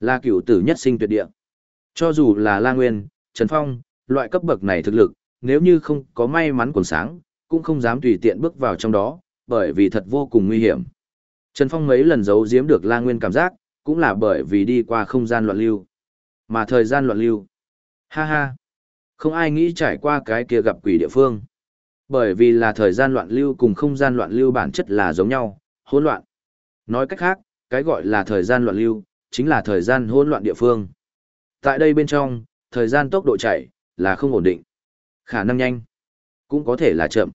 S1: là cửu tử nhất sinh tuyệt địa. Cho dù là La Nguyên, Trần Phong, loại cấp bậc này thực lực, nếu như không có may mắn còn sáng, cũng không dám tùy tiện bước vào trong đó, bởi vì thật vô cùng nguy hiểm. Trần Phong mấy lần giấu giếm được La Nguyên cảm giác, cũng là bởi vì đi qua không gian loạn lưu. Mà thời gian loạn lưu. Ha ha. Không ai nghĩ trải qua cái kia gặp quỷ địa phương. Bởi vì là thời gian loạn lưu cùng không gian loạn lưu bản chất là giống nhau, hỗn loạn. Nói cách khác, cái gọi là thời gian loạn lưu, chính là thời gian hỗn loạn địa phương. Tại đây bên trong, thời gian tốc độ chạy, là không ổn định. Khả năng nhanh, cũng có thể là chậm.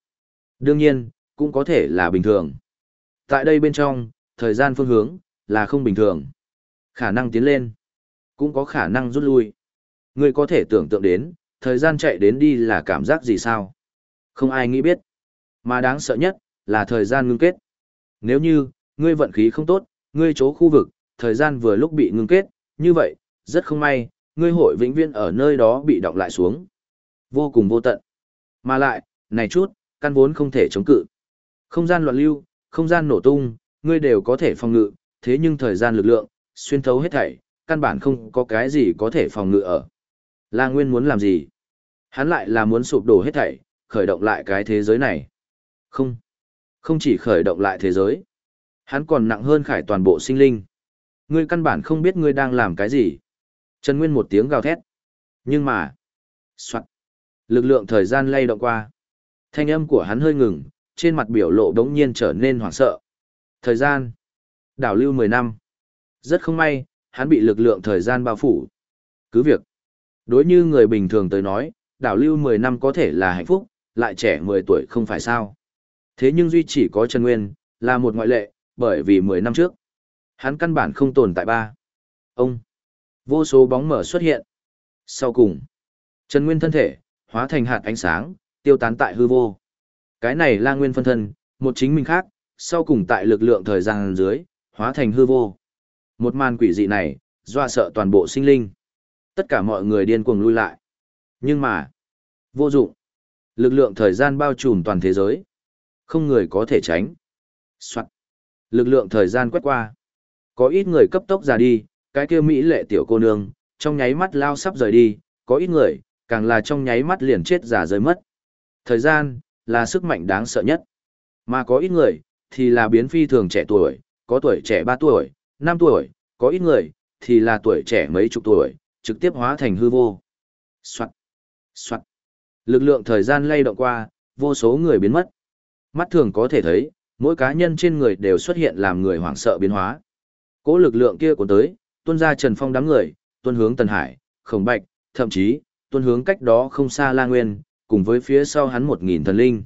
S1: Đương nhiên, cũng có thể là bình thường. Tại đây bên trong, thời gian phương hướng, là không bình thường. Khả năng tiến lên, cũng có khả năng rút lui. Người có thể tưởng tượng đến, thời gian chạy đến đi là cảm giác gì sao? Không ai nghĩ biết. Mà đáng sợ nhất, là thời gian ngưng kết. Nếu như, ngươi vận khí không tốt, ngươi chỗ khu vực, thời gian vừa lúc bị ngưng kết, như vậy, rất không may, ngươi hội vĩnh viễn ở nơi đó bị động lại xuống. Vô cùng vô tận. Mà lại, này chút, căn vốn không thể chống cự. Không gian loạn lưu, không gian nổ tung, ngươi đều có thể phòng ngự, thế nhưng thời gian lực lượng, xuyên thấu hết thảy, căn bản không có cái gì có thể phòng ngự ở. La Nguyên muốn làm gì? Hắn lại là muốn sụp đổ hết thảy, khởi động lại cái thế giới này. Không. Không chỉ khởi động lại thế giới. Hắn còn nặng hơn khải toàn bộ sinh linh. Ngươi căn bản không biết ngươi đang làm cái gì. Trần Nguyên một tiếng gào thét. Nhưng mà. Soạn. Lực lượng thời gian lay động qua. Thanh âm của hắn hơi ngừng, trên mặt biểu lộ đống nhiên trở nên hoảng sợ. Thời gian. Đảo lưu 10 năm. Rất không may, hắn bị lực lượng thời gian bao phủ. Cứ việc. Đối như người bình thường tới nói, đảo lưu 10 năm có thể là hạnh phúc, lại trẻ 10 tuổi không phải sao. Thế nhưng duy chỉ có Trần Nguyên, là một ngoại lệ, bởi vì 10 năm trước, hắn căn bản không tồn tại ba. Ông, vô số bóng mở xuất hiện. Sau cùng, Trần Nguyên thân thể, hóa thành hạt ánh sáng, tiêu tán tại hư vô. Cái này là nguyên phân thân, một chính mình khác, sau cùng tại lực lượng thời gian dưới, hóa thành hư vô. Một màn quỷ dị này, doa sợ toàn bộ sinh linh. Tất cả mọi người điên cuồng lui lại. Nhưng mà, vô dụng. Lực lượng thời gian bao trùm toàn thế giới. Không người có thể tránh. Soạn. Lực lượng thời gian quét qua. Có ít người cấp tốc ra đi, cái kia Mỹ lệ tiểu cô nương, trong nháy mắt lao sắp rời đi, có ít người, càng là trong nháy mắt liền chết giả rơi mất. Thời gian, là sức mạnh đáng sợ nhất. Mà có ít người, thì là biến phi thường trẻ tuổi, có tuổi trẻ 3 tuổi, 5 tuổi, có ít người, thì là tuổi trẻ mấy chục tuổi, trực tiếp hóa thành hư vô. Soạn, soạn. Lực lượng thời gian lay động qua, vô số người biến mất. Mắt thường có thể thấy, mỗi cá nhân trên người đều xuất hiện làm người hoảng sợ biến hóa. Cố lực lượng kia cuốn tới, tuôn ra Trần Phong đám người, tuôn hướng Tần Hải, Khổng Bạch, thậm chí, tuôn hướng cách đó không xa La Nguyên, cùng với phía sau hắn một nghìn thần linh.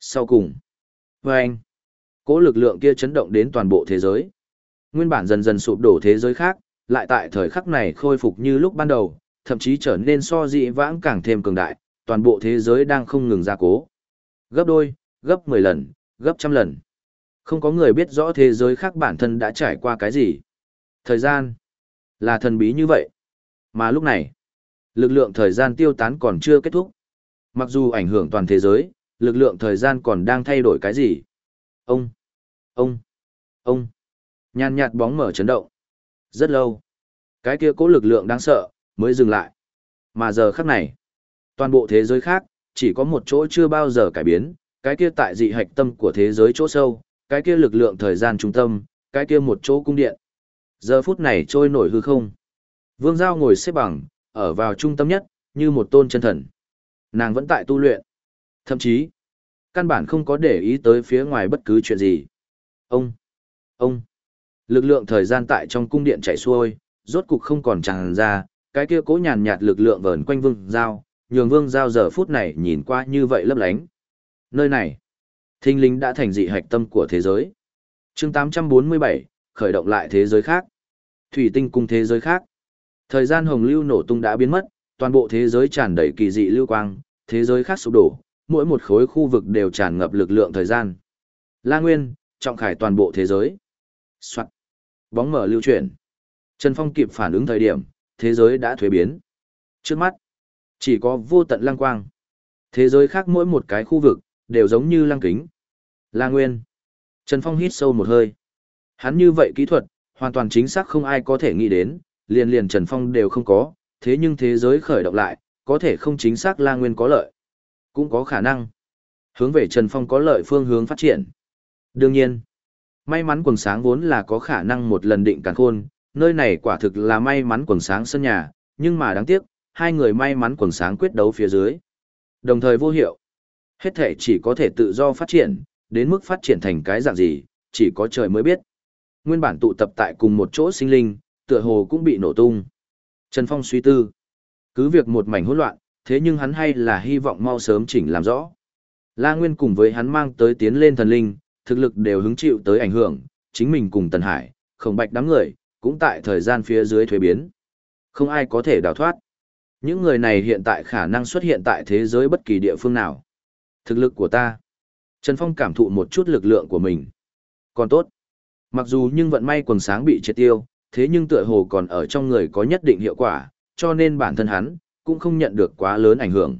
S1: Sau cùng, với anh, cố lực lượng kia chấn động đến toàn bộ thế giới. Nguyên bản dần dần sụp đổ thế giới khác, lại tại thời khắc này khôi phục như lúc ban đầu, thậm chí trở nên so dị vãng càng thêm cường đại, toàn bộ thế giới đang không ngừng gia cố. Gấp đôi, gấp 10 lần, gấp trăm lần. Không có người biết rõ thế giới khác bản thân đã trải qua cái gì. Thời gian là thần bí như vậy. Mà lúc này, lực lượng thời gian tiêu tán còn chưa kết thúc. Mặc dù ảnh hưởng toàn thế giới, lực lượng thời gian còn đang thay đổi cái gì. Ông, ông, ông, nhàn nhạt bóng mở chấn động. Rất lâu, cái kia cố lực lượng đáng sợ, mới dừng lại. Mà giờ khắc này, toàn bộ thế giới khác, chỉ có một chỗ chưa bao giờ cải biến, cái kia tại dị hạch tâm của thế giới chỗ sâu, cái kia lực lượng thời gian trung tâm, cái kia một chỗ cung điện. Giờ phút này trôi nổi hư không. Vương Giao ngồi xếp bằng, ở vào trung tâm nhất, như một tôn chân thần. Nàng vẫn tại tu luyện. Thậm chí, căn bản không có để ý tới phía ngoài bất cứ chuyện gì. Ông, ông, lực lượng thời gian tại trong cung điện chảy xuôi, rốt cục không còn tràn ra, cái kia cố nhàn nhạt lực lượng vờn quanh Vương Giao, nhường Vương Giao giờ phút này nhìn qua như vậy lấp lánh. Nơi này, thinh linh đã thành dị hạch tâm của thế giới. chương 847, khởi động lại thế giới khác. Thủy tinh cung thế giới khác. Thời gian hồng lưu nổ tung đã biến mất, toàn bộ thế giới tràn đầy kỳ dị lưu quang, thế giới khác sụp đổ, mỗi một khối khu vực đều tràn ngập lực lượng thời gian. La Nguyên, trọng khải toàn bộ thế giới. Soạn. Bóng mở lưu chuyển. Trần Phong kịp phản ứng thời điểm, thế giới đã thuế biến. Trước mắt, chỉ có vô tận lăng quang. Thế giới khác mỗi một cái khu vực, đều giống như lăng kính. La Nguyên. Trần Phong hít sâu một hơi. Hắn như vậy kỹ thuật, hoàn toàn chính xác không ai có thể nghĩ đến, liền liền Trần Phong đều không có, thế nhưng thế giới khởi động lại, có thể không chính xác La Nguyên có lợi. Cũng có khả năng. Hướng về Trần Phong có lợi phương hướng phát triển. Đương nhiên, may mắn quần sáng vốn là có khả năng một lần định càn khôn, nơi này quả thực là may mắn quần sáng sân nhà, nhưng mà đáng tiếc, hai người may mắn quần sáng quyết đấu phía dưới. Đồng thời vô hiệu. Hết thể chỉ có thể tự do phát triển, đến mức phát triển thành cái dạng gì, chỉ có trời mới biết. Nguyên bản tụ tập tại cùng một chỗ sinh linh, tựa hồ cũng bị nổ tung. Trần Phong suy tư. Cứ việc một mảnh hỗn loạn, thế nhưng hắn hay là hy vọng mau sớm chỉnh làm rõ. La Nguyên cùng với hắn mang tới tiến lên thần linh, thực lực đều hứng chịu tới ảnh hưởng, chính mình cùng Tần Hải, Khổng bạch đám người, cũng tại thời gian phía dưới thuế biến. Không ai có thể đào thoát. Những người này hiện tại khả năng xuất hiện tại thế giới bất kỳ địa phương nào. Thực lực của ta. Trần Phong cảm thụ một chút lực lượng của mình. Còn tốt. Mặc dù nhưng vận may quần sáng bị triệt tiêu, thế nhưng tựa hồ còn ở trong người có nhất định hiệu quả, cho nên bản thân hắn cũng không nhận được quá lớn ảnh hưởng.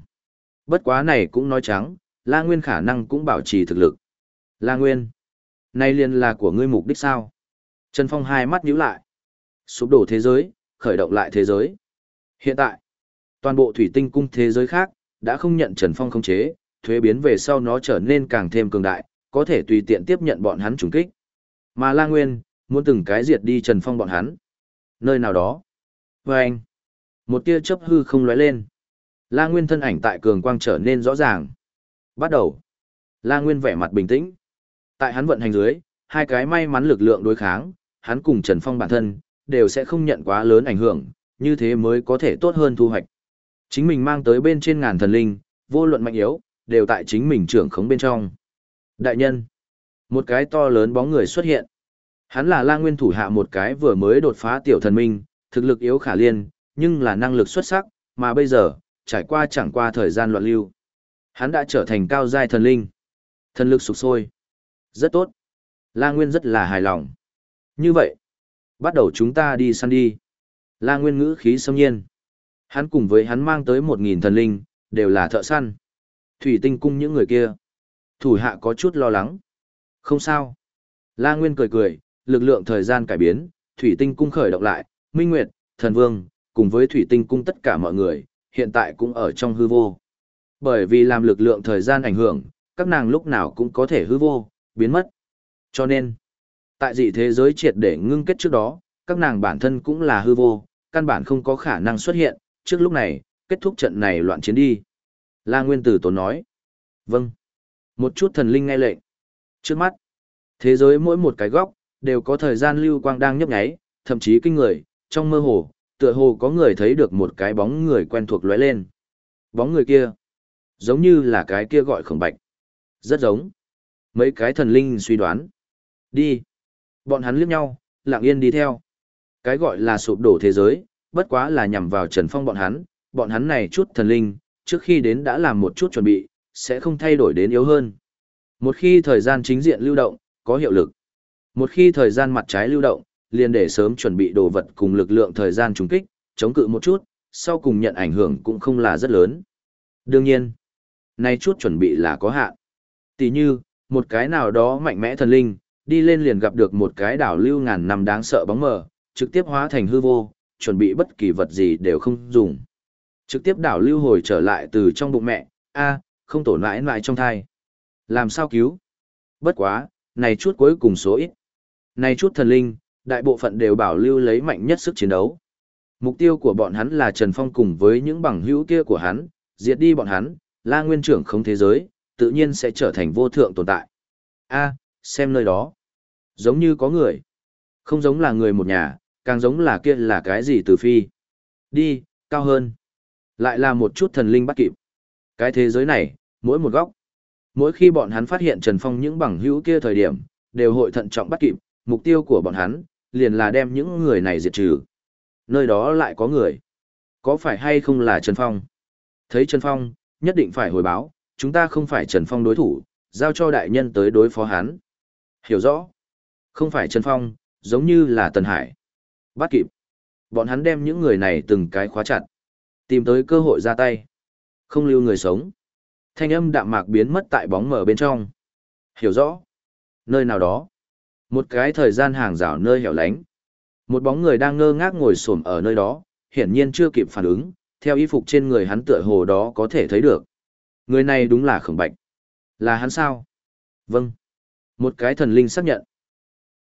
S1: Bất quá này cũng nói trắng, La Nguyên khả năng cũng bảo trì thực lực. La Nguyên, nay liền là của ngươi mục đích sao? Trần Phong hai mắt nhíu lại. Sụp đổ thế giới, khởi động lại thế giới. Hiện tại, toàn bộ thủy tinh cung thế giới khác, đã không nhận Trần Phong khống chế, thuế biến về sau nó trở nên càng thêm cường đại, có thể tùy tiện tiếp nhận bọn hắn trùng kích. Mà La Nguyên, muốn từng cái diệt đi Trần Phong bọn hắn. Nơi nào đó. Và anh. Một tia chớp hư không lóe lên. La Nguyên thân ảnh tại cường quang trở nên rõ ràng. Bắt đầu. La Nguyên vẻ mặt bình tĩnh. Tại hắn vận hành dưới, hai cái may mắn lực lượng đối kháng, hắn cùng Trần Phong bản thân, đều sẽ không nhận quá lớn ảnh hưởng, như thế mới có thể tốt hơn thu hoạch. Chính mình mang tới bên trên ngàn thần linh, vô luận mạnh yếu, đều tại chính mình trưởng khống bên trong. Đại nhân. Một cái to lớn bóng người xuất hiện. Hắn là la nguyên thủ hạ một cái vừa mới đột phá tiểu thần minh, thực lực yếu khả liên, nhưng là năng lực xuất sắc, mà bây giờ, trải qua chẳng qua thời gian loạn lưu. Hắn đã trở thành cao giai thần linh. Thần lực sục sôi. Rất tốt. La Nguyên rất là hài lòng. Như vậy, bắt đầu chúng ta đi săn đi. La Nguyên ngữ khí sâm nhiên. Hắn cùng với hắn mang tới một nghìn thần linh, đều là thợ săn. Thủy tinh cung những người kia. Thủ hạ có chút lo lắng. Không sao. La Nguyên cười cười, lực lượng thời gian cải biến, thủy tinh cung khởi động lại, Minh Nguyệt, Thần Vương, cùng với thủy tinh cung tất cả mọi người, hiện tại cũng ở trong hư vô. Bởi vì làm lực lượng thời gian ảnh hưởng, các nàng lúc nào cũng có thể hư vô, biến mất. Cho nên, tại dị thế giới triệt để ngưng kết trước đó, các nàng bản thân cũng là hư vô, căn bản không có khả năng xuất hiện, trước lúc này, kết thúc trận này loạn chiến đi. La Nguyên Tử Tốn nói. Vâng. Một chút thần linh nghe lệnh. Trước mắt, thế giới mỗi một cái góc, đều có thời gian lưu quang đang nhấp nháy, thậm chí kinh người, trong mơ hồ, tựa hồ có người thấy được một cái bóng người quen thuộc lóe lên. Bóng người kia, giống như là cái kia gọi khổng bạch. Rất giống. Mấy cái thần linh suy đoán. Đi. Bọn hắn liếc nhau, lặng yên đi theo. Cái gọi là sụp đổ thế giới, bất quá là nhằm vào Trần Phong bọn hắn, bọn hắn này chút thần linh, trước khi đến đã làm một chút chuẩn bị, sẽ không thay đổi đến yếu hơn. Một khi thời gian chính diện lưu động, có hiệu lực. Một khi thời gian mặt trái lưu động, liền để sớm chuẩn bị đồ vật cùng lực lượng thời gian trùng kích, chống cự một chút, sau cùng nhận ảnh hưởng cũng không là rất lớn. Đương nhiên, nay chút chuẩn bị là có hạn. Tỷ như, một cái nào đó mạnh mẽ thần linh, đi lên liền gặp được một cái đảo lưu ngàn năm đáng sợ bóng mờ, trực tiếp hóa thành hư vô, chuẩn bị bất kỳ vật gì đều không dùng. Trực tiếp đảo lưu hồi trở lại từ trong bụng mẹ, a không tổn mãi lại trong thai. Làm sao cứu? Bất quá, này chút cuối cùng số ít. Này chút thần linh, đại bộ phận đều bảo lưu lấy mạnh nhất sức chiến đấu. Mục tiêu của bọn hắn là Trần Phong cùng với những bằng hữu kia của hắn, diệt đi bọn hắn, la nguyên trưởng không thế giới, tự nhiên sẽ trở thành vô thượng tồn tại. A, xem nơi đó. Giống như có người. Không giống là người một nhà, càng giống là kia là cái gì từ phi. Đi, cao hơn. Lại là một chút thần linh bắt kịp. Cái thế giới này, mỗi một góc. Mỗi khi bọn hắn phát hiện Trần Phong những bằng hữu kia thời điểm, đều hội thận trọng bắt kịp, mục tiêu của bọn hắn, liền là đem những người này diệt trừ. Nơi đó lại có người. Có phải hay không là Trần Phong? Thấy Trần Phong, nhất định phải hồi báo, chúng ta không phải Trần Phong đối thủ, giao cho đại nhân tới đối phó hắn. Hiểu rõ. Không phải Trần Phong, giống như là Tần Hải. Bắt kịp. Bọn hắn đem những người này từng cái khóa chặt. Tìm tới cơ hội ra tay. Không lưu người sống. Thanh âm đạm mạc biến mất tại bóng mở bên trong. Hiểu rõ. Nơi nào đó. Một cái thời gian hàng rào nơi hẻo lánh. Một bóng người đang ngơ ngác ngồi xổm ở nơi đó, hiển nhiên chưa kịp phản ứng, theo y phục trên người hắn tựa hồ đó có thể thấy được. Người này đúng là khổng bạch. Là hắn sao? Vâng. Một cái thần linh xác nhận.